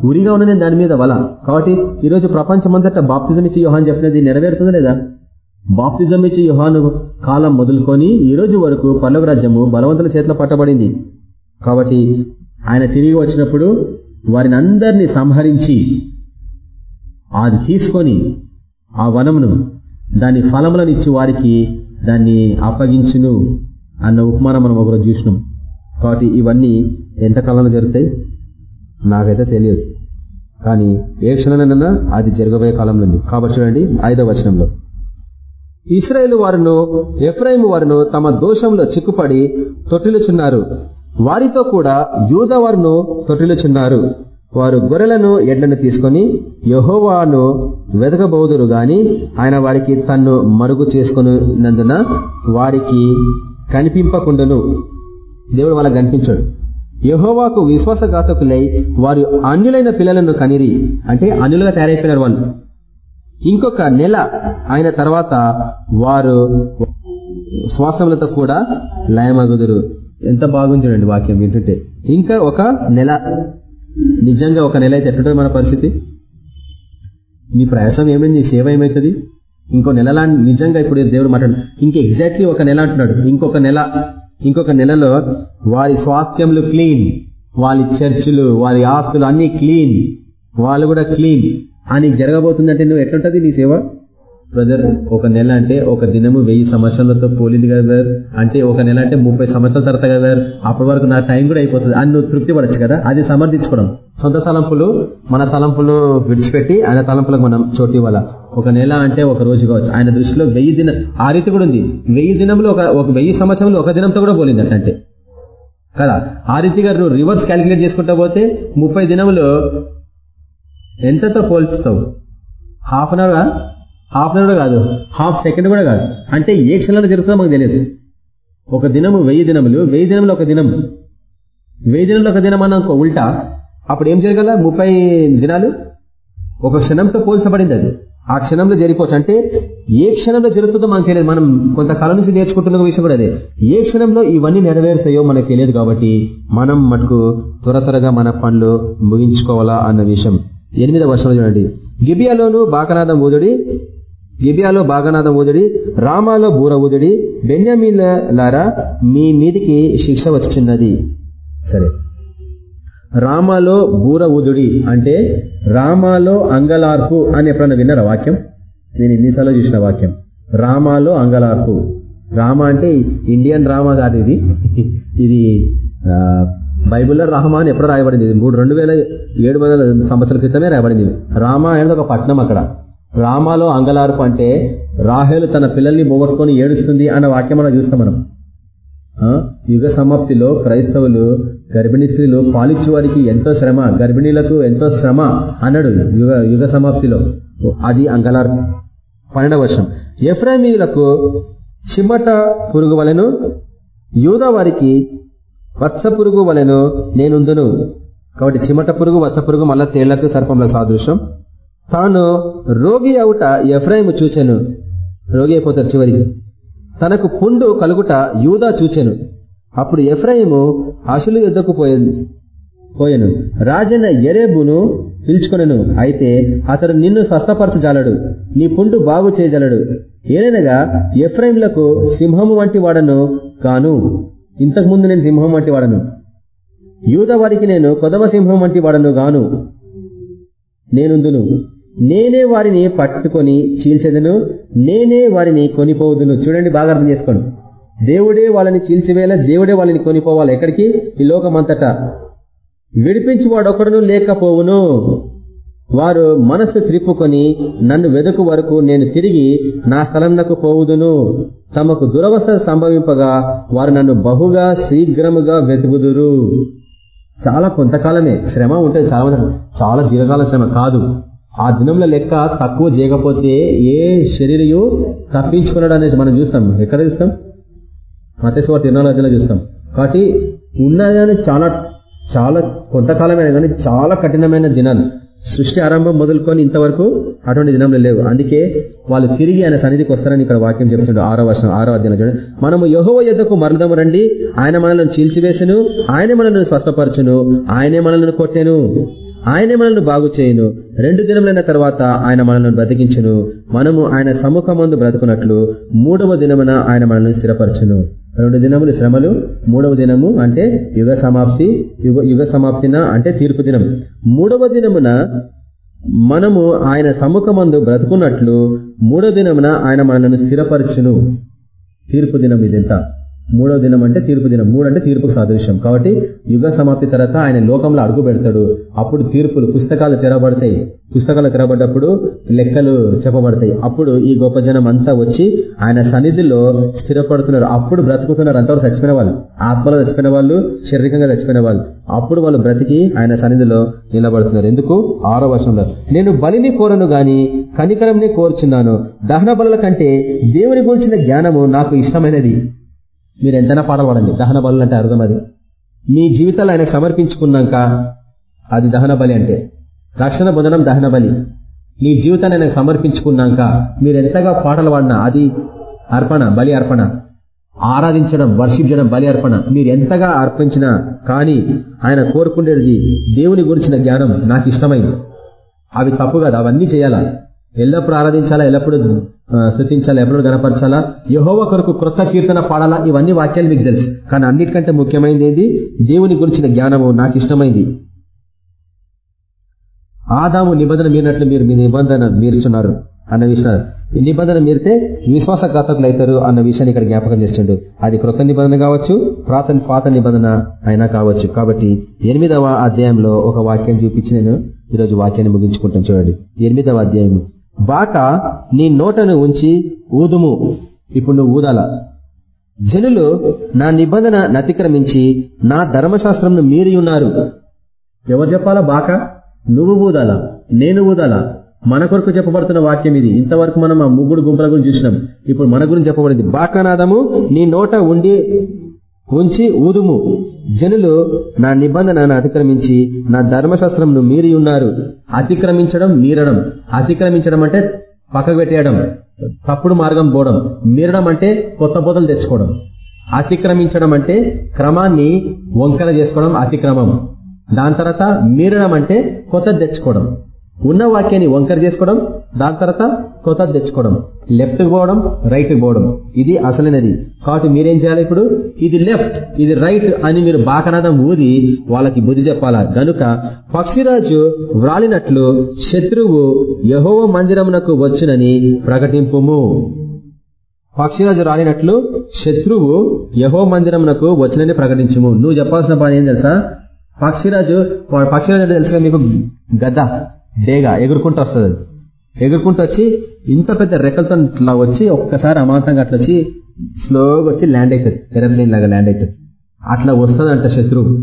ఉరిగా ఉన్న నేను దాని మీద వల. కాబట్టి ఈరోజు ప్రపంచమంతటా బాప్తిజం ఇచ్చి యుహాన్ చెప్పినది నెరవేరుతుందా లేదా? బాప్తిజం ఇచ్చి యుహాను కాలం మొదలుకొని ఈ రోజు వరకు పల్లవ రాజ్యము బలవంతుల చేతిలో పట్టబడింది. కాబట్టి ఆయన తిరిగి వచ్చినప్పుడు వారిని అందరినీ సంహరించి అది తీసుకొని ఆ వనమును దాని ఫలములను ఇచ్చి వారికి దాన్ని అప్పగించును. అన్న ఉపమానం మనం ఒకరోజు చూసినాం. కాబట్టి ఇవన్నీ ఎంతకాలంలో జరుగుతాయి? నాకైతే తెలియదు. కానీ ఏ క్షణంలోనైనా అది జరగబోయే కాలంలో ఉంది. కాబట్టి చూడండి ఐదవ వచనంలో. ఇస్రాయేల్ వారును ఎఫ్రాయిం వారును తమ దోషంలో చిక్కుపడి తొట్టిలుచున్నారు వారితో కూడా యూద వారును తొట్టిలుచున్నారు వారు గొర్రెలను ఎడ్లను తీసుకొని యహోవాను వెదకబోదురు గాని ఆయన వారికి తన్ను మరుగు చేసుకున్నందున వారికి కనిపింపకుండాను. దేవుడు వాళ్ళకి కనిపించాడు. యహోవాకు విశ్వాసఘాతకులై వారు అన్యులైన పిల్లలను కనిరి అంటే అన్యులుగా తయారైపోయినారు వాళ్ళు. ఇంకొక నెల అయిన తర్వాత వారు శ్వాసములతో కూడా లయమగుదురు. ఎంత బాగుంది చూడండి వాక్యం వింటుంటే. ఇంకా ఒక నెల నిజంగా ఒక నెల అయితే ఎట్లుంటుంది మన పరిస్థితి? నీ ప్రయాసం ఏమైంది? సేవ ఏమవుతుంది ఇంకో నెలలా నిజంగా ఇప్పుడు దేవుడు మాట్లాడు. ఇంక ఎగ్జాక్ట్లీ ఒక నెల అంటున్నాడు. ఇంకొక నెల ఇంకొక నెలలో వారి స్వాస్థ్యములు క్లీన్ వారి చర్చిలు వారి ఆస్తులు అన్ని క్లీన్ వాళ్ళు కూడా క్లీన్ అని జరగబోతుందంటే నువ్వు ఎట్లుంటది నీ సేవ? బ్రదర్ ఒక నెల అంటే ఒక దినము వెయ్యి సంవత్సరాలతో పోలింది కదా అంటే ఒక నెల అంటే ముప్పై సంవత్సరాల తర్వాత కదా అప్పటి వరకు నా టైం కూడా అయిపోతుంది అని నువ్వు తృప్తి పడచ్చు కదా. అది సమర్థించుకోవడం. సొంత తలంపులు మన తలంపులు విడిచిపెట్టి ఆయన తలంపులకు మనం చోటు ఇవ్వాలా? ఒక నెల అంటే ఒక రోజు కావచ్చు. ఆయన దృష్టిలో వెయ్యి దిన ఆ రీతి కూడా ఉంది. వెయ్యి దినంలో ఒక ఒక వెయ్యి సంవత్సరంలో ఒక దినంతో కూడా పోలింది అట్లంటే. కదా? ఆ రీతిగా నువ్వు రివర్స్ క్యాలిక్యులేట్ చేసుకుంటా పోతే ముప్పై దినములు ఎంతతో పోల్చుతావు? Half an hour half an hour కాదు. హాఫ్ సెకండ్ కూడా కాదు. అంటే ఏ క్షణంలో జరుగుతుందో మాకు తెలియదు. ఒక దినము వెయ్యి దినములు వెయ్యి దినంలో ఒక దినం. వెయ్యి దినంలో ఒక దినం అన్న ఉల్టా. అప్పుడు ఏం జరగల? ముప్పై దినాలు? ఒక క్షణంతో పోల్చబడింది అది. ఆ క్షణంలో జరిపోవచ్చు అంటే ఏ క్షణంలో జరుగుతుందో మనకు తెలియదు. మనం కొంతకాలం నుంచి నేర్చుకుంటున్న విషయం కూడా అదే. ఏ క్షణంలో ఇవన్నీ నెరవేరుతాయో మనకు తెలియదు కాబట్టి మనం మటుకు త్వర త్వరగా మన పనులు ముగించుకోవాలా అన్న విషయం. ఎనిమిదవ వర్షంలో చూడండి. గిబియాలోను బాగనాదం ఊదుడి గిబియాలో బాగనాదం ఊదుడి రామాలో బూర ఊదుడి బెన్యామీలారా మీ మీదికి శిక్ష వచ్చిన్నది సరే. రామాలో బూర ఊదుడి అంటే రామాలో అంగలార్పు అని ఎప్పుడన్నా విన్నారా వాక్యం? నేను ఎన్నిసార్లు చూసిన వాక్యం. రామాలో అంగలార్పు. రామ అంటే ఇండియన్ రామ కాదు ఇది. ఇది బైబుల్లో రామ అని ఎప్పుడు రాయబడింది. ఇది మూడు రెండు వేల ఏడు వందల సంవత్సరాల క్రితమే రాయబడింది. రామ అనేది ఒక పట్టణం అక్కడ. రామాలో అంగలార్పు అంటే రాహేలు తన పిల్లల్ని పోగొట్టుకొని ఏడుస్తుంది అన్న వాక్యం మనం చూస్తాం మనం. యుగ సమాప్తిలో క్రైస్తవులు గర్భిణీ స్త్రీలు పాలిచ్చు వారికి ఎంతో శ్రమ గర్భిణీలకు ఎంతో శ్రమ అన్నాడు యుగ యుగ సమాప్తిలో. అది అంగలార్ పన్నెండవ వర్షం ఎఫ్రామీలకు చిమట పురుగు వలెను యూద వారికి వత్స పురుగు వలెను నేనుందును. కాబట్టి చిమట పురుగు వత్స పురుగు మళ్ళా తేళ్ళకు సర్పంల సాదృశ్యం. తాను రోగి అవుట ఎఫ్రాయిము చూచెను. రోగి అయిపోతారు చివరికి. తనకు పుండు కలుగుట యూదా చూచెను. అప్పుడు ఎఫ్రాయిము అశులు యుద్ధకు పోయింది పోయెను. రాజన్న ఎరేబును పిలుచుకొనను. అయితే అతడు నిన్ను స్వస్థపరచజాలడు నీ పుండు బాగు చేయజలడు. ఏలనగా ఎఫ్రాయిములకు సింహము వంటి వాడను కాను ఇంతకు ముందు నేను సింహం వంటి వాడను. యూద వారికి నేను కొదవ సింహం వంటి వాడను గాను. నేనుందును. నేనే వారిని పట్టుకొని చీల్చెదను నేనే వారిని కొనిపోవుదును. చూడండి బాగా అర్థం చేసుకోండి. దేవుడే వాళ్ళని చీల్చివేళ దేవుడే వాళ్ళని కొనిపోవాలి. ఎక్కడికి? ఈ లోకమంతటా. విడిపించువాడు ఒకడును లేకపోవును. వారు మనస్సు త్రిప్పుకొని నన్ను వెదుకు వరకు నేను తిరిగి నా స్థలంనకు పోవుదును. తమకు దురవస్థ సంభవింపగా వారు నన్ను బహుగా శీఘ్రముగా వెతుకుదురు. చాలా కొంతకాలమే. శ్రమ ఉంటుంది చాలా చాలా దీర్ఘకాల శ్రమ కాదు. ఆ దినంలో లెక్క తక్కువ చేయకపోతే ఏ శరీరయు తప్పించుకున్నాడు అనేసి మనం చూస్తాం. ఎక్కడ చూస్తాం? మతేశ్వర తిరునాళ్ళ చూస్తాం. కాబట్టి ఉన్నదని చాలా చాలా కొంతకాలమైన కానీ చాలా కఠినమైన దినాలు. సృష్టి ఆరంభం మొదలుకొని ఇంతవరకు అటువంటి దినంలో లేవు. అందుకే వాళ్ళు తిరిగి ఆయన సన్నిధికి వస్తారని ఇక్కడ వాక్యం చెప్తుండ్రు ఆరో వర్షం ఆరో అధ్యాయం చూడండి. మనము యహోవ యుద్ధకు మరలదము రండి. ఆయన మనల్ని చీల్చివేసను. ఆయన మనల్ని స్వస్థపరచును. ఆయనే మనల్ని కొట్టెను. ఆయనే మనల్ని బాగు చేయను. రెండు దినములైన తర్వాత ఆయన మనల్ని బ్రతికించును. మనము ఆయన సముఖమందు బ్రతుకున్నట్లు మూడవ దినమున ఆయన మనల్ని స్థిరపరచును. రెండు దినములు శ్రమలు మూడవ దినము అంటే యుగ సమాప్తి యుగ యుగ సమాప్తిన అంటే తీర్పు దినం. మూడవ దినమున మనము ఆయన సముఖమందు బ్రతుకున్నట్లు మూడవ దినమున ఆయన మనల్ని స్థిరపరచును. తీర్పు దినం ఇదంతా. మూడో దినం అంటే తీర్పు దినం. మూడు అంటే తీర్పుకు సాదృశ్యం. కాబట్టి యుగ సమాప్తి తర్వాత ఆయన లోకంలో అడుగు పెడతాడు. అప్పుడు తీర్పులు పుస్తకాలు తెరబడతాయి పుస్తకాలు తెరబడ్డప్పుడు లెక్కలు చెప్పబడతాయి. అప్పుడు ఈ గొప్ప జనం అంతా వచ్చి ఆయన సన్నిధిలో స్థిరపడుతున్నారు. అప్పుడు బ్రతుకుతున్నారు. అంతవరకు చచ్చిపోయిన వాళ్ళు. ఆత్మలో చచ్చిపోయిన వాళ్ళు శారీరకంగా చచ్చిపోయిన వాళ్ళు. అప్పుడు వాళ్ళు బ్రతికి ఆయన సన్నిధిలో నిలబడుతున్నారు. ఎందుకు? ఆరో వర్షంలో నేను బలిని కోరను గాని కనికరంని కోరుచున్నాను. దహన బలుల కంటే దేవుని గురించిన జ్ఞానము నాకు ఇష్టమైనది. మీరు ఎంతైనా పాటలు పాడండి. దహన బలు అంటే అర్థం అది. మీ జీవితాలు ఆయనకు సమర్పించుకున్నాక అది దహన బలి అంటే. రక్షణ పొందడం దహన బలి. నీ జీవితాన్ని ఆయనకు సమర్పించుకున్నాక మీరు ఎంతగా పాటలు పాడినా అది అర్పణ బలి అర్పణ. ఆరాధించడం వర్షిప్ చేయడం బలి అర్పణ. మీరు ఎంతగా అర్పించినా కానీ ఆయన కోరుకునేది దేవుని గురించిన జ్ఞానం నాకు ఇష్టమైంది. అవి తప్పు కాదు అవన్నీ చేయాలా? ఎల్లప్పుడు ఆరాధించాలా ఎల్లప్పుడు స్థుతించాలా? ఎప్పుడు గనపరచాలా యహోవ కొరకు క్రొత్త కీర్తన పాడాలా? ఇవన్నీ వాక్యాలు మీకు తెలుసు. కానీ అన్నిటికంటే ముఖ్యమైనది ఏది? దేవుని గురించిన జ్ఞానము నాకు ఇష్టమైంది. ఆదాము నిబంధన మీరినట్లు మీరు మీ నిబంధన మీరుచున్నారు అన్న విషయం. ఈ నిబంధన మీరితే విశ్వాసఘాతకులు అవుతారు అన్న విషయాన్ని ఇక్కడ జ్ఞాపకం చేస్తుండడు అది క్రొత్త నిబంధన కావచ్చు పాత పాత నిబంధన అయినా కావచ్చు. కాబట్టి ఎనిమిదవ అధ్యాయంలో ఒక వాక్యం చూపించి నేను ఈరోజు వాక్యాన్ని ముగించుకుంటాను. చూడండి. ఎనిమిదవ అధ్యాయం బాక నీ నోటను ఉంచి ఊదుము. ఇప్పుడు నువ్వు ఊదాల. జనులు నా నిబంధన నతిక్రమించి నా ధర్మశాస్త్రంను మీరి ఉన్నారు. ఎవరు చెప్పాలా బాక? నువ్వు ఊదాలా నేను ఊదాలా. మన కొరకు చెప్పబడుతున్న వాక్యం ఇది. ఇంతవరకు మనం ఆ ముగ్గురు గుంపుల గురించి చూసినాం. ఇప్పుడు మన గురించి చెప్పబడింది. బాకానాదము నీ నోట ఉండి ఉంచి ఊదుము. జనులు నా నిబంధనను అతిక్రమించి నా ధర్మశాస్త్రంను మీరి ఉన్నారు. అతిక్రమించడం మీరడం. అతిక్రమించడం అంటే పక్కకు పెట్టేయడం తప్పుడు మార్గం పోవడం. మీరడం అంటే కొత్త బోధలు తెచ్చుకోవడం. అతిక్రమించడం అంటే క్రమాన్ని వంకర చేసుకోవడం అతిక్రమం. దాని తర్వాత మీరడం అంటే కొత్త తెచ్చుకోవడం. ఉన్న వాక్యాన్ని వంకర చేసుకోవడం దాని తర్వాత కొత్త తెచ్చుకోవడం లెఫ్ట్ పోవడం రైట్ పోవడం. ఇది అసలైనది. కాబట్టి మీరేం చేయాలి ఇప్పుడు? ఇది లెఫ్ట్ ఇది రైట్ అని మీరు బాకనాదం ఊది వాళ్ళకి బుద్ధి చెప్పాలా? గనుక పక్షిరాజు వ్రాలినట్లు శత్రువు యహోవ మందిరమునకు వచ్చునని ప్రకటింపుము. పక్షిరాజు రాలినట్లు శత్రువు యహో మందిరమునకు వచ్చినని ప్రకటించుము. నువ్వు చెప్పాల్సిన పని ఏం తెలుసా? పక్షిరాజు పక్షిరాజు అంటే తెలుసుగా మీకు? గద్ద. డేగ ఎగురుకుంటూ వస్తుంది. ఎగురుకుంటూ వచ్చి ఇంత పెద్ద రెక్కలతో ఇట్లా వచ్చి ఒక్కసారి అమాంతంగా అట్లా వచ్చి స్లోగా వచ్చి ల్యాండ్ అవుతుంది. ఎరోప్లేన్ లాగా ల్యాండ్ అవుతుంది. అట్లా వస్తుందంట శత్రువు.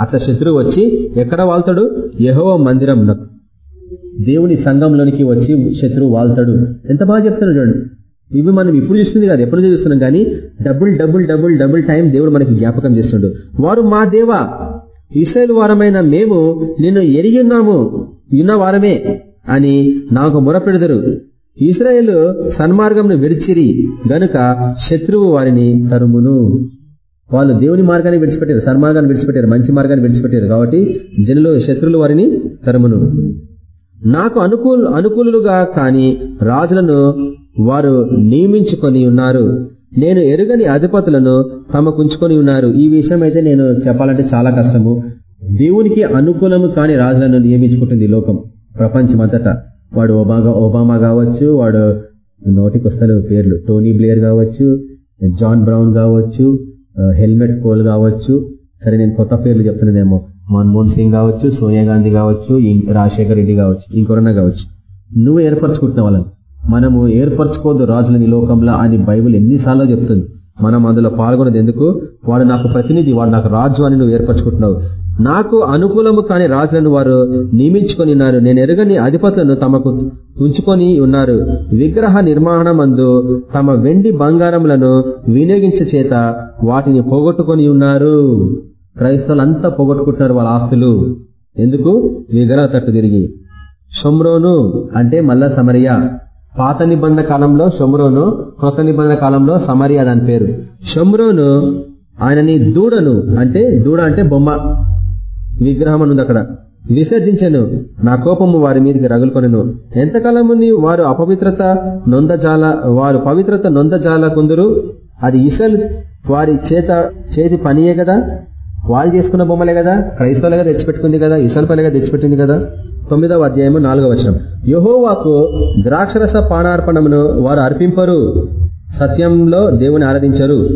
అట్లా శత్రువు వచ్చి ఎక్కడ వాళ్తాడు? యహో మందిరం దేవుని సంఘంలోనికి వచ్చి శత్రువు వాళ్తాడు. ఎంత బాగా చెప్తాడు చూడండి. ఇవి మనం ఇప్పుడు చూస్తుంది కాదు ఎప్పుడు చూస్తున్నాం కానీ double double double double time దేవుడు మనకి జ్ఞాపకం చేస్తుండడు వారు మా దేవ ఇసైల్ వారమైన మేము నిన్ను ఎరిగి ఉన్నాము. ఉన్న వారమే అని నాకు మొరపెడదరు ఇస్రాయేల్ సన్మార్గంను విడిచిరి గనుక శత్రువు వారిని తరుమును. వాళ్ళు దేవుని మార్గాన్ని విడిచిపెట్టారు సన్మార్గాన్ని విడిచిపెట్టారు మంచి మార్గాన్ని విడిచిపెట్టారు కాబట్టి జనులు శత్రులు వారిని తరుమును. నాకు అనుకూల అనుకూలుగా కాని రాజులను వారు నియమించుకొని ఉన్నారు. నేను ఎరుగని అధిపతులను తమకుంచుకొని ఉన్నారు. ఈ విషయం అయితే నేను చెప్పాలంటే చాలా కష్టము. దేవునికి అనుకూలము కాని రాజులను నియమించుకుంటుంది లోకం ప్రపంచమంతటా. వాడు ఒబాగా ఒబామా కావచ్చు వాడు నోటికి వస్తారు పేర్లు. టోనీ బ్లేయర్ కావచ్చు జాన్ బ్రౌన్ కావచ్చు హెల్మెట్ కోల్ కావచ్చు. సరే నేను కొత్త పేర్లు చెప్తున్నానేమో. మన్మోహన్ సింగ్ కావచ్చు సోనియా గాంధీ కావచ్చు రాజశేఖర్ రెడ్డి కావచ్చు ఇంకొరన్నా కావచ్చు. నువ్వు ఏర్పరచుకుంటున్న వాళ్ళని. మనము ఏర్పరచుకోదు రాజులని లోకంలో. అని బైబుల్ ఎన్నిసార్లు చెప్తుంది. మనం అందులో పాల్గొన్నది ఎందుకు? వాడు నాకు ప్రతినిధి వాడు నాకు రాజు అని నువ్వు ఏర్పరచుకుంటున్నావు. నాకు అనుకూలము కాని రాజులను వారు నియమించుకొని ఉన్నారు. నేను ఎరగని అధిపతులను తమకు ఉంచుకొని ఉన్నారు. విగ్రహ నిర్మాణమందు తమ వెండి బంగారములను వినియోగించే చేత వాటిని పోగొట్టుకొని ఉన్నారు. క్రైస్తవులంతా పోగొట్టుకుంటున్నారు వాళ్ళ ఆస్తులు. ఎందుకు? విగ్రహ తట్టు తిరిగి. షమ్రోను అంటే మల్ల సమరియా. పాత నిబంధన కాలంలో షమ్రోను కొత్త నిబంధన కాలంలో సమరియా దాని పేరు. షమ్రోను ఆయనని దూడను అంటే దూడ అంటే బొమ్మ. విగ్రహం అని అక్కడ. విసర్జించను. నా కోపము వారి మీదకి రగులుకొనను. ఎంతకాలము వారు అపవిత్రత నొందజాల వారు పవిత్రత నొందజాల కొందరు? అది ఇసల్ వారి చేత చేతి పనియే కదా? వాళ్ళు చేసుకున్న బొమ్మలే కదా? క్రైస్తవులుగా తెచ్చిపెట్టుకుంది కదా? ఇసల్ పనిగా తెచ్చిపెట్టింది కదా? తొమ్మిదవ అధ్యాయము నాలుగవ వచనం. యహోవాకు ద్రాక్షరస పానార్పణమును వారు అర్పింపరు సత్యంలో దేవుని ఆరాధించరు.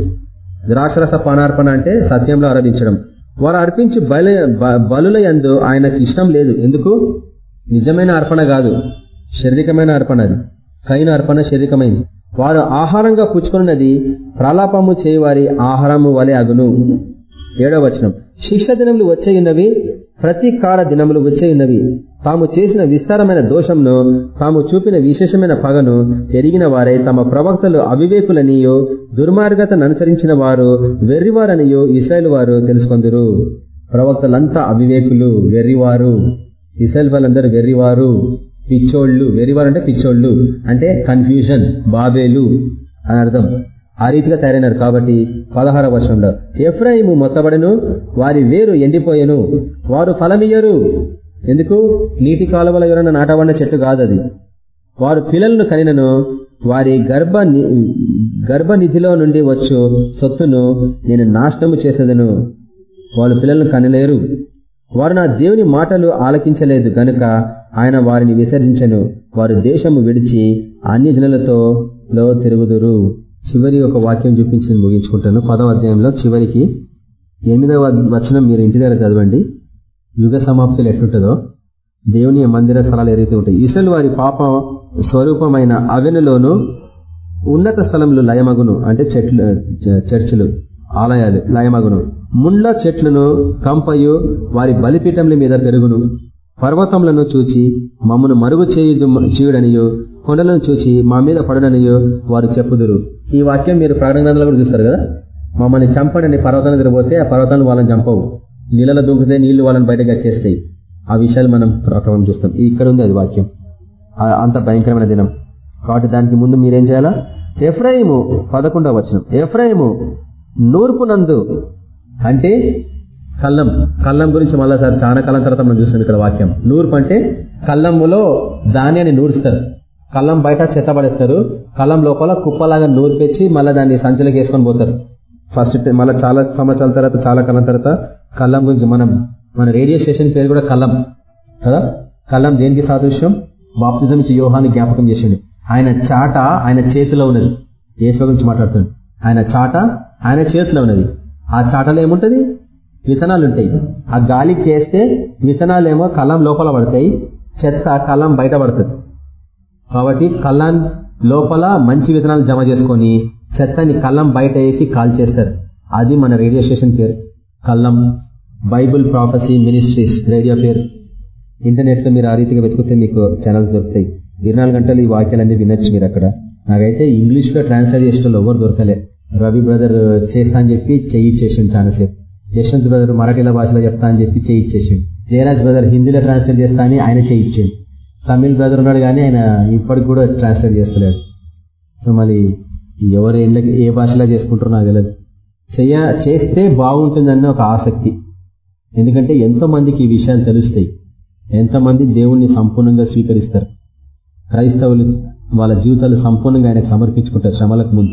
ద్రాక్షరస పానార్పణ అంటే సత్యంలో ఆరాధించడం. వారు అర్పించి బల బలుల ఎందు ఆయనకి ఇష్టం లేదు. ఎందుకు? నిజమైన అర్పణ కాదు. శారీరకమైన అర్పణ అది. కైన అర్పణ శారీరకమైంది. వారు ఆహారంగా పుచ్చుకున్నది ప్రలాపము చేయవారి ఆహారము వలె అగును. ఏడవ వచనం. శిక్ష దినములు వచ్చే ఉన్నవి ప్రతీకార దినములు వచ్చే ఉన్నవి తాము చేసిన విస్తారమైన దోషంను తాము చూపిన విశేషమైన పగను ఎరిగిన వారై తమ ప్రవక్తలు అవివేకులనియో దుర్మార్గతను అనుసరించిన వారు వెర్రివారనియో ఇస్రాయల్ వారు తెలుసుకుందరు. ప్రవక్తలంతా అవివేకులు వెర్రివారు. ఇస్రాయల్ వాళ్ళందరూ వెర్రివారు. పిచ్చోళ్ళు వెర్రివారు అంటే పిచ్చోళ్ళు. అంటే కన్ఫ్యూజన్ బాబేలు అని అర్థం. ఆ రీతిగా తయారైనారు. కాబట్టి పదహార వర్షంలో ఎఫ్రాయిము మొత్తబడను వారి వేరు ఎండిపోయెను. వారు ఫలమియ్యరు. ఎందుకు? నీటి కాలువల ఎవరన్నా నాటబడిన చెట్టు కాదది. వారు పిల్లలను కనినను వారి గర్భ గర్భనిధిలో నుండి వచ్చు సొత్తును నేను నాశనము చేసేదను. వాళ్ళు పిల్లలను కనలేరు. వారు నా దేవుని మాటలు ఆలకించలేదు గనుక ఆయన వారిని విసర్జించను. వారు దేశము విడిచి అన్య జనులతో లో తిరుగుదురు. చివరి ఒక వాక్యం చూపించి ముగించుకుంటాను. పదవ అధ్యాయంలో చివరికి ఎనిమిదవ వచనం మీరు ఇంటి దగ్గర చదవండి. యుగ సమాప్తులు ఎట్లుంటుందో. దేవుని మందిర స్థలాలు ఏదైతే ఉంటాయి. ఇసలు వారి పాప స్వరూపమైన అవెనులోను ఉన్నత స్థలంలో లయమగును. అంటే చెట్లు చర్చిలు ఆలయాలు లయమగును. ముండ్ల చెట్లను కంపయు వారి బలిపీఠంల మీద పెరుగును. పర్వతములను చూచి మమ్మను మరుగు చేయుడు చేయుడనియో. కొండలను చూచి మా మీద పడడనియో వారు చెప్పుదురు. ఈ వాక్యం మీరు ప్రకటన కూడా చూస్తారు కదా? మమ్మల్ని చంపడని పర్వతాన్ని తిరగబోతే ఆ పర్వతాలు వాళ్ళని చంపవు. నీళ్ళలో దూకితే నీళ్ళు వాళ్ళని బయట గక్కేస్తాయి ఆ విషయాలు మనం ప్రకటన చూస్తాం. ఇక్కడ ఉంది అది వాక్యం. అంత భయంకరమైన దినం. కాబట్టి దానికి ముందు మీరేం చేయాలా? ఎఫ్రాయిము పదకొండవ వచనం. ఎఫ్రాయిము నూర్పునందు అంటే కల్లం. కల్లం గురించి మళ్ళా సార్ చాలా కాలం తర్వాత మనం చూస్తాం ఇక్కడ వాక్యం. నూర్పు అంటే కళ్ళములో ధాన్యాన్ని నూరుస్తారు. కల్లం బయట చెత్త పడేస్తారు. కల్లం లోపల కుప్పలాగా నూర్పెచ్చి మళ్ళీ దాన్ని సంచలకి వేసుకొని పోతారు. ఫస్ట్ మళ్ళీ చాలా సంవత్సరాల తర్వాత చాలా కాలం తర్వాత కళ్ళం గురించి మనం మన రేడియో స్టేషన్ పేరు కూడా కళ్ళం కదా? కళ్ళం దేనికి సాదృశ్యం? బాప్తిజం ఇచ్చి యోహాన్ని జ్ఞాపకం చేసిండు. ఆయన చాట ఆయన చేతిలో ఉన్నది. ఏసుక గురించి మాట్లాడుతుంది ఆయన చాట ఆయన చేతిలో ఉన్నది. ఆ చాటలో ఏముంటుంది? విత్తనాలు ఉంటాయి. ఆ గాలికి వేస్తే విత్తనాలు ఏమో కళ్ళం లోపల పడతాయి. చెత్త కళ్ళం బయట పడుతుంది. కాబట్టి కళ్ళం లోపల మంచి విత్తనాలు జమ చేసుకొని చెత్తని కళ్ళం బయట వేసి కాల్ చేస్తారు అది మన రేడియో స్టేషన్ పేరు. కళ్ళం బైబుల్ ప్రాఫెసీ మినిస్ట్రీస్ రేడియో పేరు. ఇంటర్నెట్లో మీరు ఆ రీతిగా వెతుకుతే మీకు ఛానల్స్ దొరుకుతాయి. ఇరవై గంటలు ఈ వాక్యాలన్నీ వినొచ్చు మీరు అక్కడ. నాకైతే ఇంగ్లీష్లో ట్రాన్స్లేట్ చేసిన ఎవరు దొరకలే. రవి బ్రదర్ చేస్తా అని చెప్పి చెయ్యి ఇచ్చేసిండు చాలాసేపు. యశ్వంత్ బ్రదర్ మరాఠీల భాషలో చెప్తా అని చెప్పి చేయి ఇచ్చేసిండు. జయరాజ్ బ్రదర్ హిందీలో ట్రాన్స్లేట్ చేస్తా అని ఆయన చెయ్యి ఇచ్చిండు తమిళ్ బ్రదర్ ఉన్నాడు కానీ ఆయన ఇప్పటికి కూడా ట్రాన్స్లేట్ చేస్తలేడు. సో మళ్ళీ ఎవరు ఇళ్ళకి ఏ భాషలో చేసుకుంటారో నాకు తెలియదు చెయ్య చేస్తే బాగుంటుందన్న ఒక ఆసక్తి. ఎందుకంటే ఎంతో మందికి ఈ విషయాలు తెలుస్తాయి. ఎంతమంది దేవుణ్ణి సంపూర్ణంగా స్వీకరిస్తారు. క్రైస్తవులు వాళ్ళ జీవితాలు సంపూర్ణంగా ఆయనకు సమర్పించుకుంటారు శ్రమలకు ముందు.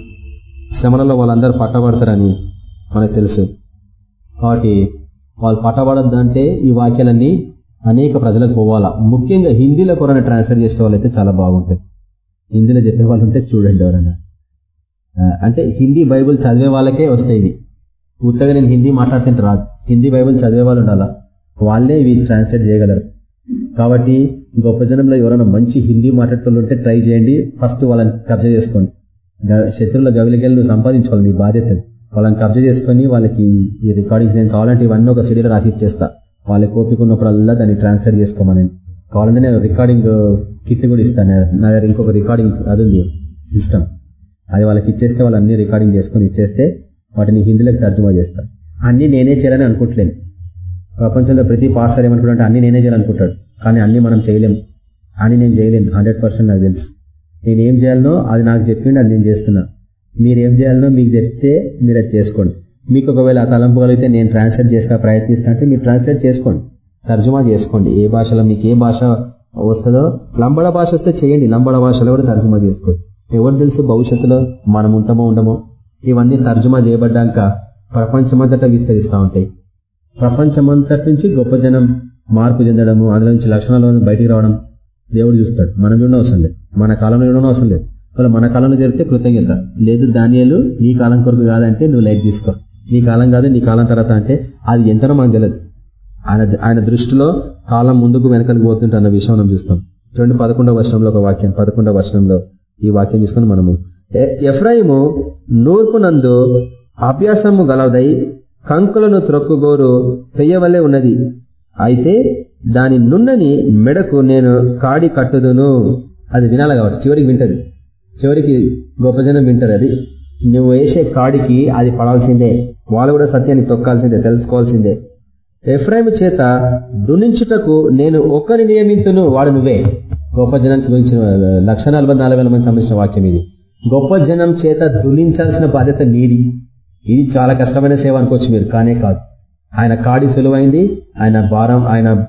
శ్రమలలో వాళ్ళందరూ పట్టబడతారని మనకు తెలుసు. కాబట్టి వాళ్ళు పట్టబడద్దంటే ఈ వాక్యాలన్నీ అనేక ప్రజలకు పోవాలా? ముఖ్యంగా హిందీలో కొరన ట్రాన్స్లేట్ చేసే వాళ్ళైతే చాలా బాగుంటుంది హిందీలో చెప్పే వాళ్ళు ఉంటే చూడండి ఎవరైనా. అంటే హిందీ బైబుల్ చదివే వాళ్ళకే వస్తాయి ఇవి. పూర్తిగా నేను హిందీ మాట్లాడుతుంటే రాదు హిందీ బైబుల్ చదివే వాళ్ళు ఉండాలా? వాళ్ళే ఇవి ట్రాన్స్లేట్ చేయగలరు. కాబట్టి గొప్ప జనంలో ఎవరైనా మంచి హిందీ మాట్లాడేటోళ్ళు ఉంటే ట్రై చేయండి. ఫస్ట్ వాళ్ళని కబ్జా చేసుకోండి. శత్రువుల గవిలికెళ్ళి నువ్వు సంపాదించుకోవాలి నీ బాధ్యత. వాళ్ళని కబ్జా చేసుకొని వాళ్ళకి ఈ రికార్డింగ్స్ నేను కావాలంటే ఇవన్నీ ఒక సిడీలో రాసి ఇచ్చేస్తా. వాళ్ళ కోపిక ఉన్నప్పుడల్లా దాన్ని ట్రాన్స్ఫర్ చేసుకోమని. కావాలంటే నేను రికార్డింగ్ కిట్ కూడా ఇస్తాను. నా దగ్గర ఇంకొక రికార్డింగ్ అది ఉంది సిస్టమ్. అది వాళ్ళకి ఇచ్చేస్తే వాళ్ళు అన్ని రికార్డింగ్ చేసుకొని ఇచ్చేస్తే వాటిని హిందీలోకి తర్జుమా చేస్తాను అన్ని నేనే చేయాలని అనుకుంటలేను ప్రపంచంలో ప్రతి పాస్టర్ ఏమనుకుంటే అన్ని నేనే చేయాలనుకుంటాడు కానీ అన్ని మనం చేయలేం. అని నేను చేయలేను. హండ్రెడ్ నాకు తెలుసు. నేను ఏం చేయాలనో అది నాకు చెప్పిండి అది నేను చేస్తున్నా. మీరు ఏం చేయాలనో మీకు చెప్తే మీరు అది చేసుకోండి. మీకు ఒకవేళ ఆ తలంపు కలిగితే నేను ట్రాన్స్లేట్ చేస్తా ప్రయత్నిస్తా అంటే మీరు ట్రాన్స్లేట్ చేసుకోండి. తర్జుమా చేసుకోండి. ఏ భాషలో మీకు ఏ భాష వస్తుందో లంబడ భాష వస్తే చేయండి. లంబడ భాషలో కూడా తర్జుమా చేసుకోండి. ఎవరు తెలుసు భవిష్యత్తులో మనం ఉంటామో ఉండమో? ఇవన్నీ తర్జుమా చేయబడ్డాక ప్రపంచమంతటా విస్తరిస్తూ ఉంటాయి. ప్రపంచమంతటి నుంచి గొప్ప జనం మార్పు చెందడము అందులో నుంచి లక్షణాలు బయటికి రావడం దేవుడు చూస్తాడు. మనం చూడడం అవసరం లేదు. మన కాలంలో చూడడం అవసరం లేదు. మన కాలంలో జరిగితే కృతజ్ఞత. లేదు ధాన్యాలు నీ కాలం కొరకు కాదంటే నువ్వు లైట్ తీసుకో. నీ కాలం కాదు నీ కాలం తర్వాత అంటే అది ఎంతనో మనకు తెలియదు ఆయన ఆయన దృష్టిలో కాలం ముందుకు వెనకలికి పోతుంటే అన్న విషయం మనం చూస్తాం. చూడండి పదకొండవ వర్షంలో ఒక వాక్యం పదకొండవ వర్షంలో ఈ వాక్యం తీసుకొని మనము. ఎఫ్రాయిము నూర్పునందు అభ్యాసము గలదై కంకులను త్రొక్కుగోరు పెయ్యవలే ఉన్నది. అయితే దాని నున్నని మెడకు నేను కాడి కట్టుదును. అది వినాలి కాబట్టి చివరికి వింటది. చివరికి గొప్ప జనం వింటారు అది. నువ్వు వేసే కాడికి అది పడాల్సిందే. వాళ్ళు కూడా సత్యాన్ని తొక్కాల్సిందే తెలుసుకోవాల్సిందే. ఎఫ్రాయిం చేత దునించుటకు నేను ఒక్కరిని నియమితును వాడు నువ్వే. గొప్ప జనానికి గురించిన లక్ష మంది సంబంధించిన వాక్యం ఇది. గొప్ప జనం చేత దునించాల్సిన బాధ్యత నీది. ఇది చాలా కష్టమైన సేవ అనుకోవచ్చు మీరు కానే కాదు. ఆయన కాడి సులువైంది ఆయన భారం ఆయన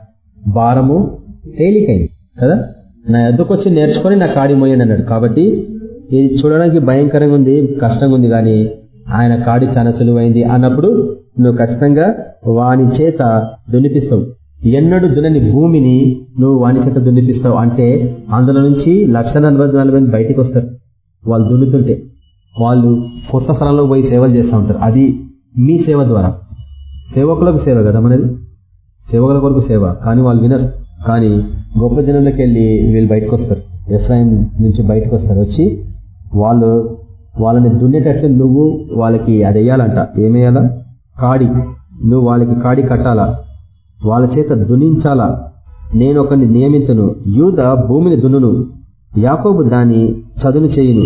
భారము తేలికైంది కదా? నా ఎద్దుకొచ్చి నేర్చుకొని నా కాడి మోయండి అన్నాడు. కాబట్టి ఇది చూడడానికి భయంకరంగా ఉంది కష్టంగా ఉంది కానీ ఆయన కాడి చాలా సులువైంది అన్నప్పుడు నువ్వు ఖచ్చితంగా వాని చేత దున్నిపిస్తావు. ఎన్నడు దున్నని భూమిని నువ్వు వాని చేత దున్నిపిస్తావు అంటే అందులో నుంచి లక్ష బయటికి వస్తారు. వాళ్ళు దున్నుతుంటే వాళ్ళు కొత్త స్థలంలో పోయి సేవలు చేస్తూ ఉంటారు. అది మీ సేవ ద్వారా. సేవకులకు సేవ కదా మనది. సేవకుల కొరకు సేవ. కానీ వాళ్ళు వినరు. కానీ గొప్ప జనంలోకి వెళ్ళి వీళ్ళు బయటకు వస్తారు ఎఫ్రాయిం నుంచి బయటకు వస్తారు వచ్చి వాళ్ళు వాళ్ళని దున్నేటట్లు నువ్వు వాళ్ళకి అది వేయాలంట. ఏమేయాలా కాడి. నువ్వు వాళ్ళకి కాడి కట్టాలా? వాళ్ళ చేత దున్నించాలా? నేను ఒకరిని నియమితును. యూద భూమిని దున్నును. యాకోబు దాని చదును చేయును.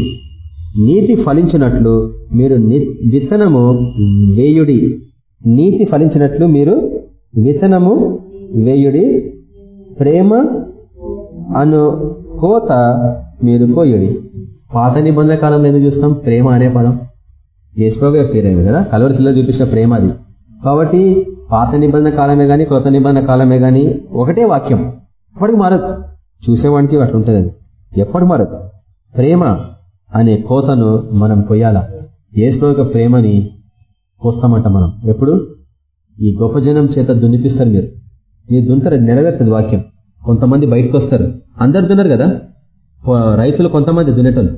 నీతి ఫలించినట్లు మీరు విత్తనము వేయుడి. నీతి ఫలించినట్లు మీరు విత్తనము వేయుడి. ప్రేమ అను కోత మీరు కోయుడి. పాత నిబంధన కాలంలో ఎందుకు చూస్తాం? ప్రేమ అనే పదం. యేసుప్రభు పేరేమి కదా? కలవరిశిలో చూపించిన ప్రేమ అది. కాబట్టి పాత నిబంధన కాలమే కానీ కొత్త నిబంధన కాలమే కానీ ఒకటే వాక్యం. ఎప్పటికి మారదు. చూసేవాడికి అట్లుంటుంది అది. ఎప్పటి మారదు. ప్రేమ అనే కోతను మనం కొయ్యాల? యేసుప్రభు ప్రేమని కోస్తామంట మనం. ఎప్పుడు? ఈ గొప్ప జనం చేత దున్నిపిస్తారు మీరు. మీరు దున్తారు నెరవేరుతుంది వాక్యం. కొంతమంది బయటకు వస్తారు అందరు దున్నారు కదా? రైతులు కొంతమంది దున్నేటోళ్ళు.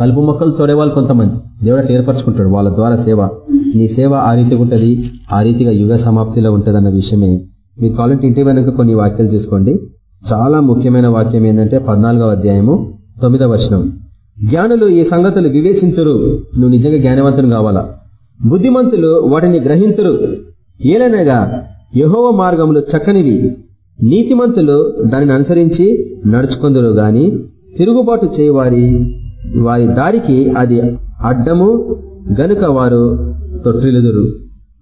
కలుపు మొక్కలు తోడేవాళ్ళు కొంతమంది. దేవుడు ఏర్పరచుకుంటాడు. వాళ్ళ ద్వారా సేవ. నీ సేవ ఆ రీతిగా ఉంటుంది ఆ రీతిగా యుగ సమాప్తిలో ఉంటుంది అన్న విషయమే. మీరు కావాలంటే ఇంటి వెనక కొన్ని వాక్యాలు చూసుకోండి. చాలా ముఖ్యమైన వాక్యం ఏంటంటే పద్నాలుగవ అధ్యాయము తొమ్మిదవ వచనం. జ్ఞానులు ఈ సంగతులు వివేచింతురు. నువ్వు నిజంగా జ్ఞానవంతులు కావాలా? బుద్ధిమంతులు వాటిని గ్రహింతురు. ఏలనగా యహోవ మార్గములు చక్కనివి. నీతిమంతులు దానిని అనుసరించి నడుచుకుందరు గాని తిరుగుబాటు చేయవారి వారి దారికి అది అడ్డము గనుక వారు తొట్టిలుదురు.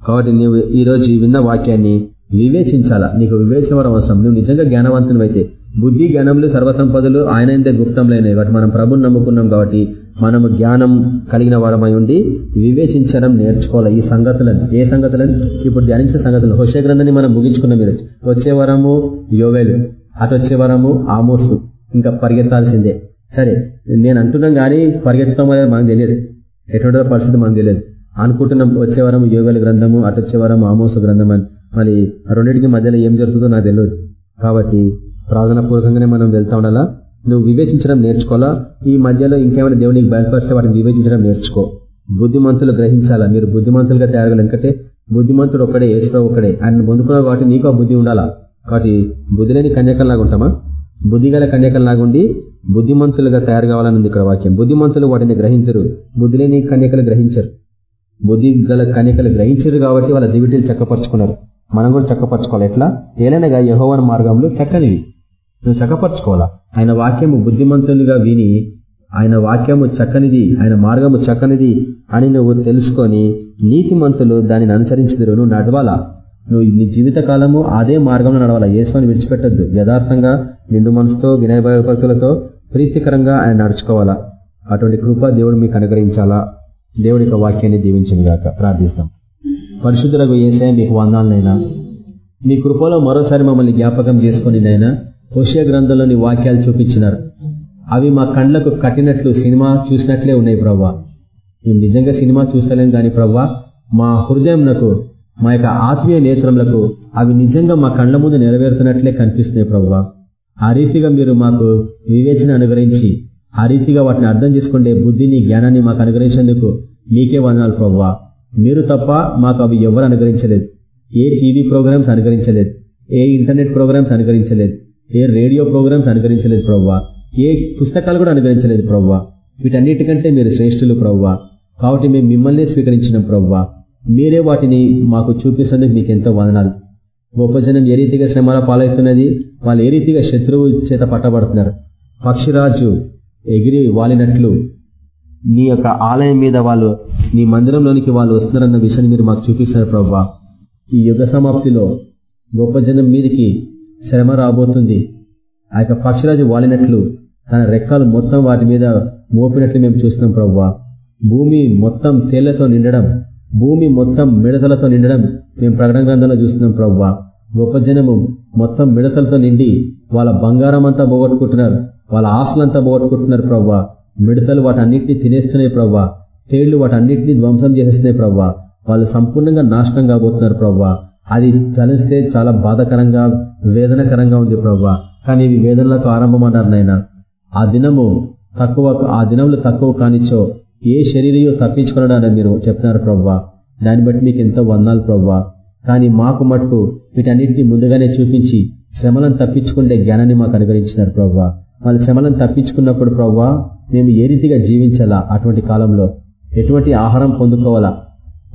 కాబట్టి నువ్వు ఈరోజు విన్న వాక్యాన్ని వివేచించాలా? నీకు వివేచవరం అవసరం నువ్వు నిజంగా జ్ఞానవంతునివైతే బుద్ధి జ్ఞానములు సర్వసంపదలు ఆయన ఇంతే గుప్తంలైనవి కాబట్టి మనం ప్రభుని నమ్ముకున్నాం కాబట్టి మనము జ్ఞానం కలిగిన వారమై ఉండి వివేచించడం నేర్చుకోవాలి? ఈ సంగతులను ఏ సంగతులను? ఇప్పుడు ధ్యానించిన సంగతులు హుషే గ్రంథాన్ని మనం ముగించుకున్నాం మీరు వచ్చే వరము యోవేలు అటు వచ్చే వరము ఆమోసు. ఇంకా పరిగెత్తాల్సిందే. సరే నేను అంటున్నాం కానీ పరిగెత్తాం అనేది మనకు తెలియదు. ఎటువంటి పరిస్థితి మనకు తెలియదు. అనుకుంటున్నాం వచ్చే వారం యోగల గ్రంథము అటు వచ్చే వారం ఆమోసు గ్రంథం అని. మళ్ళీ రెండింటికి మధ్యలో ఏం జరుగుతుందో నాకు తెలియదు. కాబట్టి ప్రార్థన పూర్వకంగానే మనం వెళ్తా ఉండాలా? నువ్వు వివేచించడం నేర్చుకోవాలా? ఈ మధ్యలో ఇంకేమైనా దేవునికి బయలుపరిస్తే వాటిని వివేచించడం నేర్చుకో. బుద్ధిమంతులు గ్రహించాలా? మీరు బుద్ధిమంతులుగా తయారు ఎందుకంటే బుద్ధిమంతుడు ఒక్కడే ఏసుప్రభు ఒక్కడే. ఆయన పొందుకున్నావు కాబట్టి నీకు ఆ బుద్ధి ఉండాలా? కాబట్టి బుద్ధి లేని కన్యకల్లాగా ఉంటామా? బుద్ధి గల బుద్ధిమంతులుగా తయారు కావాలని ఇక్కడ వాక్యం. బుద్ధిమంతులు వాటిని గ్రహించరు. బుద్ధి లేని కన్యకలు గ్రహించరు. బుద్ధి గల కన్యకలు గ్రహించరు కాబట్టి వాళ్ళ దివిటీలు చక్కపరుచుకున్నారు. మనం కూడా చక్కపరచుకోవాలి. ఎట్లా? ఏలైనగా యహోవన మార్గంలో చక్కనివి. నువ్వు చక్కపరచుకోవాలా? ఆయన వాక్యము బుద్ధిమంతులుగా విని ఆయన వాక్యము చక్కనిది ఆయన మార్గము చక్కనిది అని నువ్వు తెలుసుకొని నీతిమంతులు దానిని అనుసరించదురు. నువ్వు నడవాలా? నువ్వు నీ జీవిత కాలము అదే మార్గంలో నడవాలా? యేసుని విడిచిపెట్టద్దు. యథార్థంగా నిండు మనసుతో వినయభయభక్తులతో ప్రీతికరంగా ఆయన నడుచుకోవాలా? అటువంటి కృప దేవుడు మీకు అనుగ్రహించాలా? దేవుడి యొక్క వాక్యాన్ని దీవించింది గాక. ప్రార్థిస్తాం. పరిశుద్ధులకు ఏసే మీకు వందాలనైనా మీ కృపలో మరోసారి మమ్మల్ని జ్ఞాపకం చేసుకుని నైనా హుషయ గ్రంథంలోని వాక్యాలు చూపించినారు. అవి మా కండ్లకు కట్టినట్లు సినిమా చూసినట్లే ఉన్నాయి ప్రవ్వా. మేము నిజంగా సినిమా చూస్తలేం కానీ ప్రవ్వా మా హృదయంకు మా యొక్క ఆత్మీయ నేత్రములకు అవి నిజంగా మా కళ్ళ ముందు నెరవేరుతున్నట్లే కనిపిస్తున్నాయి ప్రభావ. ఆ రీతిగా మీరు మాకు వివేచన అనుగ్రహించి ఆ రీతిగా వాటిని అర్థం చేసుకుంటే బుద్ధిని జ్ఞానాన్ని మాకు అనుగ్రహించేందుకు మీకే వందనాలు ప్రవ్వా మీరు తప్ప మాకు అవి ఎవరు అనుగ్రహించలేదు. ఏ టీవీ ప్రోగ్రామ్స్ అనుగ్రహించలేదు. ఏ ఇంటర్నెట్ ప్రోగ్రామ్స్ అనుగ్రహించలేదు. ఏ రేడియో ప్రోగ్రామ్స్ అనుగ్రహించలేదు ప్రవ్వా ఏ పుస్తకాలు కూడా అనుగ్రహించలేదు ప్రవ్వా వీటన్నిటికంటే మీరు శ్రేష్ఠులు ప్రవ్వా కాబట్టి మేము మిమ్మల్ని స్వీకరించిన ప్రవ్వా మీరే వాటిని మాకు చూపిస్తుంది మీకు ఎంతో వదనాలు. గొప్ప జనం ఏ రీతిగా శ్రమల పాలవుతున్నది? వాళ్ళు ఏ రీతిగా శత్రువు చేత పట్టబడుతున్నారు? పక్షిరాజు ఎగిరి వాలినట్లు నీ యొక్క ఆలయం మీద వాళ్ళు నీ మందిరంలోనికి వాళ్ళు వస్తున్నారన్న విషయాన్ని మీరు మాకు చూపిస్తున్నారు ప్రభా. ఈ యుగ సమాప్తిలో గొప్ప జనం మీదికి శ్రమ రాబోతుంది. ఆ యొక్క పక్షిరాజు వాలినట్లు తన రెక్కలు మొత్తం వాటి మీద మోపినట్లు మేము చూస్తున్నాం ప్రవ్వా భూమి మొత్తం తేళ్ళతో నిండడం భూమి మొత్తం మిడతలతో నిండడం మేము ప్రకటన గ్రంథంలో చూస్తున్నాం ప్రవ్వా. గొప్ప జనము మొత్తం మిడతలతో నిండి వాళ్ళ బంగారం అంతా పోగొట్టుకుంటున్నారు వాళ్ళ ఆస్తులంతా పోగొట్టుకుంటున్నారు ప్రవ్వా. మిడతలు వాటన్నిటిని తినేస్తున్నాయి ప్రవ్వా. తేళ్ళు వాటన్నిటిని ధ్వంసం చేసేస్తున్నాయి ప్రవ్వా. వాళ్ళు సంపూర్ణంగా నాశనం కాబోతున్నారు ప్రవ్వా. అది తలిస్తే చాలా బాధకరంగా వేదనకరంగా ఉంది ప్రవ్వా. కానీ ఇవి వేదనలకు ఆరంభం అన్నారు నాయన. ఆ దినము తక్కువ ఆ దినములు తక్కువ కానిచ్చో ఏ శరీరయో తప్పించుకున్నాడని మీరు చెప్తున్నారు ప్రవ్వా? దాన్ని బట్టి మీకు ఎంతో వందాలు ప్రవ్వా. కానీ మాకు మటుకు వీటన్నిటిని ముందుగానే చూపించి శ్రమలను తప్పించుకుంటే జ్ఞానాన్ని మాకు అనుగ్రహించినారు ప్రవ్వా. వాళ్ళ శ్రమలను తప్పించుకున్నప్పుడు ప్రవ్వా మేము ఏ రీతిగా జీవించాలా అటువంటి కాలంలో? ఎటువంటి ఆహారం పొందుకోవాలా?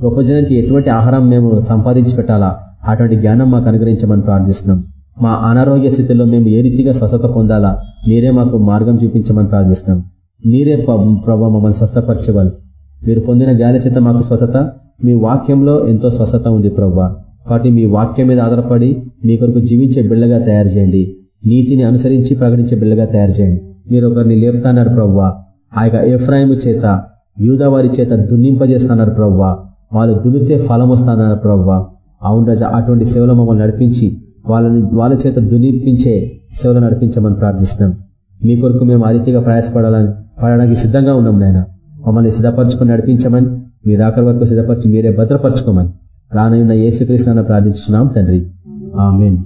గొప్ప జనానికి ఎటువంటి ఆహారం మేము సంపాదించి పెట్టాలా? అటువంటి జ్ఞానం మాకు అనుగ్రహించమని ప్రార్థిస్తున్నాం. మా అనారోగ్య స్థితిలో మేము ఏ రీతిగా స్వస్థత పొందాలా? మీరే మాకు మార్గం చూపించమని ప్రార్థిస్తున్నాం. మీరే ప్రభావ మమ్మల్ని స్వస్థపరిచేవాళ్ళు. మీరు పొందిన గాలి చేత మాకు స్వస్థత. మీ వాక్యంలో ఎంతో స్వస్థత ఉంది ప్రవ్వా కాబట్టి మీ వాక్యం మీద ఆధారపడి మీ కొరకు జీవించే బిళ్ళగా తయారు చేయండి. నీతిని అనుసరించి ప్రకటించే బిళ్ళగా తయారు చేయండి. మీరు ఒకరిని లేపుతాన్నారు ప్రవ్వా ఆ యొక్క ఎఫ్రాయిము చేత యూదవారి చేత దున్నింపజేస్తున్నారు ప్రవ్వా వాళ్ళు దున్నితే ఫలం వస్తానన్నారు ప్రవ్వా అవును రాజా అటువంటి సేవలు మమ్మల్ని నడిపించి వాళ్ళని వాళ్ళ చేత దున్నిపించే సేవలు నడిపించమని ప్రార్థిస్తున్నాం. మీ కొరకు మేము ఆ రీతిగా ప్రయాసపడాలని పడడానికి సిద్ధంగా ఉన్నాం నాయన. మమ్మల్ని సిద్ధపరచుకొని నడిపించమని మీరు ఆఖరి వరకు సిద్ధపరిచి మీరే భద్రపరచుకోమని రానయ్యున్న ఏసుక్రీస్తున్న ప్రార్థించున్నాం తండ్రి. ఆమెన్.